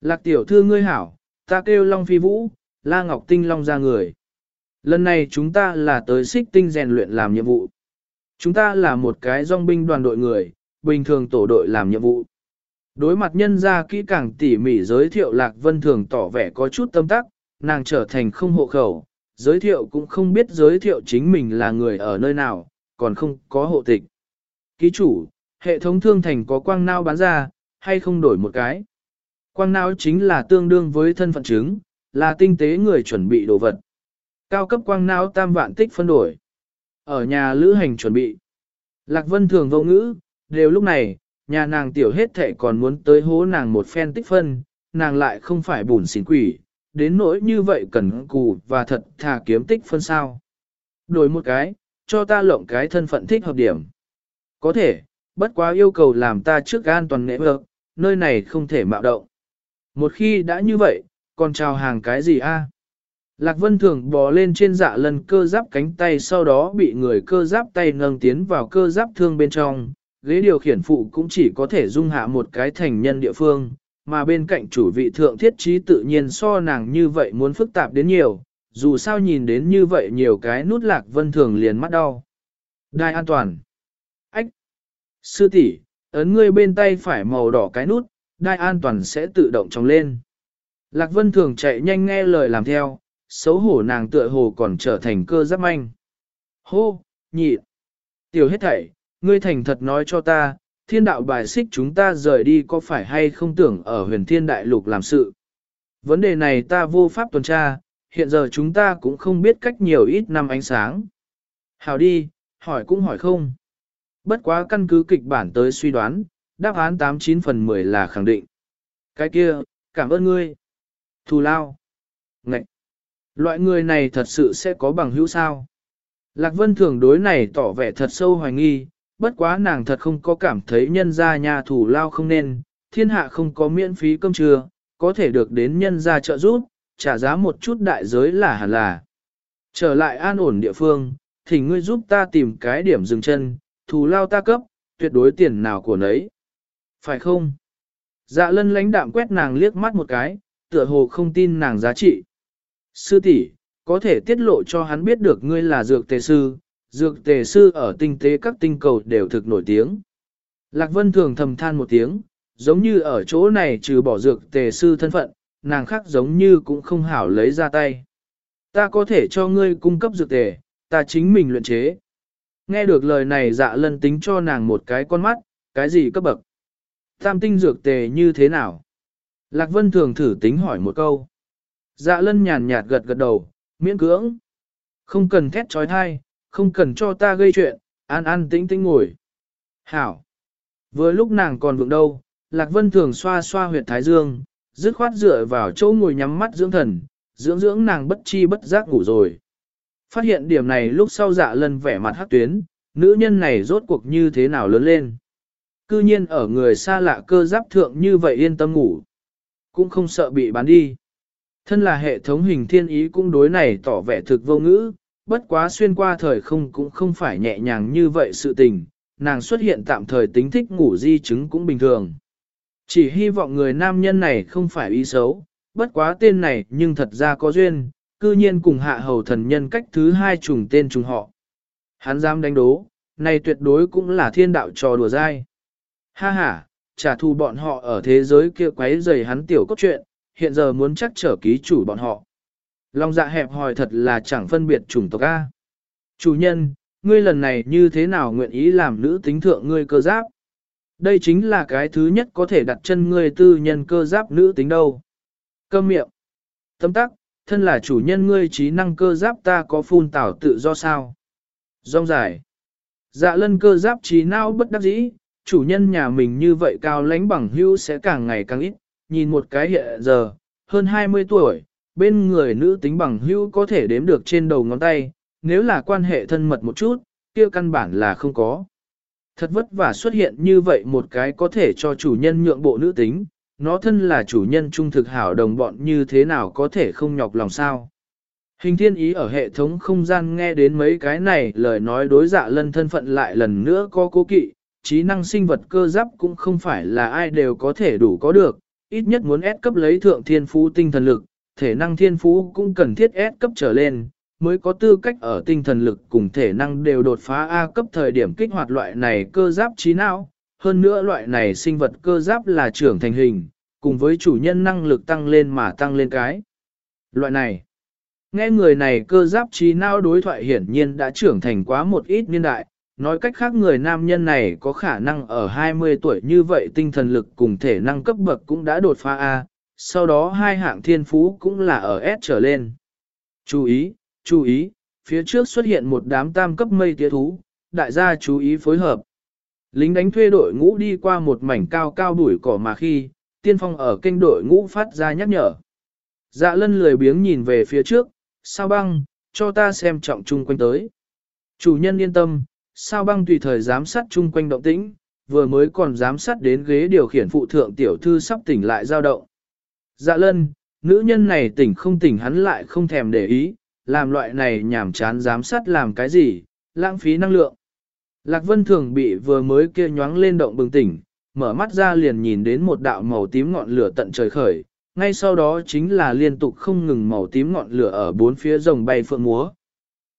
Lạc tiểu thư ngươi hảo, ta kêu Long Phi Vũ, La Ngọc Tinh Long ra người. Lần này chúng ta là tới xích tinh rèn luyện làm nhiệm vụ. Chúng ta là một cái dòng binh đoàn đội người, bình thường tổ đội làm nhiệm vụ. Đối mặt nhân ra kỹ càng tỉ mỉ giới thiệu Lạc Vân Thường tỏ vẻ có chút tâm tắc, nàng trở thành không hộ khẩu, giới thiệu cũng không biết giới thiệu chính mình là người ở nơi nào, còn không có hộ tịch. Ký chủ, hệ thống thương thành có quang nao bán ra, hay không đổi một cái? Quang nao chính là tương đương với thân phận chứng, là tinh tế người chuẩn bị đồ vật. Cao cấp quang nao tam vạn tích phân đổi. Ở nhà lữ hành chuẩn bị. Lạc Vân thường vô ngữ, đều lúc này, nhà nàng tiểu hết thệ còn muốn tới hố nàng một phen tích phân, nàng lại không phải bùn xỉn quỷ, đến nỗi như vậy cần cù và thật thà kiếm tích phân sao. Đổi một cái, cho ta lộng cái thân phận thích hợp điểm. Có thể, bất quá yêu cầu làm ta trước an toàn nghệ vợ, nơi này không thể mạo động. Một khi đã như vậy, còn chào hàng cái gì a? Lạc Vân Thường bò lên trên dạ lần cơ giáp cánh tay sau đó bị người cơ giáp tay nâng tiến vào cơ giáp thương bên trong, ghế điều khiển phụ cũng chỉ có thể dung hạ một cái thành nhân địa phương, mà bên cạnh chủ vị thượng thiết trí tự nhiên so nàng như vậy muốn phức tạp đến nhiều, dù sao nhìn đến như vậy nhiều cái nút lạc vân thường liền mắt đau. Đai an toàn. Ách. Sư tỷ, ấn ngươi bên tay phải màu đỏ cái nút, đai an toàn sẽ tự động trồng lên. Lạc vân thường chạy nhanh nghe lời làm theo, xấu hổ nàng tựa hồ còn trở thành cơ giáp manh. Hô, nhị. Tiểu hết thảy, ngươi thành thật nói cho ta, thiên đạo bài xích chúng ta rời đi có phải hay không tưởng ở huyền thiên đại lục làm sự. Vấn đề này ta vô pháp tuần tra, hiện giờ chúng ta cũng không biết cách nhiều ít năm ánh sáng. Hào đi, hỏi cũng hỏi không. Bất quá căn cứ kịch bản tới suy đoán, đáp án 89 phần 10 là khẳng định. Cái kia, cảm ơn ngươi. Thù lao. Ngậy. Loại người này thật sự sẽ có bằng hữu sao. Lạc Vân thường đối này tỏ vẻ thật sâu hoài nghi, bất quá nàng thật không có cảm thấy nhân gia nhà thủ lao không nên, thiên hạ không có miễn phí cơm trưa, có thể được đến nhân gia trợ giúp, trả giá một chút đại giới là hẳn là. Trở lại an ổn địa phương, thì ngươi giúp ta tìm cái điểm dừng chân, thù lao ta cấp, tuyệt đối tiền nào của nấy. Phải không? Dạ lân lãnh đạm quét nàng liếc mắt một cái, tựa hồ không tin nàng giá trị. Sư tỷ, có thể tiết lộ cho hắn biết được ngươi là dược tề sư, dược tề sư ở tinh tế các tinh cầu đều thực nổi tiếng. Lạc Vân thường thầm than một tiếng, giống như ở chỗ này trừ bỏ dược tề sư thân phận, nàng khác giống như cũng không hảo lấy ra tay. Ta có thể cho ngươi cung cấp dược tề, ta chính mình luyện chế. Nghe được lời này dạ lân tính cho nàng một cái con mắt, cái gì cấp bậc. Tam tinh dược tề như thế nào? Lạc Vân thường thử tính hỏi một câu. Dạ lân nhàn nhạt gật gật đầu, miễn cưỡng. Không cần thét trói thai, không cần cho ta gây chuyện, an an tĩnh tĩnh ngồi. Hảo. Vừa lúc nàng còn vượng đâu, Lạc Vân thường xoa xoa huyệt thái dương, dứt khoát dựa vào chỗ ngồi nhắm mắt dưỡng thần, dưỡng dưỡng nàng bất chi bất giác ngủ rồi. Phát hiện điểm này lúc sau dạ lần vẻ mặt hắc tuyến, nữ nhân này rốt cuộc như thế nào lớn lên. Cư nhiên ở người xa lạ cơ giáp thượng như vậy yên tâm ngủ. Cũng không sợ bị bán đi. Thân là hệ thống hình thiên ý cũng đối này tỏ vẻ thực vô ngữ, bất quá xuyên qua thời không cũng không phải nhẹ nhàng như vậy sự tình, nàng xuất hiện tạm thời tính thích ngủ di chứng cũng bình thường. Chỉ hy vọng người nam nhân này không phải ý xấu, bất quá tên này nhưng thật ra có duyên, cư nhiên cùng hạ hầu thần nhân cách thứ hai trùng tên trùng họ. Hắn dám đánh đố, này tuyệt đối cũng là thiên đạo trò đùa dai. Ha ha, trả thù bọn họ ở thế giới kia quấy rầy hắn tiểu cốt truyện, hiện giờ muốn chắc trở ký chủ bọn họ. Lòng dạ hẹp hòi thật là chẳng phân biệt chủng tộc A. Chủ nhân, ngươi lần này như thế nào nguyện ý làm nữ tính thượng ngươi cơ giáp? Đây chính là cái thứ nhất có thể đặt chân ngươi tư nhân cơ giáp nữ tính đâu. Cơm miệng. Tâm tắc, thân là chủ nhân ngươi trí năng cơ giáp ta có phun tảo tự do sao? Rong dài. Dạ lân cơ giáp trí não bất đắc dĩ, chủ nhân nhà mình như vậy cao lãnh bằng hưu sẽ càng ngày càng ít, nhìn một cái hiện giờ, hơn 20 tuổi, bên người nữ tính bằng hữu có thể đếm được trên đầu ngón tay, nếu là quan hệ thân mật một chút, kia căn bản là không có. Thật vất vả xuất hiện như vậy một cái có thể cho chủ nhân nhượng bộ nữ tính, nó thân là chủ nhân trung thực hảo đồng bọn như thế nào có thể không nhọc lòng sao. Hình thiên ý ở hệ thống không gian nghe đến mấy cái này lời nói đối dạ lân thân phận lại lần nữa có cố kỵ, trí năng sinh vật cơ giáp cũng không phải là ai đều có thể đủ có được, ít nhất muốn ép cấp lấy thượng thiên phú tinh thần lực, thể năng thiên phú cũng cần thiết S cấp trở lên, mới có tư cách ở tinh thần lực cùng thể năng đều đột phá A cấp thời điểm kích hoạt loại này cơ giáp trí não. Hơn nữa loại này sinh vật cơ giáp là trưởng thành hình, cùng với chủ nhân năng lực tăng lên mà tăng lên cái. Loại này, nghe người này cơ giáp trí não đối thoại hiển nhiên đã trưởng thành quá một ít niên đại, nói cách khác người nam nhân này có khả năng ở 20 tuổi như vậy tinh thần lực cùng thể năng cấp bậc cũng đã đột phá A, sau đó hai hạng thiên phú cũng là ở S trở lên. Chú ý, chú ý, phía trước xuất hiện một đám tam cấp mây tía thú, đại gia chú ý phối hợp. Lính đánh thuê đội ngũ đi qua một mảnh cao cao đuổi cỏ mà khi, tiên phong ở kênh đội ngũ phát ra nhắc nhở. Dạ lân lười biếng nhìn về phía trước, sao băng, cho ta xem trọng chung quanh tới. Chủ nhân yên tâm, sao băng tùy thời giám sát chung quanh động tĩnh, vừa mới còn giám sát đến ghế điều khiển phụ thượng tiểu thư sắp tỉnh lại dao động. Dạ lân, nữ nhân này tỉnh không tỉnh hắn lại không thèm để ý, làm loại này nhảm chán giám sát làm cái gì, lãng phí năng lượng. Lạc Vân Thường bị vừa mới kia nhoáng lên động bừng tỉnh, mở mắt ra liền nhìn đến một đạo màu tím ngọn lửa tận trời khởi, ngay sau đó chính là liên tục không ngừng màu tím ngọn lửa ở bốn phía rồng bay phượng múa.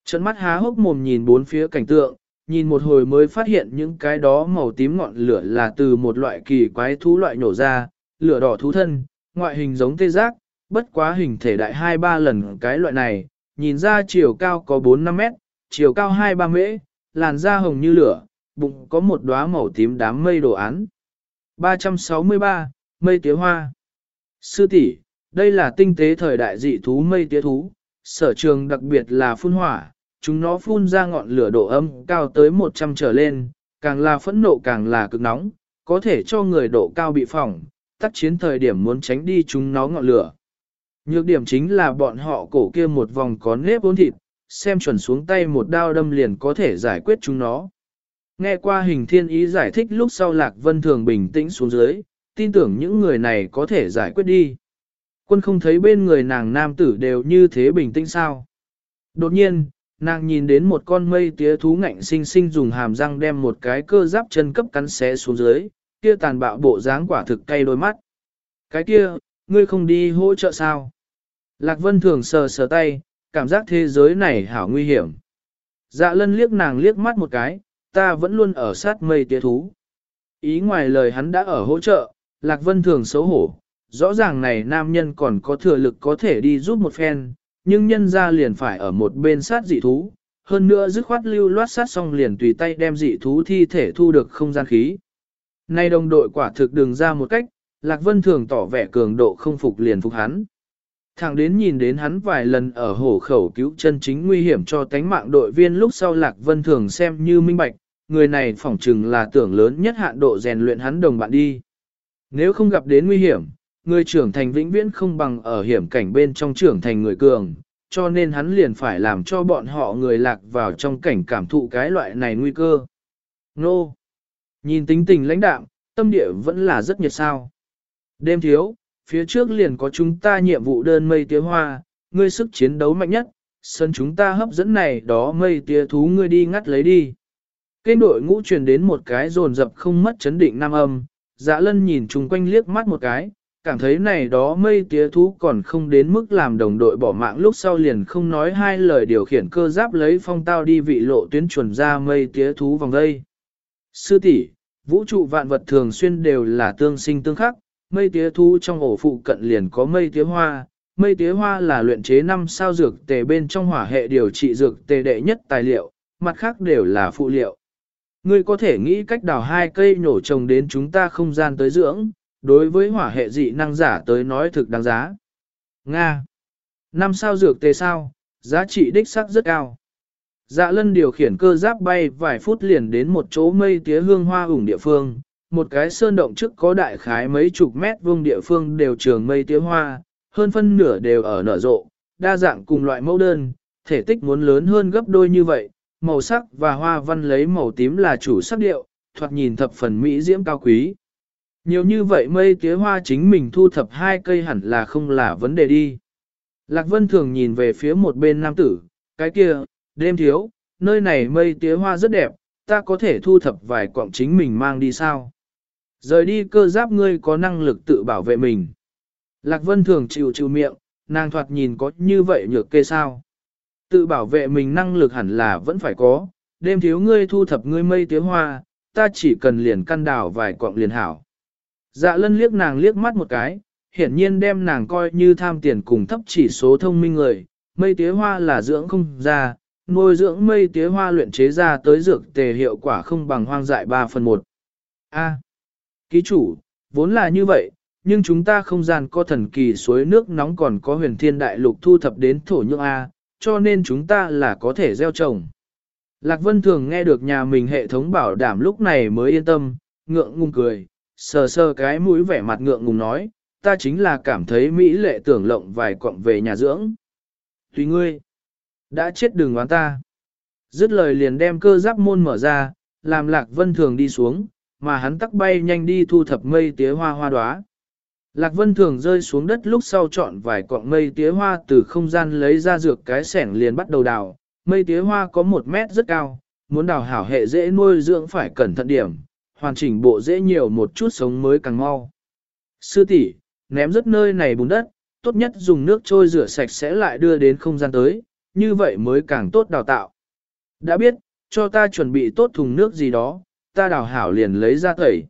Trận mắt há hốc mồm nhìn bốn phía cảnh tượng, nhìn một hồi mới phát hiện những cái đó màu tím ngọn lửa là từ một loại kỳ quái thú loại nổ ra, lửa đỏ thú thân, ngoại hình giống tê giác, bất quá hình thể đại 2-3 lần cái loại này, nhìn ra chiều cao có 4-5 mét, chiều cao 2-3 mễ, làn da hồng như lửa, bụng có một đóa màu tím đám mây đồ án. 363, mây tía hoa. Sư tỷ, đây là tinh tế thời đại dị thú mây tía thú, sở trường đặc biệt là phun hỏa, chúng nó phun ra ngọn lửa độ âm cao tới 100 trở lên, càng là phẫn nộ càng là cực nóng, có thể cho người độ cao bị phỏng, tác chiến thời điểm muốn tránh đi chúng nó ngọn lửa. Nhược điểm chính là bọn họ cổ kia một vòng có nếp bốn thịt, xem chuẩn xuống tay một đao đâm liền có thể giải quyết chúng nó. Nghe qua hình thiên ý giải thích lúc sau Lạc Vân Thường bình tĩnh xuống dưới, tin tưởng những người này có thể giải quyết đi. Quân không thấy bên người nàng nam tử đều như thế bình tĩnh sao. Đột nhiên, nàng nhìn đến một con mây tía thú ngạnh sinh sinh dùng hàm răng đem một cái cơ giáp chân cấp cắn xé xuống dưới, kia tàn bạo bộ dáng quả thực cay đôi mắt. Cái kia, ngươi không đi hỗ trợ sao? Lạc Vân thường sờ sờ tay, cảm giác thế giới này hảo nguy hiểm. Dạ lân liếc nàng liếc mắt một cái, ta vẫn luôn ở sát mây tía thú. Ý ngoài lời hắn đã ở hỗ trợ, Lạc Vân thường xấu hổ, rõ ràng này nam nhân còn có thừa lực có thể đi giúp một phen, nhưng nhân ra liền phải ở một bên sát dị thú, hơn nữa dứt khoát lưu loát sát xong liền tùy tay đem dị thú thi thể thu được không gian khí. Nay đồng đội quả thực đường ra một cách, Lạc Vân thường tỏ vẻ cường độ không phục liền phục hắn. Thẳng đến nhìn đến hắn vài lần ở hổ khẩu cứu chân chính nguy hiểm cho tánh mạng đội viên lúc sau Lạc Vân thường xem như minh bạch, người này phỏng chừng là tưởng lớn nhất hạn độ rèn luyện hắn đồng bạn đi. Nếu không gặp đến nguy hiểm, người trưởng thành vĩnh viễn không bằng ở hiểm cảnh bên trong trưởng thành người cường, cho nên hắn liền phải làm cho bọn họ người lạc vào trong cảnh cảm thụ cái loại này nguy cơ. Nô! Nhìn tính tình lãnh đạm, tâm địa vẫn là rất nhiệt sao. Đêm thiếu, phía trước liền có chúng ta nhiệm vụ đơn mây tía hoa, ngươi sức chiến đấu mạnh nhất, sân chúng ta hấp dẫn này đó mây tía thú ngươi đi ngắt lấy đi. Kênh đội ngũ truyền đến một cái rồn rập không mất chấn định nam âm, dạ lân nhìn chung quanh liếc mắt một cái, cảm thấy này đó mây tía thú còn không đến mức làm đồng đội bỏ mạng lúc sau liền không nói hai lời điều khiển cơ giáp lấy phong tao đi vị lộ tuyến chuẩn ra mây tía thú vòng đây. Sư tỷ, vũ trụ vạn vật thường xuyên đều là tương sinh tương khắc, mây tía thu trong ổ phụ cận liền có mây tía hoa. Mây tía hoa là luyện chế năm sao dược tề bên trong hỏa hệ điều trị dược tề đệ nhất tài liệu, mặt khác đều là phụ liệu. Ngươi có thể nghĩ cách đào hai cây nổ trồng đến chúng ta không gian tới dưỡng, đối với hỏa hệ dị năng giả tới nói thực đáng giá. Nga. Năm sao dược tề sao, giá trị đích sắc rất cao. Dạ lân điều khiển cơ giáp bay vài phút liền đến một chỗ mây tía hương hoa ủng địa phương, một cái sơn động trước có đại khái mấy chục mét vuông địa phương đều trường mây tía hoa, hơn phân nửa đều ở nở rộ, đa dạng cùng loại mẫu đơn, thể tích muốn lớn hơn gấp đôi như vậy, màu sắc và hoa văn lấy màu tím là chủ sắc điệu, thoạt nhìn thập phần mỹ diễm cao quý. Nhiều như vậy mây tía hoa chính mình thu thập hai cây hẳn là không là vấn đề đi. Lạc Vân thường nhìn về phía một bên nam tử, cái kia, đêm thiếu, nơi này mây tía hoa rất đẹp, ta có thể thu thập vài quọng chính mình mang đi sao? Rời đi cơ giáp ngươi có năng lực tự bảo vệ mình. Lạc Vân thường chịu chịu miệng, nàng thoạt nhìn có như vậy nhược kê sao? Tự bảo vệ mình năng lực hẳn là vẫn phải có, đêm thiếu ngươi thu thập ngươi mây tía hoa, ta chỉ cần liền căn đảo vài quọng liền hảo. Dạ lân liếc nàng liếc mắt một cái, hiển nhiên đem nàng coi như tham tiền cùng thấp chỉ số thông minh người, mây tía hoa là dưỡng không ra, nuôi dưỡng mây tía hoa luyện chế ra tới dược tề hiệu quả không bằng hoang dại 3 phần 1. A. ký chủ, vốn là như vậy, nhưng chúng ta không gian có thần kỳ suối nước nóng còn có huyền thiên đại lục thu thập đến thổ nhưỡng A, cho nên chúng ta là có thể gieo trồng. Lạc Vân thường nghe được nhà mình hệ thống bảo đảm lúc này mới yên tâm, ngượng ngùng cười, sờ sờ cái mũi vẻ mặt ngượng ngùng nói, ta chính là cảm thấy Mỹ lệ tưởng lộng vài quọng về nhà dưỡng. Tùy ngươi, đã chết đừng oán ta. Dứt lời liền đem cơ giáp môn mở ra, làm Lạc Vân thường đi xuống, mà hắn tắc bay nhanh đi thu thập mây tía hoa hoa đóa. Lạc Vân thường rơi xuống đất lúc sau chọn vài cọng mây tía hoa từ không gian lấy ra dược cái sẻng liền bắt đầu đào. Mây tía hoa có một mét rất cao, muốn đào hảo hệ dễ nuôi dưỡng phải cẩn thận điểm, hoàn chỉnh bộ dễ nhiều một chút sống mới càng mau. Sư tỷ, ném rất nơi này bùn đất, tốt nhất dùng nước trôi rửa sạch sẽ lại đưa đến không gian tới, như vậy mới càng tốt đào tạo. Đã biết, cho ta chuẩn bị tốt thùng nước gì đó, ta đào hảo liền lấy ra tẩy.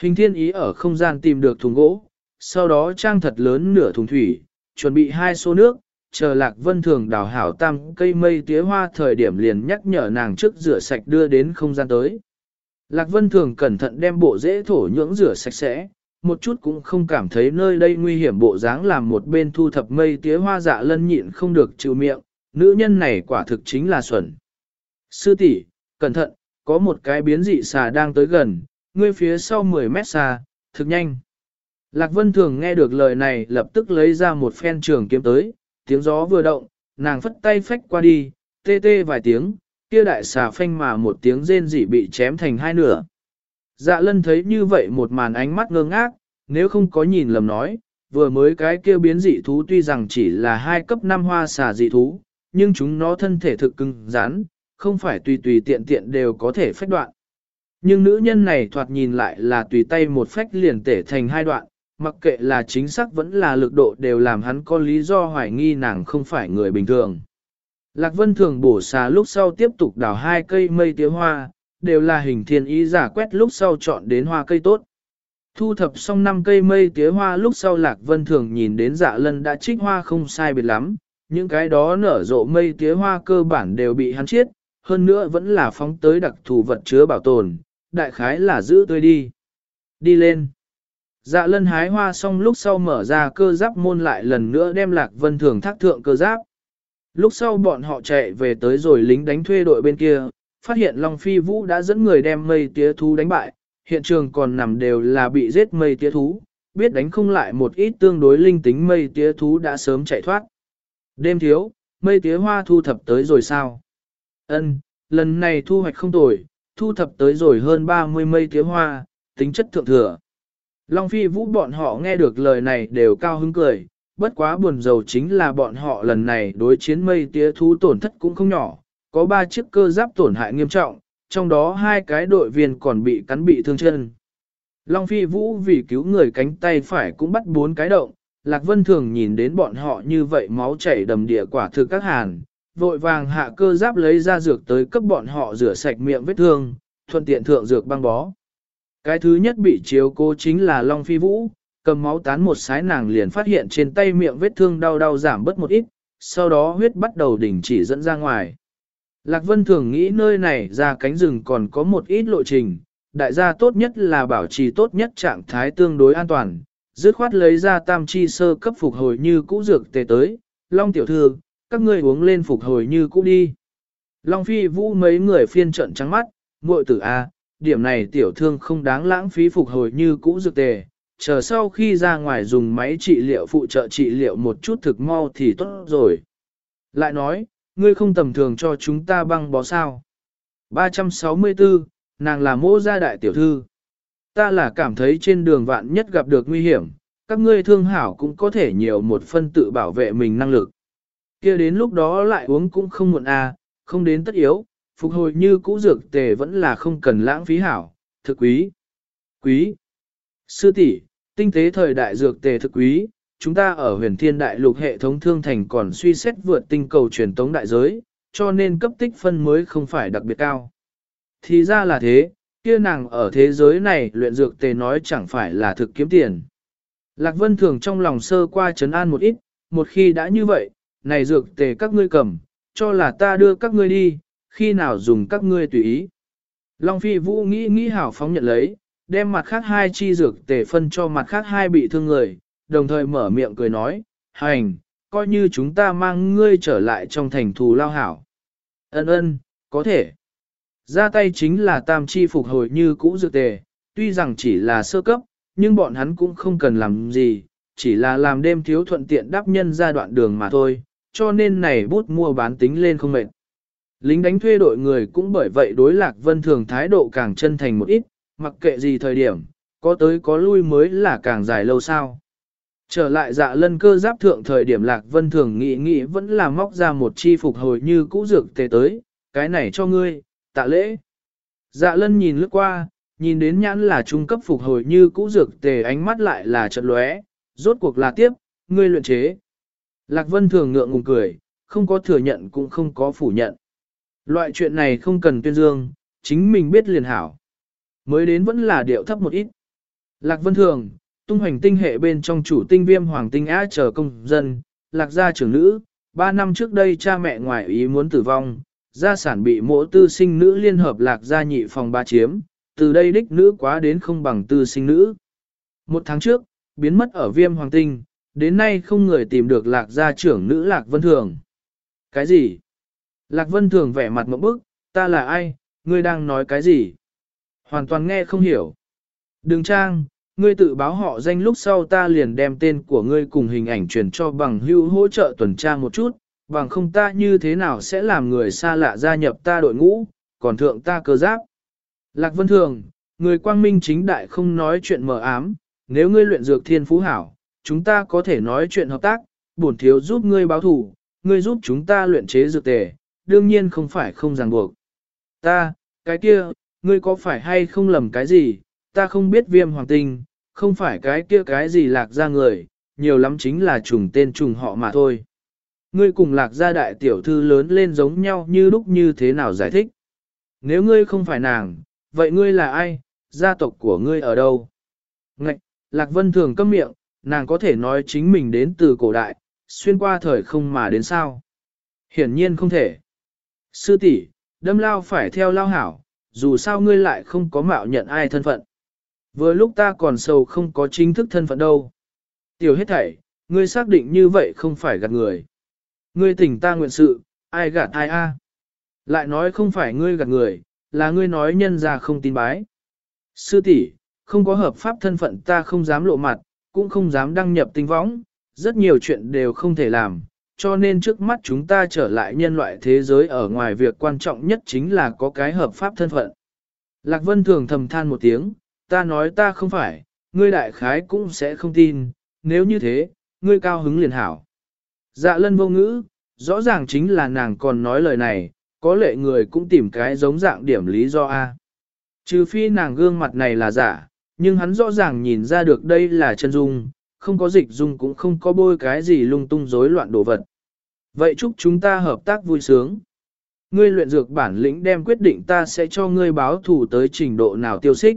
Hình thiên ý ở không gian tìm được thùng gỗ, sau đó trang thật lớn nửa thùng thủy, chuẩn bị hai xô nước, chờ lạc vân thường đào hảo tam cây mây tía hoa thời điểm liền nhắc nhở nàng trước rửa sạch đưa đến không gian tới. Lạc vân thường cẩn thận đem bộ dễ thổ nhưỡng rửa sạch sẽ, một chút cũng không cảm thấy nơi đây nguy hiểm bộ dáng làm một bên thu thập mây tía hoa dạ lân nhịn không được chịu miệng, nữ nhân này quả thực chính là xuẩn. Sư tỷ, cẩn thận, có một cái biến dị xà đang tới gần, ngươi phía sau 10 mét xa, thực nhanh. Lạc Vân Thường nghe được lời này lập tức lấy ra một phen trường kiếm tới, tiếng gió vừa động, nàng phất tay phách qua đi, tê tê vài tiếng, kia đại xà phanh mà một tiếng rên rỉ bị chém thành hai nửa. Dạ lân thấy như vậy một màn ánh mắt ngơ ngác, nếu không có nhìn lầm nói, vừa mới cái kia biến dị thú tuy rằng chỉ là hai cấp 5 hoa xà dị thú, nhưng chúng nó thân thể thực cứng rắn, không phải tùy tùy tiện tiện đều có thể phách đoạn. Nhưng nữ nhân này thoạt nhìn lại là tùy tay một phách liền tể thành hai đoạn, mặc kệ là chính xác vẫn là lực độ đều làm hắn có lý do hoài nghi nàng không phải người bình thường. Lạc Vân thường bổ xà lúc sau tiếp tục đào hai cây mây tía hoa, đều là hình thiên ý giả quét lúc sau chọn đến hoa cây tốt. Thu thập xong năm cây mây tía hoa lúc sau Lạc Vân thường nhìn đến dạ lân đã trích hoa không sai biệt lắm, những cái đó nở rộ mây tía hoa cơ bản đều bị hắn chiết, hơn nữa vẫn là phóng tới đặc thù vật chứa bảo tồn, đại khái là giữ tươi đi. Đi lên. Dạ lân hái hoa xong lúc sau mở ra cơ giáp môn lại lần nữa đem lạc vân thường thác thượng cơ giáp. Lúc sau bọn họ chạy về tới rồi lính đánh thuê đội bên kia, phát hiện Long Phi Vũ đã dẫn người đem mây tía thú đánh bại, hiện trường còn nằm đều là bị giết mây tía thú, biết đánh không lại một ít tương đối linh tính mây tía thú đã sớm chạy thoát. Đêm thiếu, mây tía hoa thu thập tới rồi sao? Ân, lần này thu hoạch không tồi, thu thập tới rồi hơn 30 mây tía hoa, tính chất thượng thừa. Long Phi Vũ bọn họ nghe được lời này đều cao hứng cười, bất quá buồn giàu chính là bọn họ lần này đối chiến mây tía thú tổn thất cũng không nhỏ, có 3 chiếc cơ giáp tổn hại nghiêm trọng, trong đó hai cái đội viên còn bị cắn bị thương chân. Long Phi Vũ vì cứu người cánh tay phải cũng bắt bốn cái động, Lạc Vân thường nhìn đến bọn họ như vậy máu chảy đầm địa quả thực các hàn, vội vàng hạ cơ giáp lấy ra dược tới cấp bọn họ rửa sạch miệng vết thương, thuận tiện thượng dược băng bó. Cái thứ nhất bị chiếu cố chính là Long Phi Vũ, cầm máu tán một sái nàng liền phát hiện trên tay miệng vết thương đau đau giảm bớt một ít, sau đó huyết bắt đầu đỉnh chỉ dẫn ra ngoài. Lạc Vân thường nghĩ nơi này ra cánh rừng còn có một ít lộ trình, đại gia tốt nhất là bảo trì tốt nhất trạng thái tương đối an toàn, dứt khoát lấy ra tam chi sơ cấp phục hồi như cũ dược tề tới, Long tiểu thư, các ngươi uống lên phục hồi như cũ đi. Long phi vũ mấy người phiên trận trắng mắt, muội tử A, điểm này tiểu thương không đáng lãng phí phục hồi như cũ dược tề, chờ sau khi ra ngoài dùng máy trị liệu phụ trợ trị liệu một chút thực mau thì tốt rồi. Lại nói, ngươi không tầm thường cho chúng ta băng bó sao. 364, nàng là mô gia đại tiểu thư. Ta là cảm thấy trên đường vạn nhất gặp được nguy hiểm, các ngươi thương hảo cũng có thể nhiều một phân tự bảo vệ mình năng lực. kia đến lúc đó lại uống cũng không muộn à, không đến tất yếu, phục hồi như cũ dược tề vẫn là không cần lãng phí hảo, thực quý. Quý. Sư tỷ, tinh tế thời đại dược tề thực quý, chúng ta ở huyền thiên đại lục hệ thống thương thành còn suy xét vượt tinh cầu truyền tống đại giới, cho nên cấp tích phân mới không phải đặc biệt cao. Thì ra là thế, kia nàng ở thế giới này luyện dược tề nói chẳng phải là thực kiếm tiền. Lạc Vân Thường trong lòng sơ qua chấn an một ít, một khi đã như vậy, này dược tề các ngươi cầm, cho là ta đưa các ngươi đi, khi nào dùng các ngươi tùy ý. Long Phi Vũ nghĩ nghĩ hảo phóng nhận lấy, đem mặt khác hai chi dược tề phân cho mặt khác hai bị thương người, đồng thời mở miệng cười nói, hành, coi như chúng ta mang ngươi trở lại trong thành thù lao hảo. Ân ân, có thể. Ra tay chính là tam chi phục hồi như cũ dược tề, tuy rằng chỉ là sơ cấp, nhưng bọn hắn cũng không cần làm gì, chỉ là làm đêm thiếu thuận tiện đáp nhân ra đoạn đường mà thôi, cho nên này bút mua bán tính lên không mệt. Lính đánh thuê đội người cũng bởi vậy đối lạc vân thường thái độ càng chân thành một ít, mặc kệ gì thời điểm, có tới có lui mới là càng dài lâu sao. Trở lại dạ lân cơ giáp thượng thời điểm lạc vân thường nghĩ nghĩ vẫn là móc ra một chi phục hồi như cũ dược tề tới, cái này cho ngươi, tạ lễ. Dạ lân nhìn lướt qua, nhìn đến nhãn là trung cấp phục hồi như cũ dược tề ánh mắt lại là trận lóe, rốt cuộc là tiếp, ngươi luyện chế. Lạc vân thường ngượng ngùng cười, không có thừa nhận cũng không có phủ nhận. Loại chuyện này không cần tuyên dương, chính mình biết liền hảo. Mới đến vẫn là điệu thấp một ít. Lạc vân thường, tung hoành tinh hệ bên trong chủ tinh viêm hoàng tinh á chờ công dân, lạc gia trưởng nữ, ba năm trước đây cha mẹ ngoại ý muốn tử vong, gia sản bị mỗ tư sinh nữ liên hợp lạc gia nhị phòng ba chiếm, từ đây đích nữ quá đến không bằng tư sinh nữ. Một tháng trước, biến mất ở viêm hoàng tinh, đến nay không người tìm được lạc gia trưởng nữ lạc vân thường. Cái gì? Lạc vân thường vẻ mặt một bức, ta là ai, ngươi đang nói cái gì? Hoàn toàn nghe không hiểu. Đừng trang, ngươi tự báo họ danh lúc sau ta liền đem tên của ngươi cùng hình ảnh truyền cho bằng hưu hỗ trợ tuần tra một chút, bằng không ta như thế nào sẽ làm người xa lạ gia nhập ta đội ngũ, còn thượng ta cơ giáp. Lạc Vân Thường, người quang minh chính đại không nói chuyện mờ ám, nếu ngươi luyện dược thiên phú hảo, chúng ta có thể nói chuyện hợp tác, bổn thiếu giúp ngươi báo thủ, ngươi giúp chúng ta luyện chế dược tề, đương nhiên không phải không ràng buộc. Ta, cái kia, ngươi có phải hay không lầm cái gì, ta không biết viêm hoàng tinh, không phải cái kia cái gì lạc ra người, nhiều lắm chính là trùng tên trùng họ mà thôi. Ngươi cùng lạc gia đại tiểu thư lớn lên giống nhau như lúc như thế nào giải thích. Nếu ngươi không phải nàng, vậy ngươi là ai, gia tộc của ngươi ở đâu? Ngạch, lạc vân thường câm miệng, nàng có thể nói chính mình đến từ cổ đại, xuyên qua thời không mà đến sao? Hiển nhiên không thể. Sư tỷ, đâm lao phải theo lao hảo, dù sao ngươi lại không có mạo nhận ai thân phận. Vừa lúc ta còn sầu không có chính thức thân phận đâu. Tiểu hết thảy, ngươi xác định như vậy không phải gạt người. Ngươi tỉnh ta nguyện sự, ai gạt ai a? Lại nói không phải ngươi gạt người, là ngươi nói nhân ra không tin bái. Sư tỷ, không có hợp pháp thân phận ta không dám lộ mặt, cũng không dám đăng nhập tinh võng, rất nhiều chuyện đều không thể làm, cho nên trước mắt chúng ta trở lại nhân loại thế giới ở ngoài việc quan trọng nhất chính là có cái hợp pháp thân phận. Lạc Vân thường thầm than một tiếng, ta nói ta không phải, ngươi đại khái cũng sẽ không tin, nếu như thế, ngươi cao hứng liền hảo. Dạ lân vô ngữ, rõ ràng chính là nàng còn nói lời này, có lệ người cũng tìm cái giống dạng điểm lý do A. Trừ phi nàng gương mặt này là giả, nhưng hắn rõ ràng nhìn ra được đây là chân dung, không có dịch dung cũng không có bôi cái gì lung tung rối loạn đồ vật. Vậy chúc chúng ta hợp tác vui sướng. Ngươi luyện dược bản lĩnh đem quyết định ta sẽ cho ngươi báo thủ tới trình độ nào tiêu xích.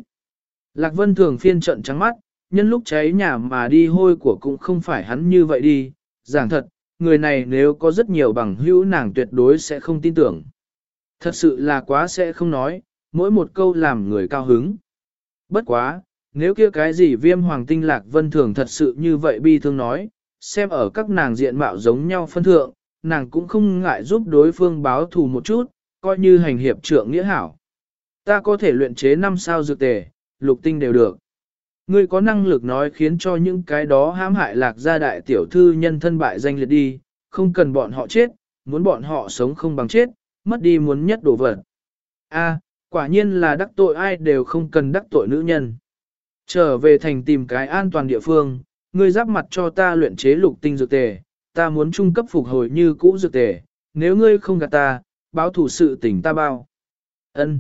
Lạc Vân thường phiên trận trắng mắt, nhân lúc cháy nhà mà đi hôi của cũng không phải hắn như vậy đi, giảng thật, người này nếu có rất nhiều bằng hữu nàng tuyệt đối sẽ không tin tưởng. Thật sự là quá sẽ không nói, mỗi một câu làm người cao hứng. Bất quá, nếu kia cái gì viêm hoàng tinh lạc vân thường thật sự như vậy bi thương nói, xem ở các nàng diện mạo giống nhau phân thượng, nàng cũng không ngại giúp đối phương báo thù một chút, coi như hành hiệp trưởng nghĩa hảo. Ta có thể luyện chế năm sao dược tề, lục tinh đều được. Ngươi có năng lực nói khiến cho những cái đó hãm hại lạc gia đại tiểu thư nhân thân bại danh liệt đi, không cần bọn họ chết, muốn bọn họ sống không bằng chết, mất đi muốn nhất đồ vật. A, quả nhiên là đắc tội ai đều không cần đắc tội nữ nhân. Trở về thành tìm cái an toàn địa phương, ngươi giáp mặt cho ta luyện chế lục tinh dược tề, ta muốn trung cấp phục hồi như cũ dược tề, nếu ngươi không gạt ta, báo thủ sự tỉnh ta bao. Ân.